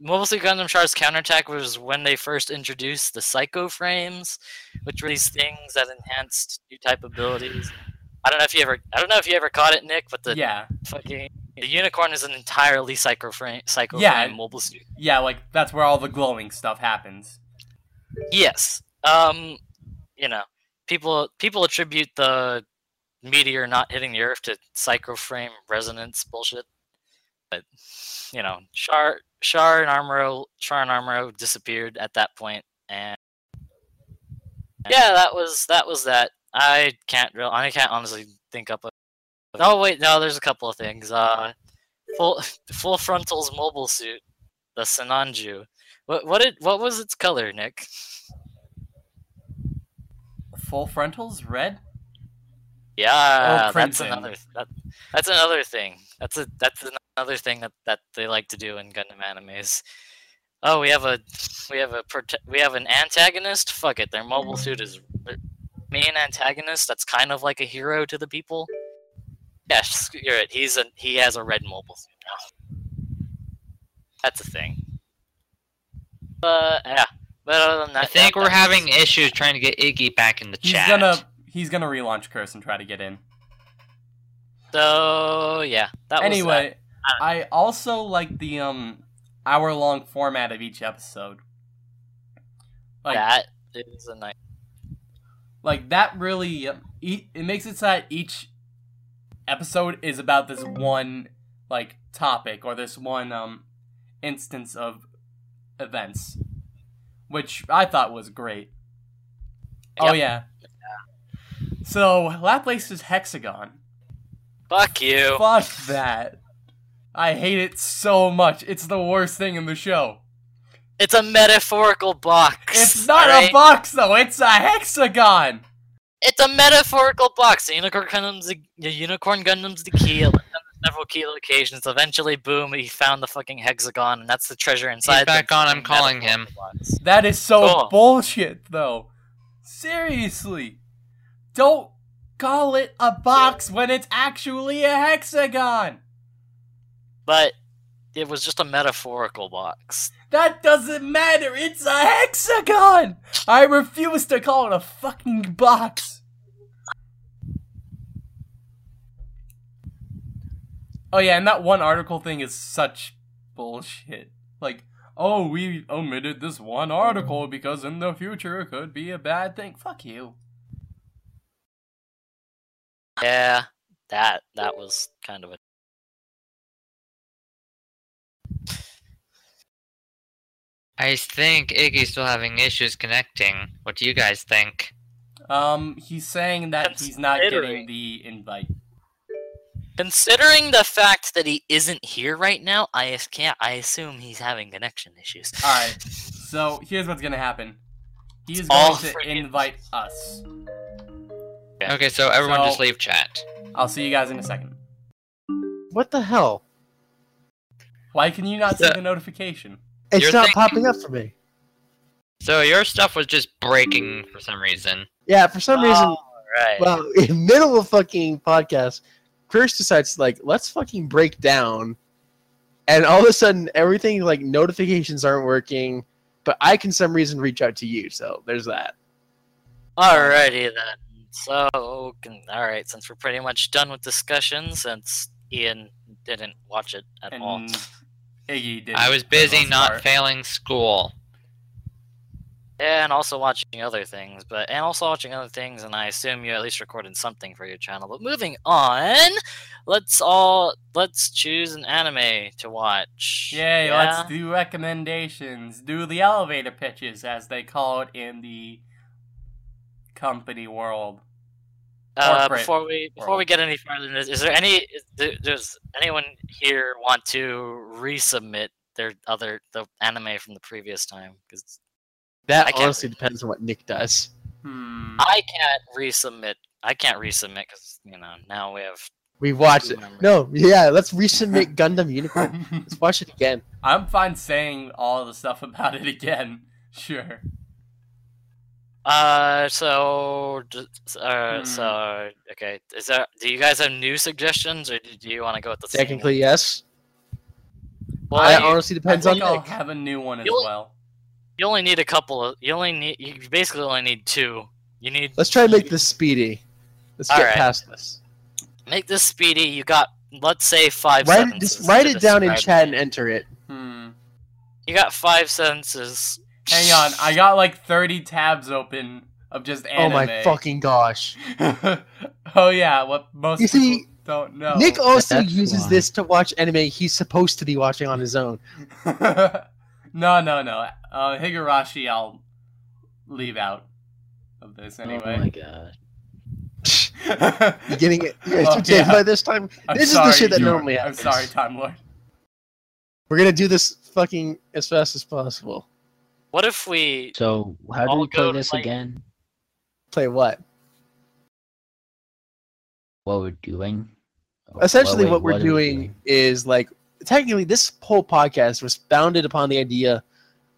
Mobile Suit Gundam Char's counterattack was when they first introduced the Psycho Frames, which were these things that enhanced new type abilities. I don't know if you ever I don't know if you ever caught it, Nick, but the Yeah. fucking the unicorn is an entirely psycho frame psycho Yeah. frame mobile suit. Yeah, like that's where all the glowing stuff happens. Yes. Um, you know, people people attribute the meteor not hitting the Earth to psychoframe resonance bullshit, but you know, Char Char and Amuro Char and Amuro disappeared at that point, and yeah, that was that was that. I can't real I can't honestly think up. A, oh wait, no, there's a couple of things. Uh, full *laughs* full frontals mobile suit, the Sinanju. What what did what was its color, Nick? Full frontals, red. Yeah, that's another that, that's another thing. That's a that's another thing that, that they like to do in Gundam animes. Oh, we have a we have a we have an antagonist. Fuck it, their mobile suit is main antagonist. That's kind of like a hero to the people. Yes, you're right. He's a he has a red mobile. That's a thing. But yeah, but other than that, I think that- we're that's- having issues trying to get Iggy back in the He's chat. gonna he's gonna relaunch Curse and try to get in. So yeah, that was that. anyway, I also like the um hour long format of each episode. Like that is a nice. like that really it makes it so that each episode is about this one like topic or this one um instance of events which i thought was great. Oh yeah. So laplace's hexagon. Fuck you. fuck that. I hate it so much. It's the worst thing in the show. It's a metaphorical box. it's not alright? a box though. It's a hexagon It's a metaphorical box. The unicorn Gundam's the, the unicorn Gundam's the key. It led them to several key locations. Eventually, boom, he found the fucking hexagon, and that's the treasure inside. the back on, I'm calling him. box. That is so Cool. bullshit, though. Seriously. Don't call it a box when it's actually a hexagon. But it was just a metaphorical box. That doesn't matter. It's a hexagon. I refuse to call it a fucking box. Oh yeah, and that one article thing is such bullshit. Like, oh, we omitted this one article because in the future it could be a bad thing. Fuck you. Yeah, that that was kind of a. I think Iggy's still having issues connecting. What do you guys think? Um, he's saying that he's not getting the invite. Considering the fact that he isn't here right now, I can't. I assume he's having connection issues. Alright, so here's what's gonna happen. He's going All to freaking- invite us. Yeah. Okay, so everyone just leave chat. I'll see you guys in a second. What the hell? Why can you not see So- the notification? It's You're not thinking- popping up for me. So your stuff was just breaking for some reason. Yeah, for some reason, Right. well, *laughs* in middle of fucking podcast, Chris decides to, like, let's fucking break down. And all of a sudden, everything, like, notifications aren't working, but I can some reason reach out to you, so there's that. Alrighty then. So, can, all right. Since we're pretty much done with discussion, since Ian didn't watch it at And all. Iggy did. I was busy not failing school. Yeah, and also watching other things, but and also watching other things, and I assume you at least recorded something for your channel. But moving on, let's all let's choose an anime to watch. Yay, Yeah? let's do recommendations. Do the elevator pitches, as they call it in the company world. Uh, before we before world. we get any further, in this, is there any is does anyone here want to resubmit their other the anime from the previous time? Because That I can't honestly depends on what Nick does. Hmm. I can't resubmit. I can't resubmit because you know now we have. We watched it. members. No, yeah, let's resubmit *laughs* Gundam Unicorn. Let's watch it again. I'm fine saying all the stuff about it again. *laughs* Sure. Uh, so uh, Hmm. so okay. Is there? Do you guys have new suggestions, or do do you want to go with the same Technically, yes. one? That Well, you, honestly I depends on I'll Nick. *laughs* have a new one as You'll- well. you only need a couple of. You only need. You basically only need two. You need. Let's try to make this speedy. Let's get Alright. past this. Make this speedy. You got. Let's say five. Write it, sentences just write it down in describe chat it. and enter it. Hmm. You got five sentences. Hang on, I got like 30 tabs open of just anime. Oh my fucking gosh. *laughs* oh yeah, what most You people see, don't know. Nick also That's uses why. this to watch anime he's supposed to be watching on his own. *laughs* no, no, no. Uh, Higurashi, I'll leave out of this anyway. Oh my anyway. god. *laughs* You getting it? You guys Oh, too yeah. by this time? I'm this is the shit that Jordan. normally I'm sorry, Time Lord. We're gonna do this fucking as fast as possible. What if we? So how do we play this like- again? Play what? What we're doing? Essentially, wait, what we're are we doing, is like technically this whole podcast was founded upon the idea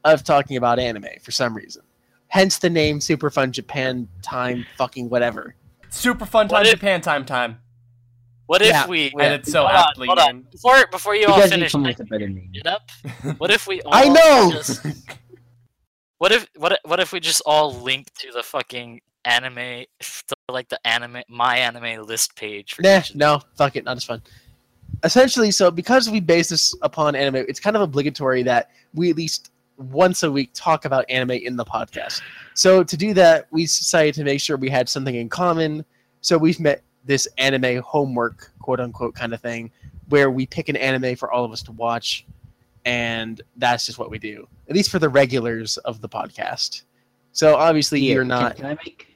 of talking about anime for some reason. Hence the name Super Fun Japan Time fucking whatever. Super fun time, What if- Japan time time. What if Yeah, we? And it's so hold on, hold on. Before before you, You all guys need to finish come a better name. it up, what if we? All I know! Just, *laughs* what if what what if we just all link to the fucking anime, to, like the anime my anime list page? For Nah, no, fuck it, not as fun. Essentially, so because we base this upon anime, it's kind of obligatory that we at least once a week talk about anime in the podcast. So to do that, we decided to make sure we had something in common. So we've met this anime homework, quote unquote, kind of thing, where we pick an anime for all of us to watch, and that's just what we do. At least for the regulars of the podcast. So obviously, Here, you're not Can, I make?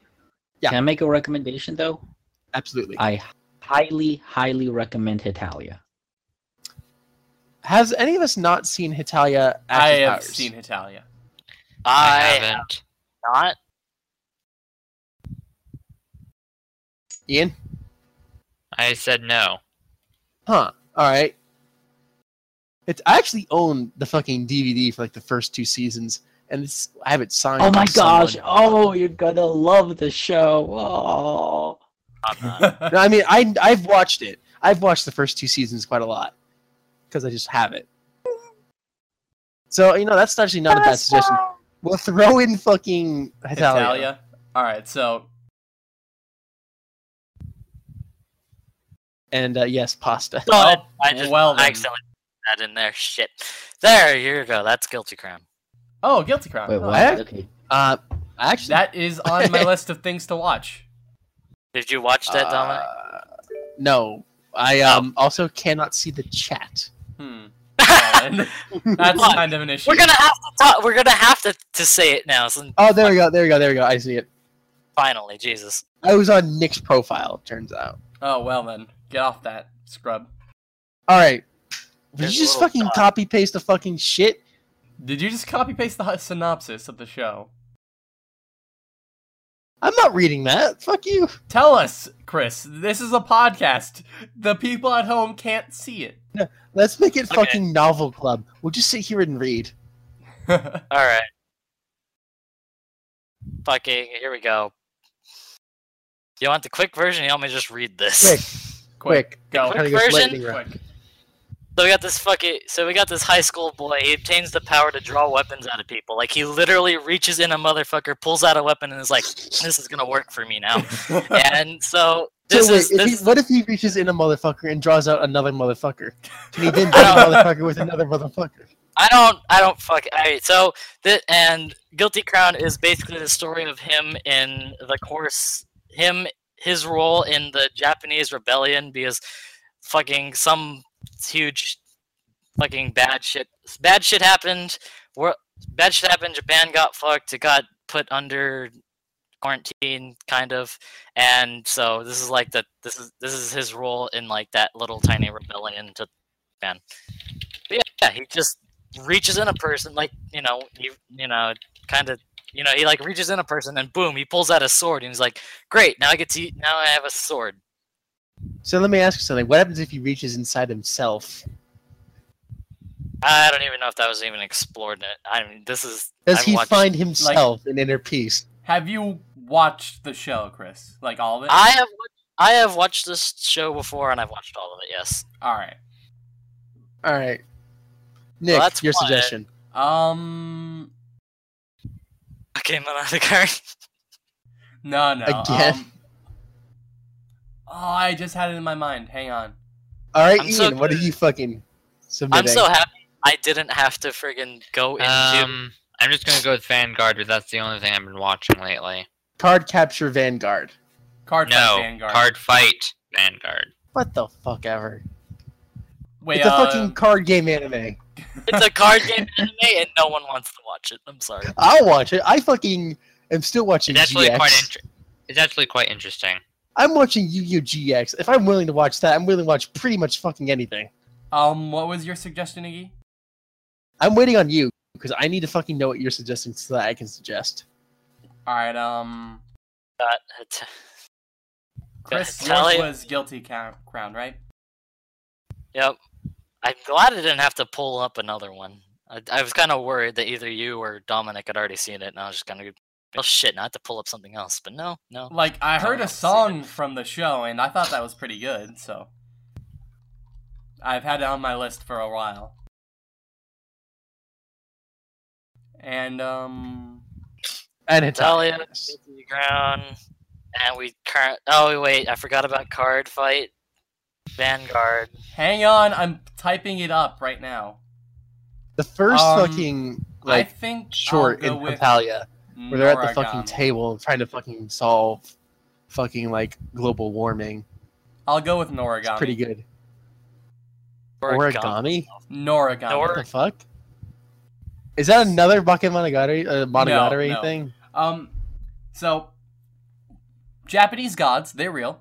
Yeah. Can I make a recommendation though? absolutely. I highly, highly recommend Hetalia. Has any of us not seen Hetalia? I have Hours? seen Hetalia. I, I have haven't. not. Ian? I said no. Huh. All right. It's I actually own the fucking DVD for like the first two seasons, and it's I have it signed. Oh my gosh! someone. Oh, you're gonna love the show. Oh. I'm. No, I mean I I've watched it. I've watched the first two seasons quite a lot because I just have it. So you know that's actually not a bad suggestion. We'll throw in fucking Hetalia. Hetalia. All right, so and uh, yes, pasta. Oh, I just well I accidentally put that in there. Shit. There, here you go. That's guilty crown. oh, Guilty Crown. Wait, Oh, what? I- Okay. Uh, actually, That is on my *laughs* list of things to watch. Did you watch that, Dominic? uh, no, I um also cannot see the chat. Hmm. Well, *laughs* That's Look, kind of an issue. We're gonna have to talk. We're gonna have to to say it now. So Oh, there we go. There we go. There we go. I see it. finally, Jesus. I was on Nick's profile. Turns out. Oh well then, get off that scrub. All right. Did you just fucking dot. copy paste the fucking shit? Did you just copy paste the *laughs* synopsis of the show? I'm not reading that. Fuck you. Tell us, Chris. This is a podcast. The people at home can't see it. Let's make it Okay. fucking novel club. We'll just sit here and read. *laughs* All right. Fucking. Here we go. You want the quick version? You want me to just read this? Quick, quick. go. Trying Quick version? Quick. So we got this fucking. So we got this high school boy. He obtains the power to draw weapons out of people. Like he literally reaches in a motherfucker, pulls out a weapon, and is like, "This is gonna work for me now." *laughs* and so this so wait, is if he, what if he reaches in a motherfucker and draws out another motherfucker? Can he then *laughs* draw a motherfucker with another motherfucker? I don't. I don't fuck. I so that and Guilty Crown is basically the story of him in the course, him his role in the Japanese rebellion because fucking some huge fucking bad shit bad shit happened. Wor- bad shit happened. Japan got fucked. It got put under quarantine, kind of, and so this is like the this is this is his role in like that little tiny rebellion to Japan. But yeah, yeah, he just reaches in a person, like you know, you you know, kind of. You know, he like reaches in a person and boom, he pulls out a sword and he's like, "Great, now I get to now I have a sword." So let me ask you something. What happens if he reaches inside himself? I don't even know if that was even explored. In it. I mean, this is. Does I've he watched- find himself an inner peace? Have you watched the show, Chris? Like all of it? I have. watched- I have watched this show before, and I've watched all of it. Yes. All right. All right. Nick, that's your one. suggestion. Um. Okay, another card. No, no. Again? Um, oh, I just had it in my mind. Hang on. All right, I'm Ian, so what are you fucking submitting? I'm so happy I didn't have to friggin' go into. Um, I'm just gonna go with Vanguard, but that's the only thing I've been watching lately. Card Capture Vanguard. Card no, Fight Vanguard. Card Fight Vanguard. What the fuck ever? Wait, it's a uh, fucking card game anime. it's a card game *laughs* anime, and no one wants to watch it. I'm sorry. I'll watch it. I fucking am still watching It's actually GX. quite inter- It's actually quite interesting. I'm watching Yu-Gi-Oh! GX. If I'm willing to watch that, I'm willing to watch pretty much fucking anything. Um, what was your suggestion, Iggy? I'm waiting on you because I need to fucking know what you're suggesting so that I can suggest. All right. Um, Got it. *laughs* Chris, Tell yours was Guilty Crown, crown, right? Yep. I'm glad I didn't have to pull up another one. I, I was kind of worried that either you or Dominic had already seen it, and I was just gonna, oh shit, I not to pull up something else. But no, no. Like I heard a song from the show, and I thought that was pretty good. So I've had it on my list for a while. And um, And it's Talia, Guilty Crown, and we current. Oh wait, I forgot about Card Fight, Vanguard. hang on, I'm typing it up right now. the first Um, fucking I like think short in go with Natalia where they're at the fucking table trying to fucking solve fucking like global warming. I'll go with It's Noragami. pretty good. Origami. Origami? Noragami. What the fuck? Is that another Bakemonogatari uh, Monogatari no. thing? Um, so Japanese gods, they're real,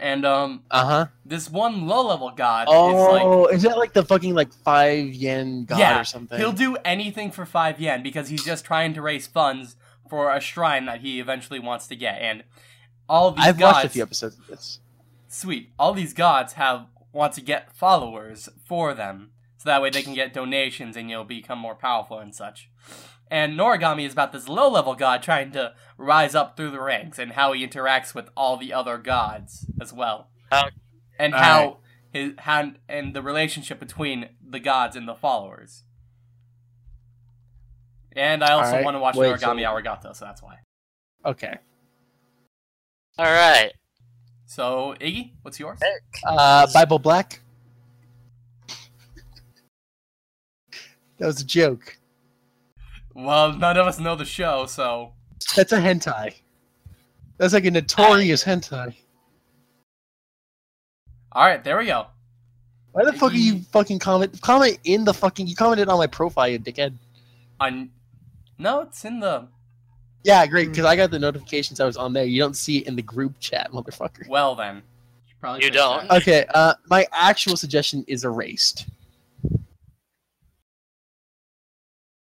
and um, Uh huh. this one low-level god is like Oh, is that like the fucking like five yen god Yeah, or something? He'll do anything for five yen because he's just trying to raise funds for a shrine that he eventually wants to get. And all of these gods I've gods, watched a few episodes of this. sweet, all these gods have want to get followers for them, so that way they can get donations and you'll become more powerful and such. And Noragami is about this low-level god trying to rise up through the ranks and how he interacts with all the other gods as well, How- and how right. his how, and the relationship between the gods and the followers. And I also Alright, want to watch wait, Origami so- Arigato, so that's why. Okay. All right. So Iggy, what's yours? Uh, Bible Black. That was a joke. Well, none of us know the show, so That's a hentai. That's like a notorious hentai. all right, there we go. Why the fuck are you fucking comment? Comment in the fucking. You commented on my profile, you dickhead. On no, it's in the Yeah, great, because I got the notifications I was on there. You don't see it in the group chat, motherfucker. well then. Probably You don't. that. Okay, uh, my actual suggestion is erased.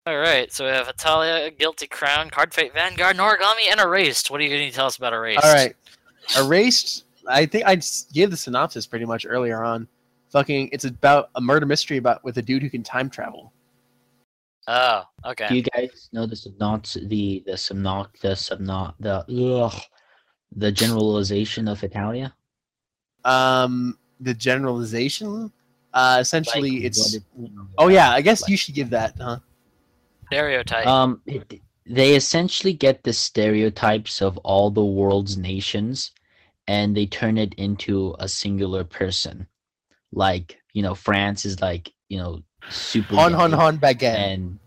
All right. So we have Italia, Guilty Crown, Card Fight, Vanguard, Noragami, and Erased. What are you going to tell us about Erased? All right, erased. I think I gave the synopsis pretty much earlier on. Fucking, it's about a murder mystery about with a dude who can time travel. Oh, okay. Do you guys know the subnot the the subnot the subnot the ugh, the generalization of Italia? Um, the generalization, uh, essentially, Like, it's. it- you know, Oh yeah, I guess like- you should give that, huh? Stereotype. Um, it, they essentially get the stereotypes of all the world's nations, and they turn it into a singular person. Like you know, France is like you know super Hon gay. hon hon baguette. and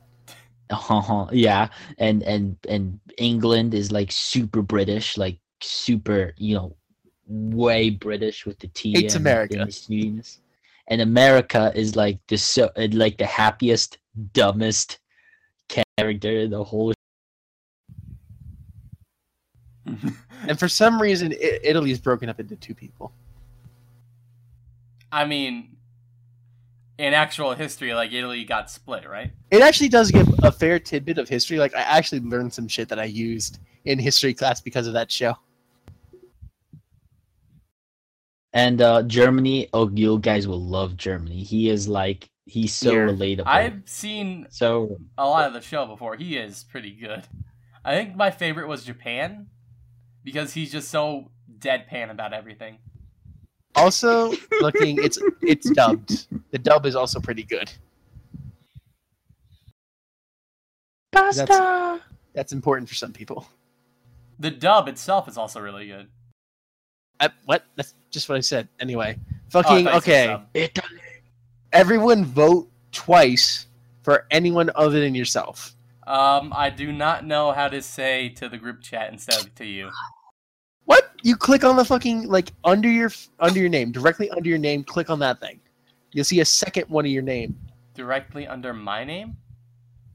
yeah and and and england is like super british like super you know way british with the t it's and America. the snootiness. and america is like the so uh, like the happiest dumbest character in the whole *laughs* And for some reason, I- Italy's broken up into two people. I mean, in actual history, like Italy got split, right? It actually does give a fair tidbit of history. Like, I actually learned some shit that I used in history class because of that show. and uh germany oh you guys will love germany he is like he's so Here. relatable I've seen so a lot of the show before. He is pretty good. I think my favorite was Japan because he's just so deadpan about everything. Also, looking, it's it's *laughs* dubbed. The dub is also pretty good. That's, that's important for some people. The dub itself is also really good. I, what? That's just what I said. Anyway, Oh, fucking thought you said okay. sub. Everyone vote twice for anyone other than yourself. Um, I do not know how to say to the group chat instead of to you. What? You click on the fucking like under your under your name, directly under your name. Click on that thing. You'll see a second one of your name. Directly under my name?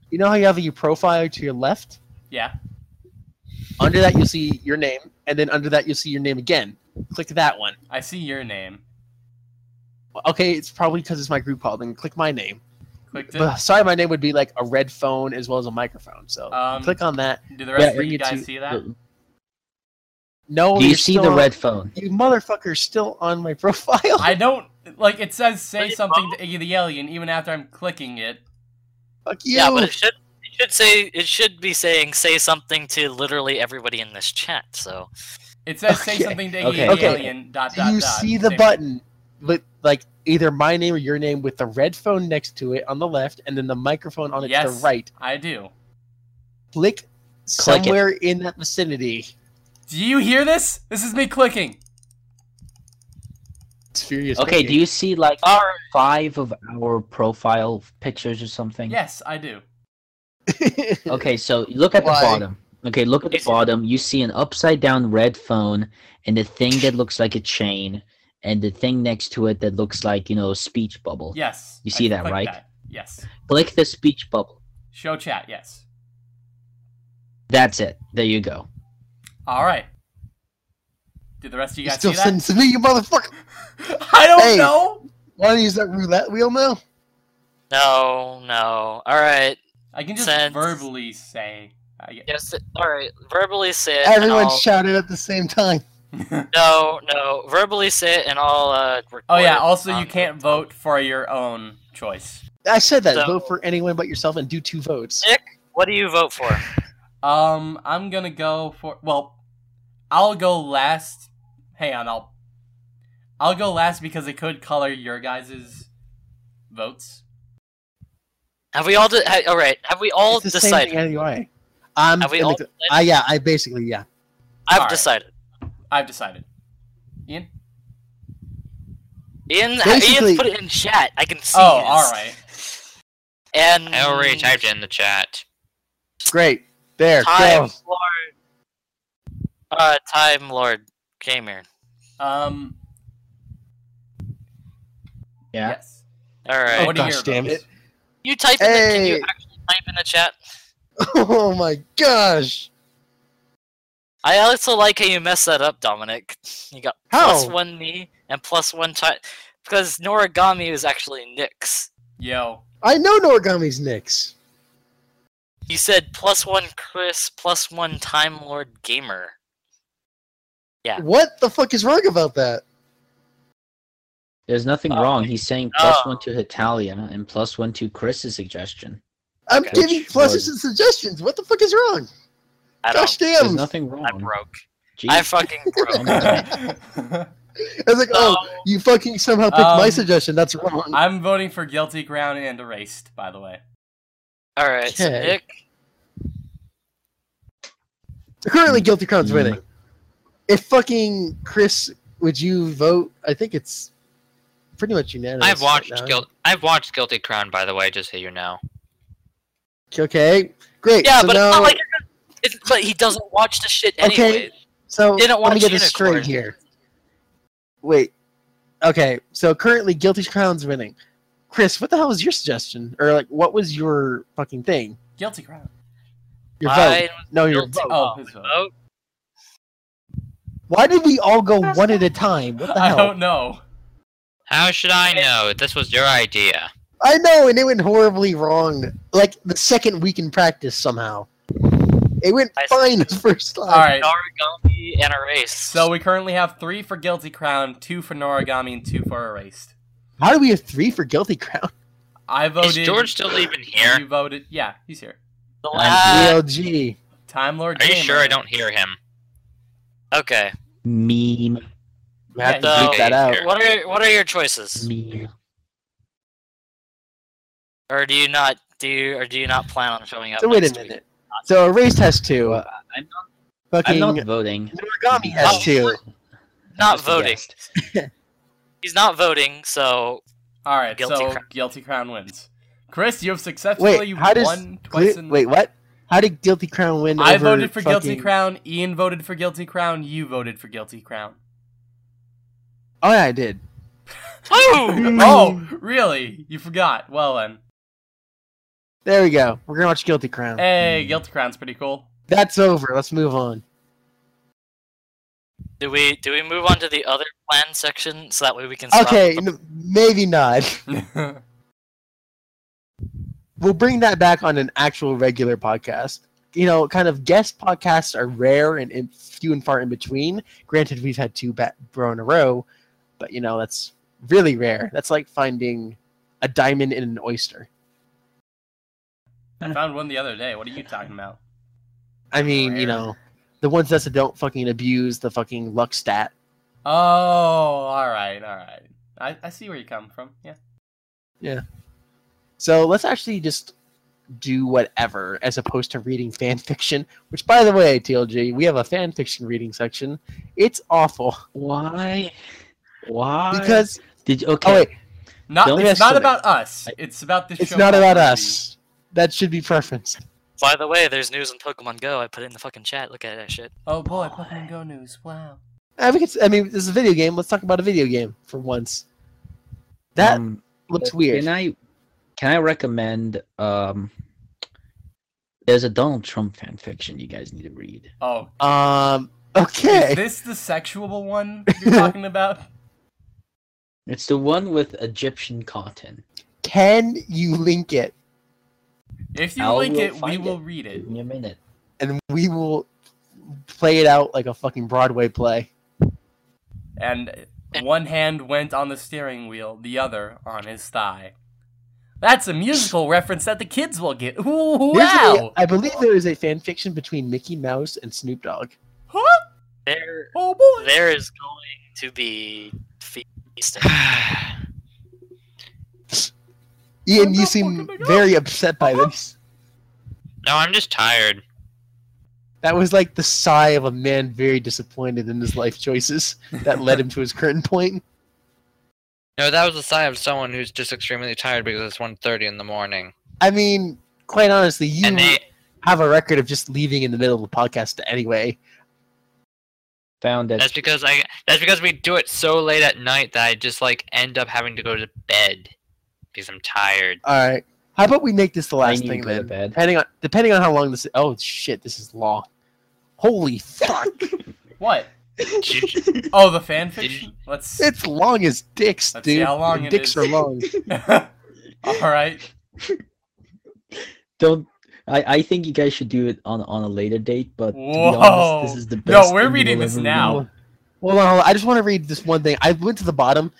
You know how you have your profile to your left? Yeah. Under that, you'll see your name, and then under that, you'll see your name again. Click that one. I see your name. Okay, it's probably because it's my group call. Then click my name. Clicked it. Sorry, my name would be like a red phone as well as a microphone. So Um, click on that. Do the rest yeah, of you guys see that? No, do you see the on- red phone You motherfucker's still on my *laughs* profile. I don't like it says say something to Iggy the Alien even after I'm clicking it. Fuck you. Yeah, but it should it should say it should be saying say something to literally everybody in this chat. So It says say something to Iggy Okay. the Okay. Alien dot Do dot you dot. see the button with like either my name or your name with the red phone next to it on the left, and then the microphone on it to the right? I do. Click Click it. somewhere in that vicinity. Do you hear this? This is me clicking. It's furious. okay do you see like all right, five of our profile pictures or something Yes, I do. *laughs* Okay, so look at Why? the bottom. Okay, look at the bottom. You see an upside down red phone and the thing that looks like a chain and the thing next to it that looks like, you know, a speech bubble. Yes. You I see that, right? that. Yes. Click the speech bubble. Show chat. Yes. That's it. There you go. All right. Did the rest of you You guys still see that? to me, you motherfucker. *laughs* I don't Hey. know. Want to use that roulette wheel now? no, no. All right, I can just Since- verbally say. I get- yes. All right, verbally say it. and Everyone shouted at the same time. *laughs* No, no. Verbally say it, and I'll. Uh, oh yeah. Also, you can't vote for your own choice. I said that. So- Vote for anyone but yourself and do two votes. Nick, what do you vote for? Um, I'm gonna go for. Well, I'll go last. Hang on. I'll. I'll go last because it could color your guys' votes. Have we all? De- ha- all right. Have we all it's the same decided? thing anyway. I'm Have we all? the, decided? uh, yeah, I basically yeah. I've Alright. decided. I've decided. Ian. Ian, Basically- Ian's put it in chat. I can see. Oh, his. all right. And I already typed it in the chat. Great. There, Time go. Lord. Uh, Time Lord came here. Um. Yeah. Yes. All right. What do you Gosh damn it. You type in the, Can you actually type in the chat? Oh my gosh. I also like how you messed that up, Dominic. You got How? one me and plus one time because Noragami is actually Nick's. Yo. I know Noragami's Nick's. You said plus one Chris, plus one Time Lord Gamer. Yeah. What the fuck is wrong about that? There's nothing Oh. wrong. He's saying uh, plus Oh. one to Hetalia and plus one to Chris's suggestion. I'm Okay. giving Which pluses and suggestions. What the fuck is wrong? I Gosh don't. There's damn. nothing wrong. I broke. Jeez. I fucking *laughs* broke. Oh my God. I was like, oh, No. you fucking somehow picked my Um, suggestion. That's wrong. I'm voting for guilty crown and erased. By the way. All right, so Okay. Nick. Currently, Guilty Crown's Mm. winning. If fucking Chris, would you vote? I think it's pretty much unanimous. I've watched right now. Guilt. I've watched Guilty Crown, by the way, just so you know. Okay, great. Yeah, so but now, it's not like it's, but he doesn't watch the shit anyway. Okay. anyway. so they don't let me get this Unicorn. straight here. Wait. Okay, so currently Guilty Crown's winning. Chris, what the hell was your suggestion? Or like, what was your fucking thing? Guilty crown. Your vote? Mine No, your Guilty vote. Oh, oh his vote. vote. Why did we all go one at a time? What the hell? I don't know. How should I know? This was your idea. I know, and it went horribly wrong. Like the second week in practice somehow. It went I- fine the first time. All right. Origami and erase. So we currently have three for guilty crown, two for Noragami, and two for erased. How do we have three for Guilty Crown? I voted. Is voted. George still even here? You voted. Yeah, he's here. the I'm last. GLG. Time Lord. Are you Gamer. sure I don't hear him? Okay. Meme. We have to Yeah, beat that out. What are what are your choices? Meme. Or do you not do you or do you not plan on showing up? So wait a next week? minute. So Erased has two. Well, I'm not, Fucking I'm not voting. Noragami has Oh. two. Not voting. *laughs* guest. He's not voting, so All right. Guilty so Crown. guilty crown wins. Chris, you have successfully Wait, how does won twice Gli- in. wait what? How did Guilty Crown win? I over voted for guilty crown. Ian voted for guilty crown. You voted for guilty crown. Oh yeah, I did. Woo! *laughs* *laughs* oh, really? You forgot? Well then. There we go. We're gonna watch Guilty Crown. Hey, guilty crown's pretty cool. That's over. Let's move on. Do we do we move on to the other plan section so that way we can stop Okay, the- n- maybe not. *laughs* We'll bring that back on an actual regular podcast. You know, kind of guest podcasts are rare and in, few and far in between. Granted, we've had two bat bro in a row, but you know that's really rare. That's like finding a diamond in an oyster. I found one the other day. What are you talking about? I mean, you know, the ones that don't fucking abuse the fucking luck stat. Oh, all right, all right. I, I see where you come from. Yeah. Yeah. So let's actually just do whatever as opposed to reading fan fiction. Which, by the way, TLG, we have a fan fiction reading section. It's awful Why? Why? because did you, okay? oh wait, Not. It's not about us. It's about the it's not about us. That should be preferenced. By the way, there's news on Pokemon Go. I put it in the fucking chat. Look at that shit. Oh boy, Pokemon Go news. Wow. I mean, it's, I mean, this is a video game. Let's talk about a video game for once. That Um, looks weird. Can I can I recommend um there's a Donald Trump fan fiction you guys need to read. Oh, Um. Okay. is Okay. this the sexual one you're *laughs* talking about? It's the one with Egyptian cotton. Can you link it, If you I link it, we find will it. read it. Give me a minute. and we will play it out like a fucking Broadway play. And one hand went on the steering wheel, the other on his thigh. That's a musical *laughs* reference that the kids will get. Ooh, wow! I believe there is a fan fiction between Mickey Mouse and Snoop Dogg. Huh? There, Oh boy! there is going to be feasting. *sighs* *sighs* Ian, you seem very upset by this. No, I'm just tired. That was like the sigh of a man very disappointed in his life choices that led him to his current point. *laughs* No, that was the sigh of someone who's just extremely tired because it's 1.30 in the morning. I mean, quite honestly, you they, have a record of just leaving in the middle of the podcast anyway. Found it. that's because I that's because we do it so late at night that I just like end up having to go to bed because I'm tired. All right. How about we make this the last thing to go to then? Depending on depending on how long this. Oh shit! This is long. Holy fuck! *laughs* What? *laughs* Oh, the fan fiction? Let's. it's long as dicks, Let's see dude. how long it dicks is. are long. *laughs* All right. don't I, I think you guys should do it on on a later date, but to be Whoa. honest, this is the best. No, we're reading this now. Hold on, hold on. I just want to read this one thing. I went to the bottom.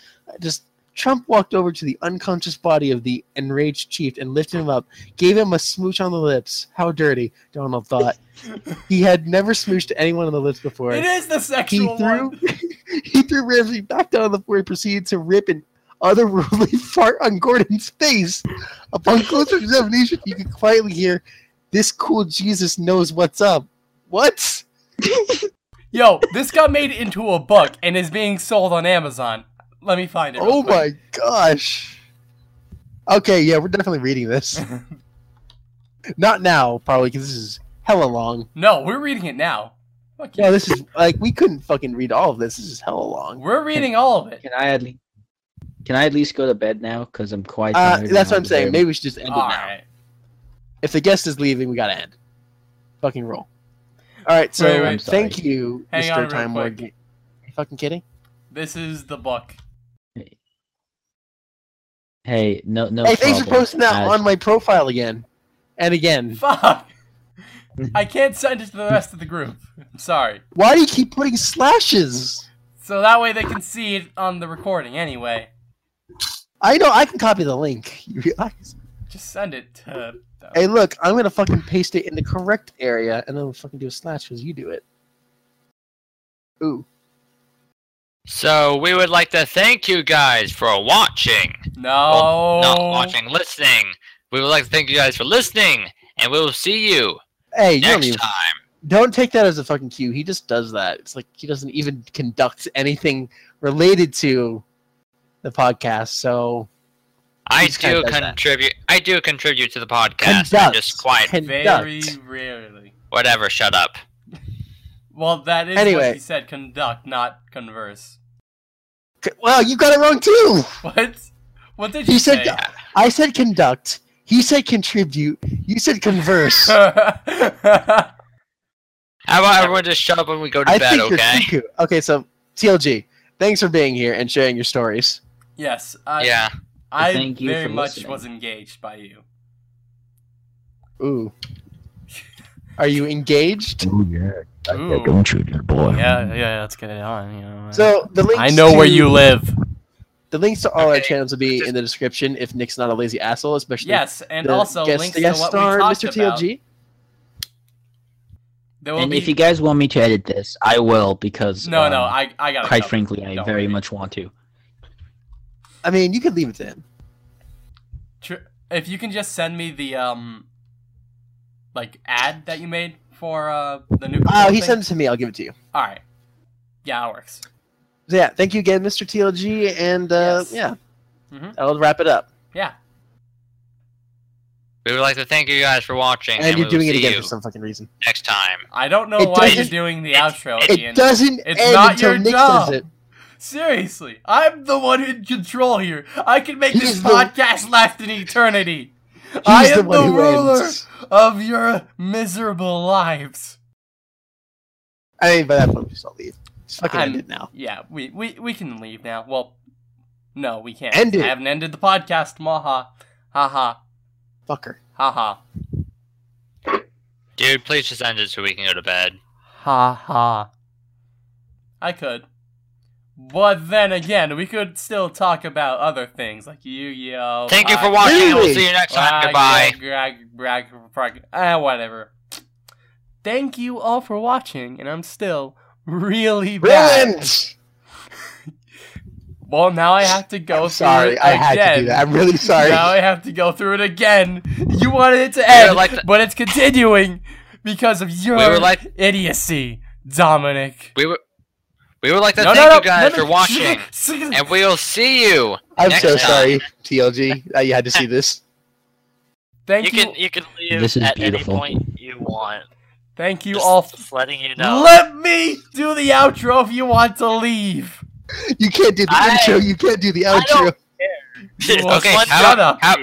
Just Trump walked over to the unconscious body of the enraged chief and lifted him up, gave him a smooch on the lips. How dirty, Donald thought. *laughs* he had never smooched anyone on the lips before. It is the he sexual threw one. *laughs* he threw Ramsay back down on the floor and proceeded to rip an otherworldly *laughs* fart on Gordon's face. Upon closer examination, you could quietly hear, "This cool Jesus knows what's up." What? Yo, this got made into a book and is being sold on Amazon. Let me find it. Oh quick. my gosh. Okay, yeah, we're definitely reading this. *laughs* Not now, probably, because this is hella long. No, we're reading it now. Fuck you. No, this is like we couldn't fucking read all of this. This is hella long. We're reading all of it. Can I at least can I at least go to bed now? Because I'm quite Uh, that's what I'm saying. very- Maybe we should just end it now. right. If the guest is leaving, we gotta end. Fucking roll. All right, so Wait, wait. thank you, Hang Mr. real Time quick. Lord. Fucking kidding? This is the book. Hey, no, no. hey, thanks for posting that As- on my profile again and again. Fuck. I can't send it to the rest of the group. I'm sorry. Why do you keep putting slashes? So that way they can see it on the recording anyway. I know I can copy the link. *laughs* You realize? Just send it to. Hey, look, I'm gonna fucking paste it in the correct area, and then we'll fucking do a slash because you do it. Ooh. So we would like to thank you guys for watching. No. Not watching, listening. We would like to thank you guys for listening, and we will see you Hey, you don't next even time. don't take that as a fucking cue. He just does that. It's like he doesn't even conduct anything related to the podcast. So I He's do does that. contribute. I do contribute to the podcast. I'm conduct. just quiet. Conduct. Very rarely. Whatever. Shut up. Well, that is Anyway. what he said. Conduct, not converse. Well, you got it wrong too. What? What did He you said say? I said conduct. He said contribute. You said converse. *laughs* How about everyone just shut up when we go to I bed, think okay? you're. Okay, so TLG, thanks for being here and sharing your stories. yes. I, Yeah. I Thank you very for much listening. was engaged by you. Ooh. Are you engaged? Oh yeah, Ooh. don't you, little boy? Yeah, yeah, let's get it on. You know. So the links I know where you live. The links to all our channels will be just- in the description if Nick's not a lazy asshole, especially Yes, and the also guest, links the to guest what star, we talked Mr. TLG. There And be... if you guys want me to edit this, I will because no, um, no, I, I got. quite frankly, I Don't very worry. much want to. I mean, you could leave it to him. Tr- if you can just send me the um, like ad that you made for uh the new. Oh, he thing. sent it to me. I'll give it to you. All right. Yeah, that works. So yeah, thank you again, Mr. TLG, and uh, Yes. yeah, Mhm. that'll wrap it up. Yeah. We would like to thank you guys for watching, And and, you're doing it again for some fucking reason. next time. I don't know It why you're doing the it- outro it the. It doesn't It's end not until your Nick job. does it. Seriously, I'm the one in control here. I can make this He's the- podcast last in eternity. I He's the am one the who ruler ends. of your miserable lives. I mean, by that point, we just all leave. Just fucking I'm- end it now. Yeah, we, we we can leave now. Well, no, we can't. End it. I haven't ended the podcast. Maha. Ha ha. Fucker. Ha ha. Dude, please just end it so we can go to bed. Ha ha. I could. But then again, we could still talk about other things like Yu-Gi-Oh! Thank you for watching, and we'll see you next time. Goodbye. grag- grag- grag- grag- Ah, whatever. Thank you all for watching, and I'm still really bad. Brilliant! *laughs* Well, now I have to go I'm through sorry, it I had to do that. I'm really sorry. Now I have to go through it again. You wanted it to end, like to- but it's continuing because of your We like- idiocy, Dominic. We would, we would like to No, thank no, no, you guys no, no. for watching, *laughs* and we will see you. I'm next so time. sorry, TLG, that you had to see this. *laughs* Thank You you, can you can leave This is at beautiful. any point you want. thank you Just, all. just letting you know. Let me do the outro if you want to leave. You can't do the I- intro. You can't do the I outro. don't- Well, *laughs* Okay, One how shut about- up. how-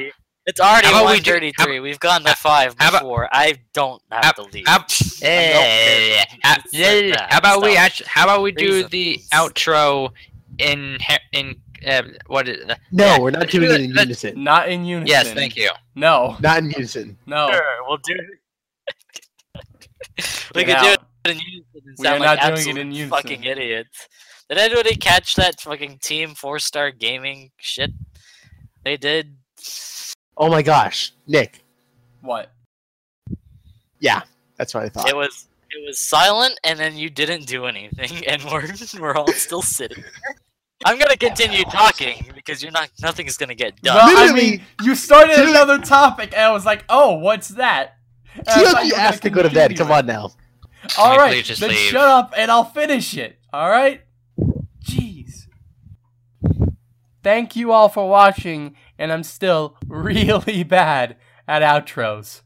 It's already How about we do- 133. We've gone to five how about- before. I don't have how- to leave. how- I don't. How, You how about we actually? How about we do the outro in he- in uh, what is? Uh, No, yeah, we're not doing it in unison. Not in unison. Yes, thank you. No, Not in unison. no. Sure, we'll do. *laughs* we could do it in unison and We are sound not doing it in unison. fucking idiots. Did anybody catch that fucking Team Four Star Gaming shit? They did. Oh my gosh, Nick. What? Yeah, that's what I thought. It was it was silent, and then you didn't do anything, *laughs* and we're we're all still sitting. I'm gonna continue talking because you're not. Nothing's gonna get done. Well, I Literally- mean, you started another topic, and I was like, "Oh, what's that?" And I thought TLG you were asked to gonna go to bed. Come on now. All Can we right, please just then leave? shut up, and I'll finish it. All right. Jeez. Thank you all for watching, and I'm still *laughs* really bad at outros.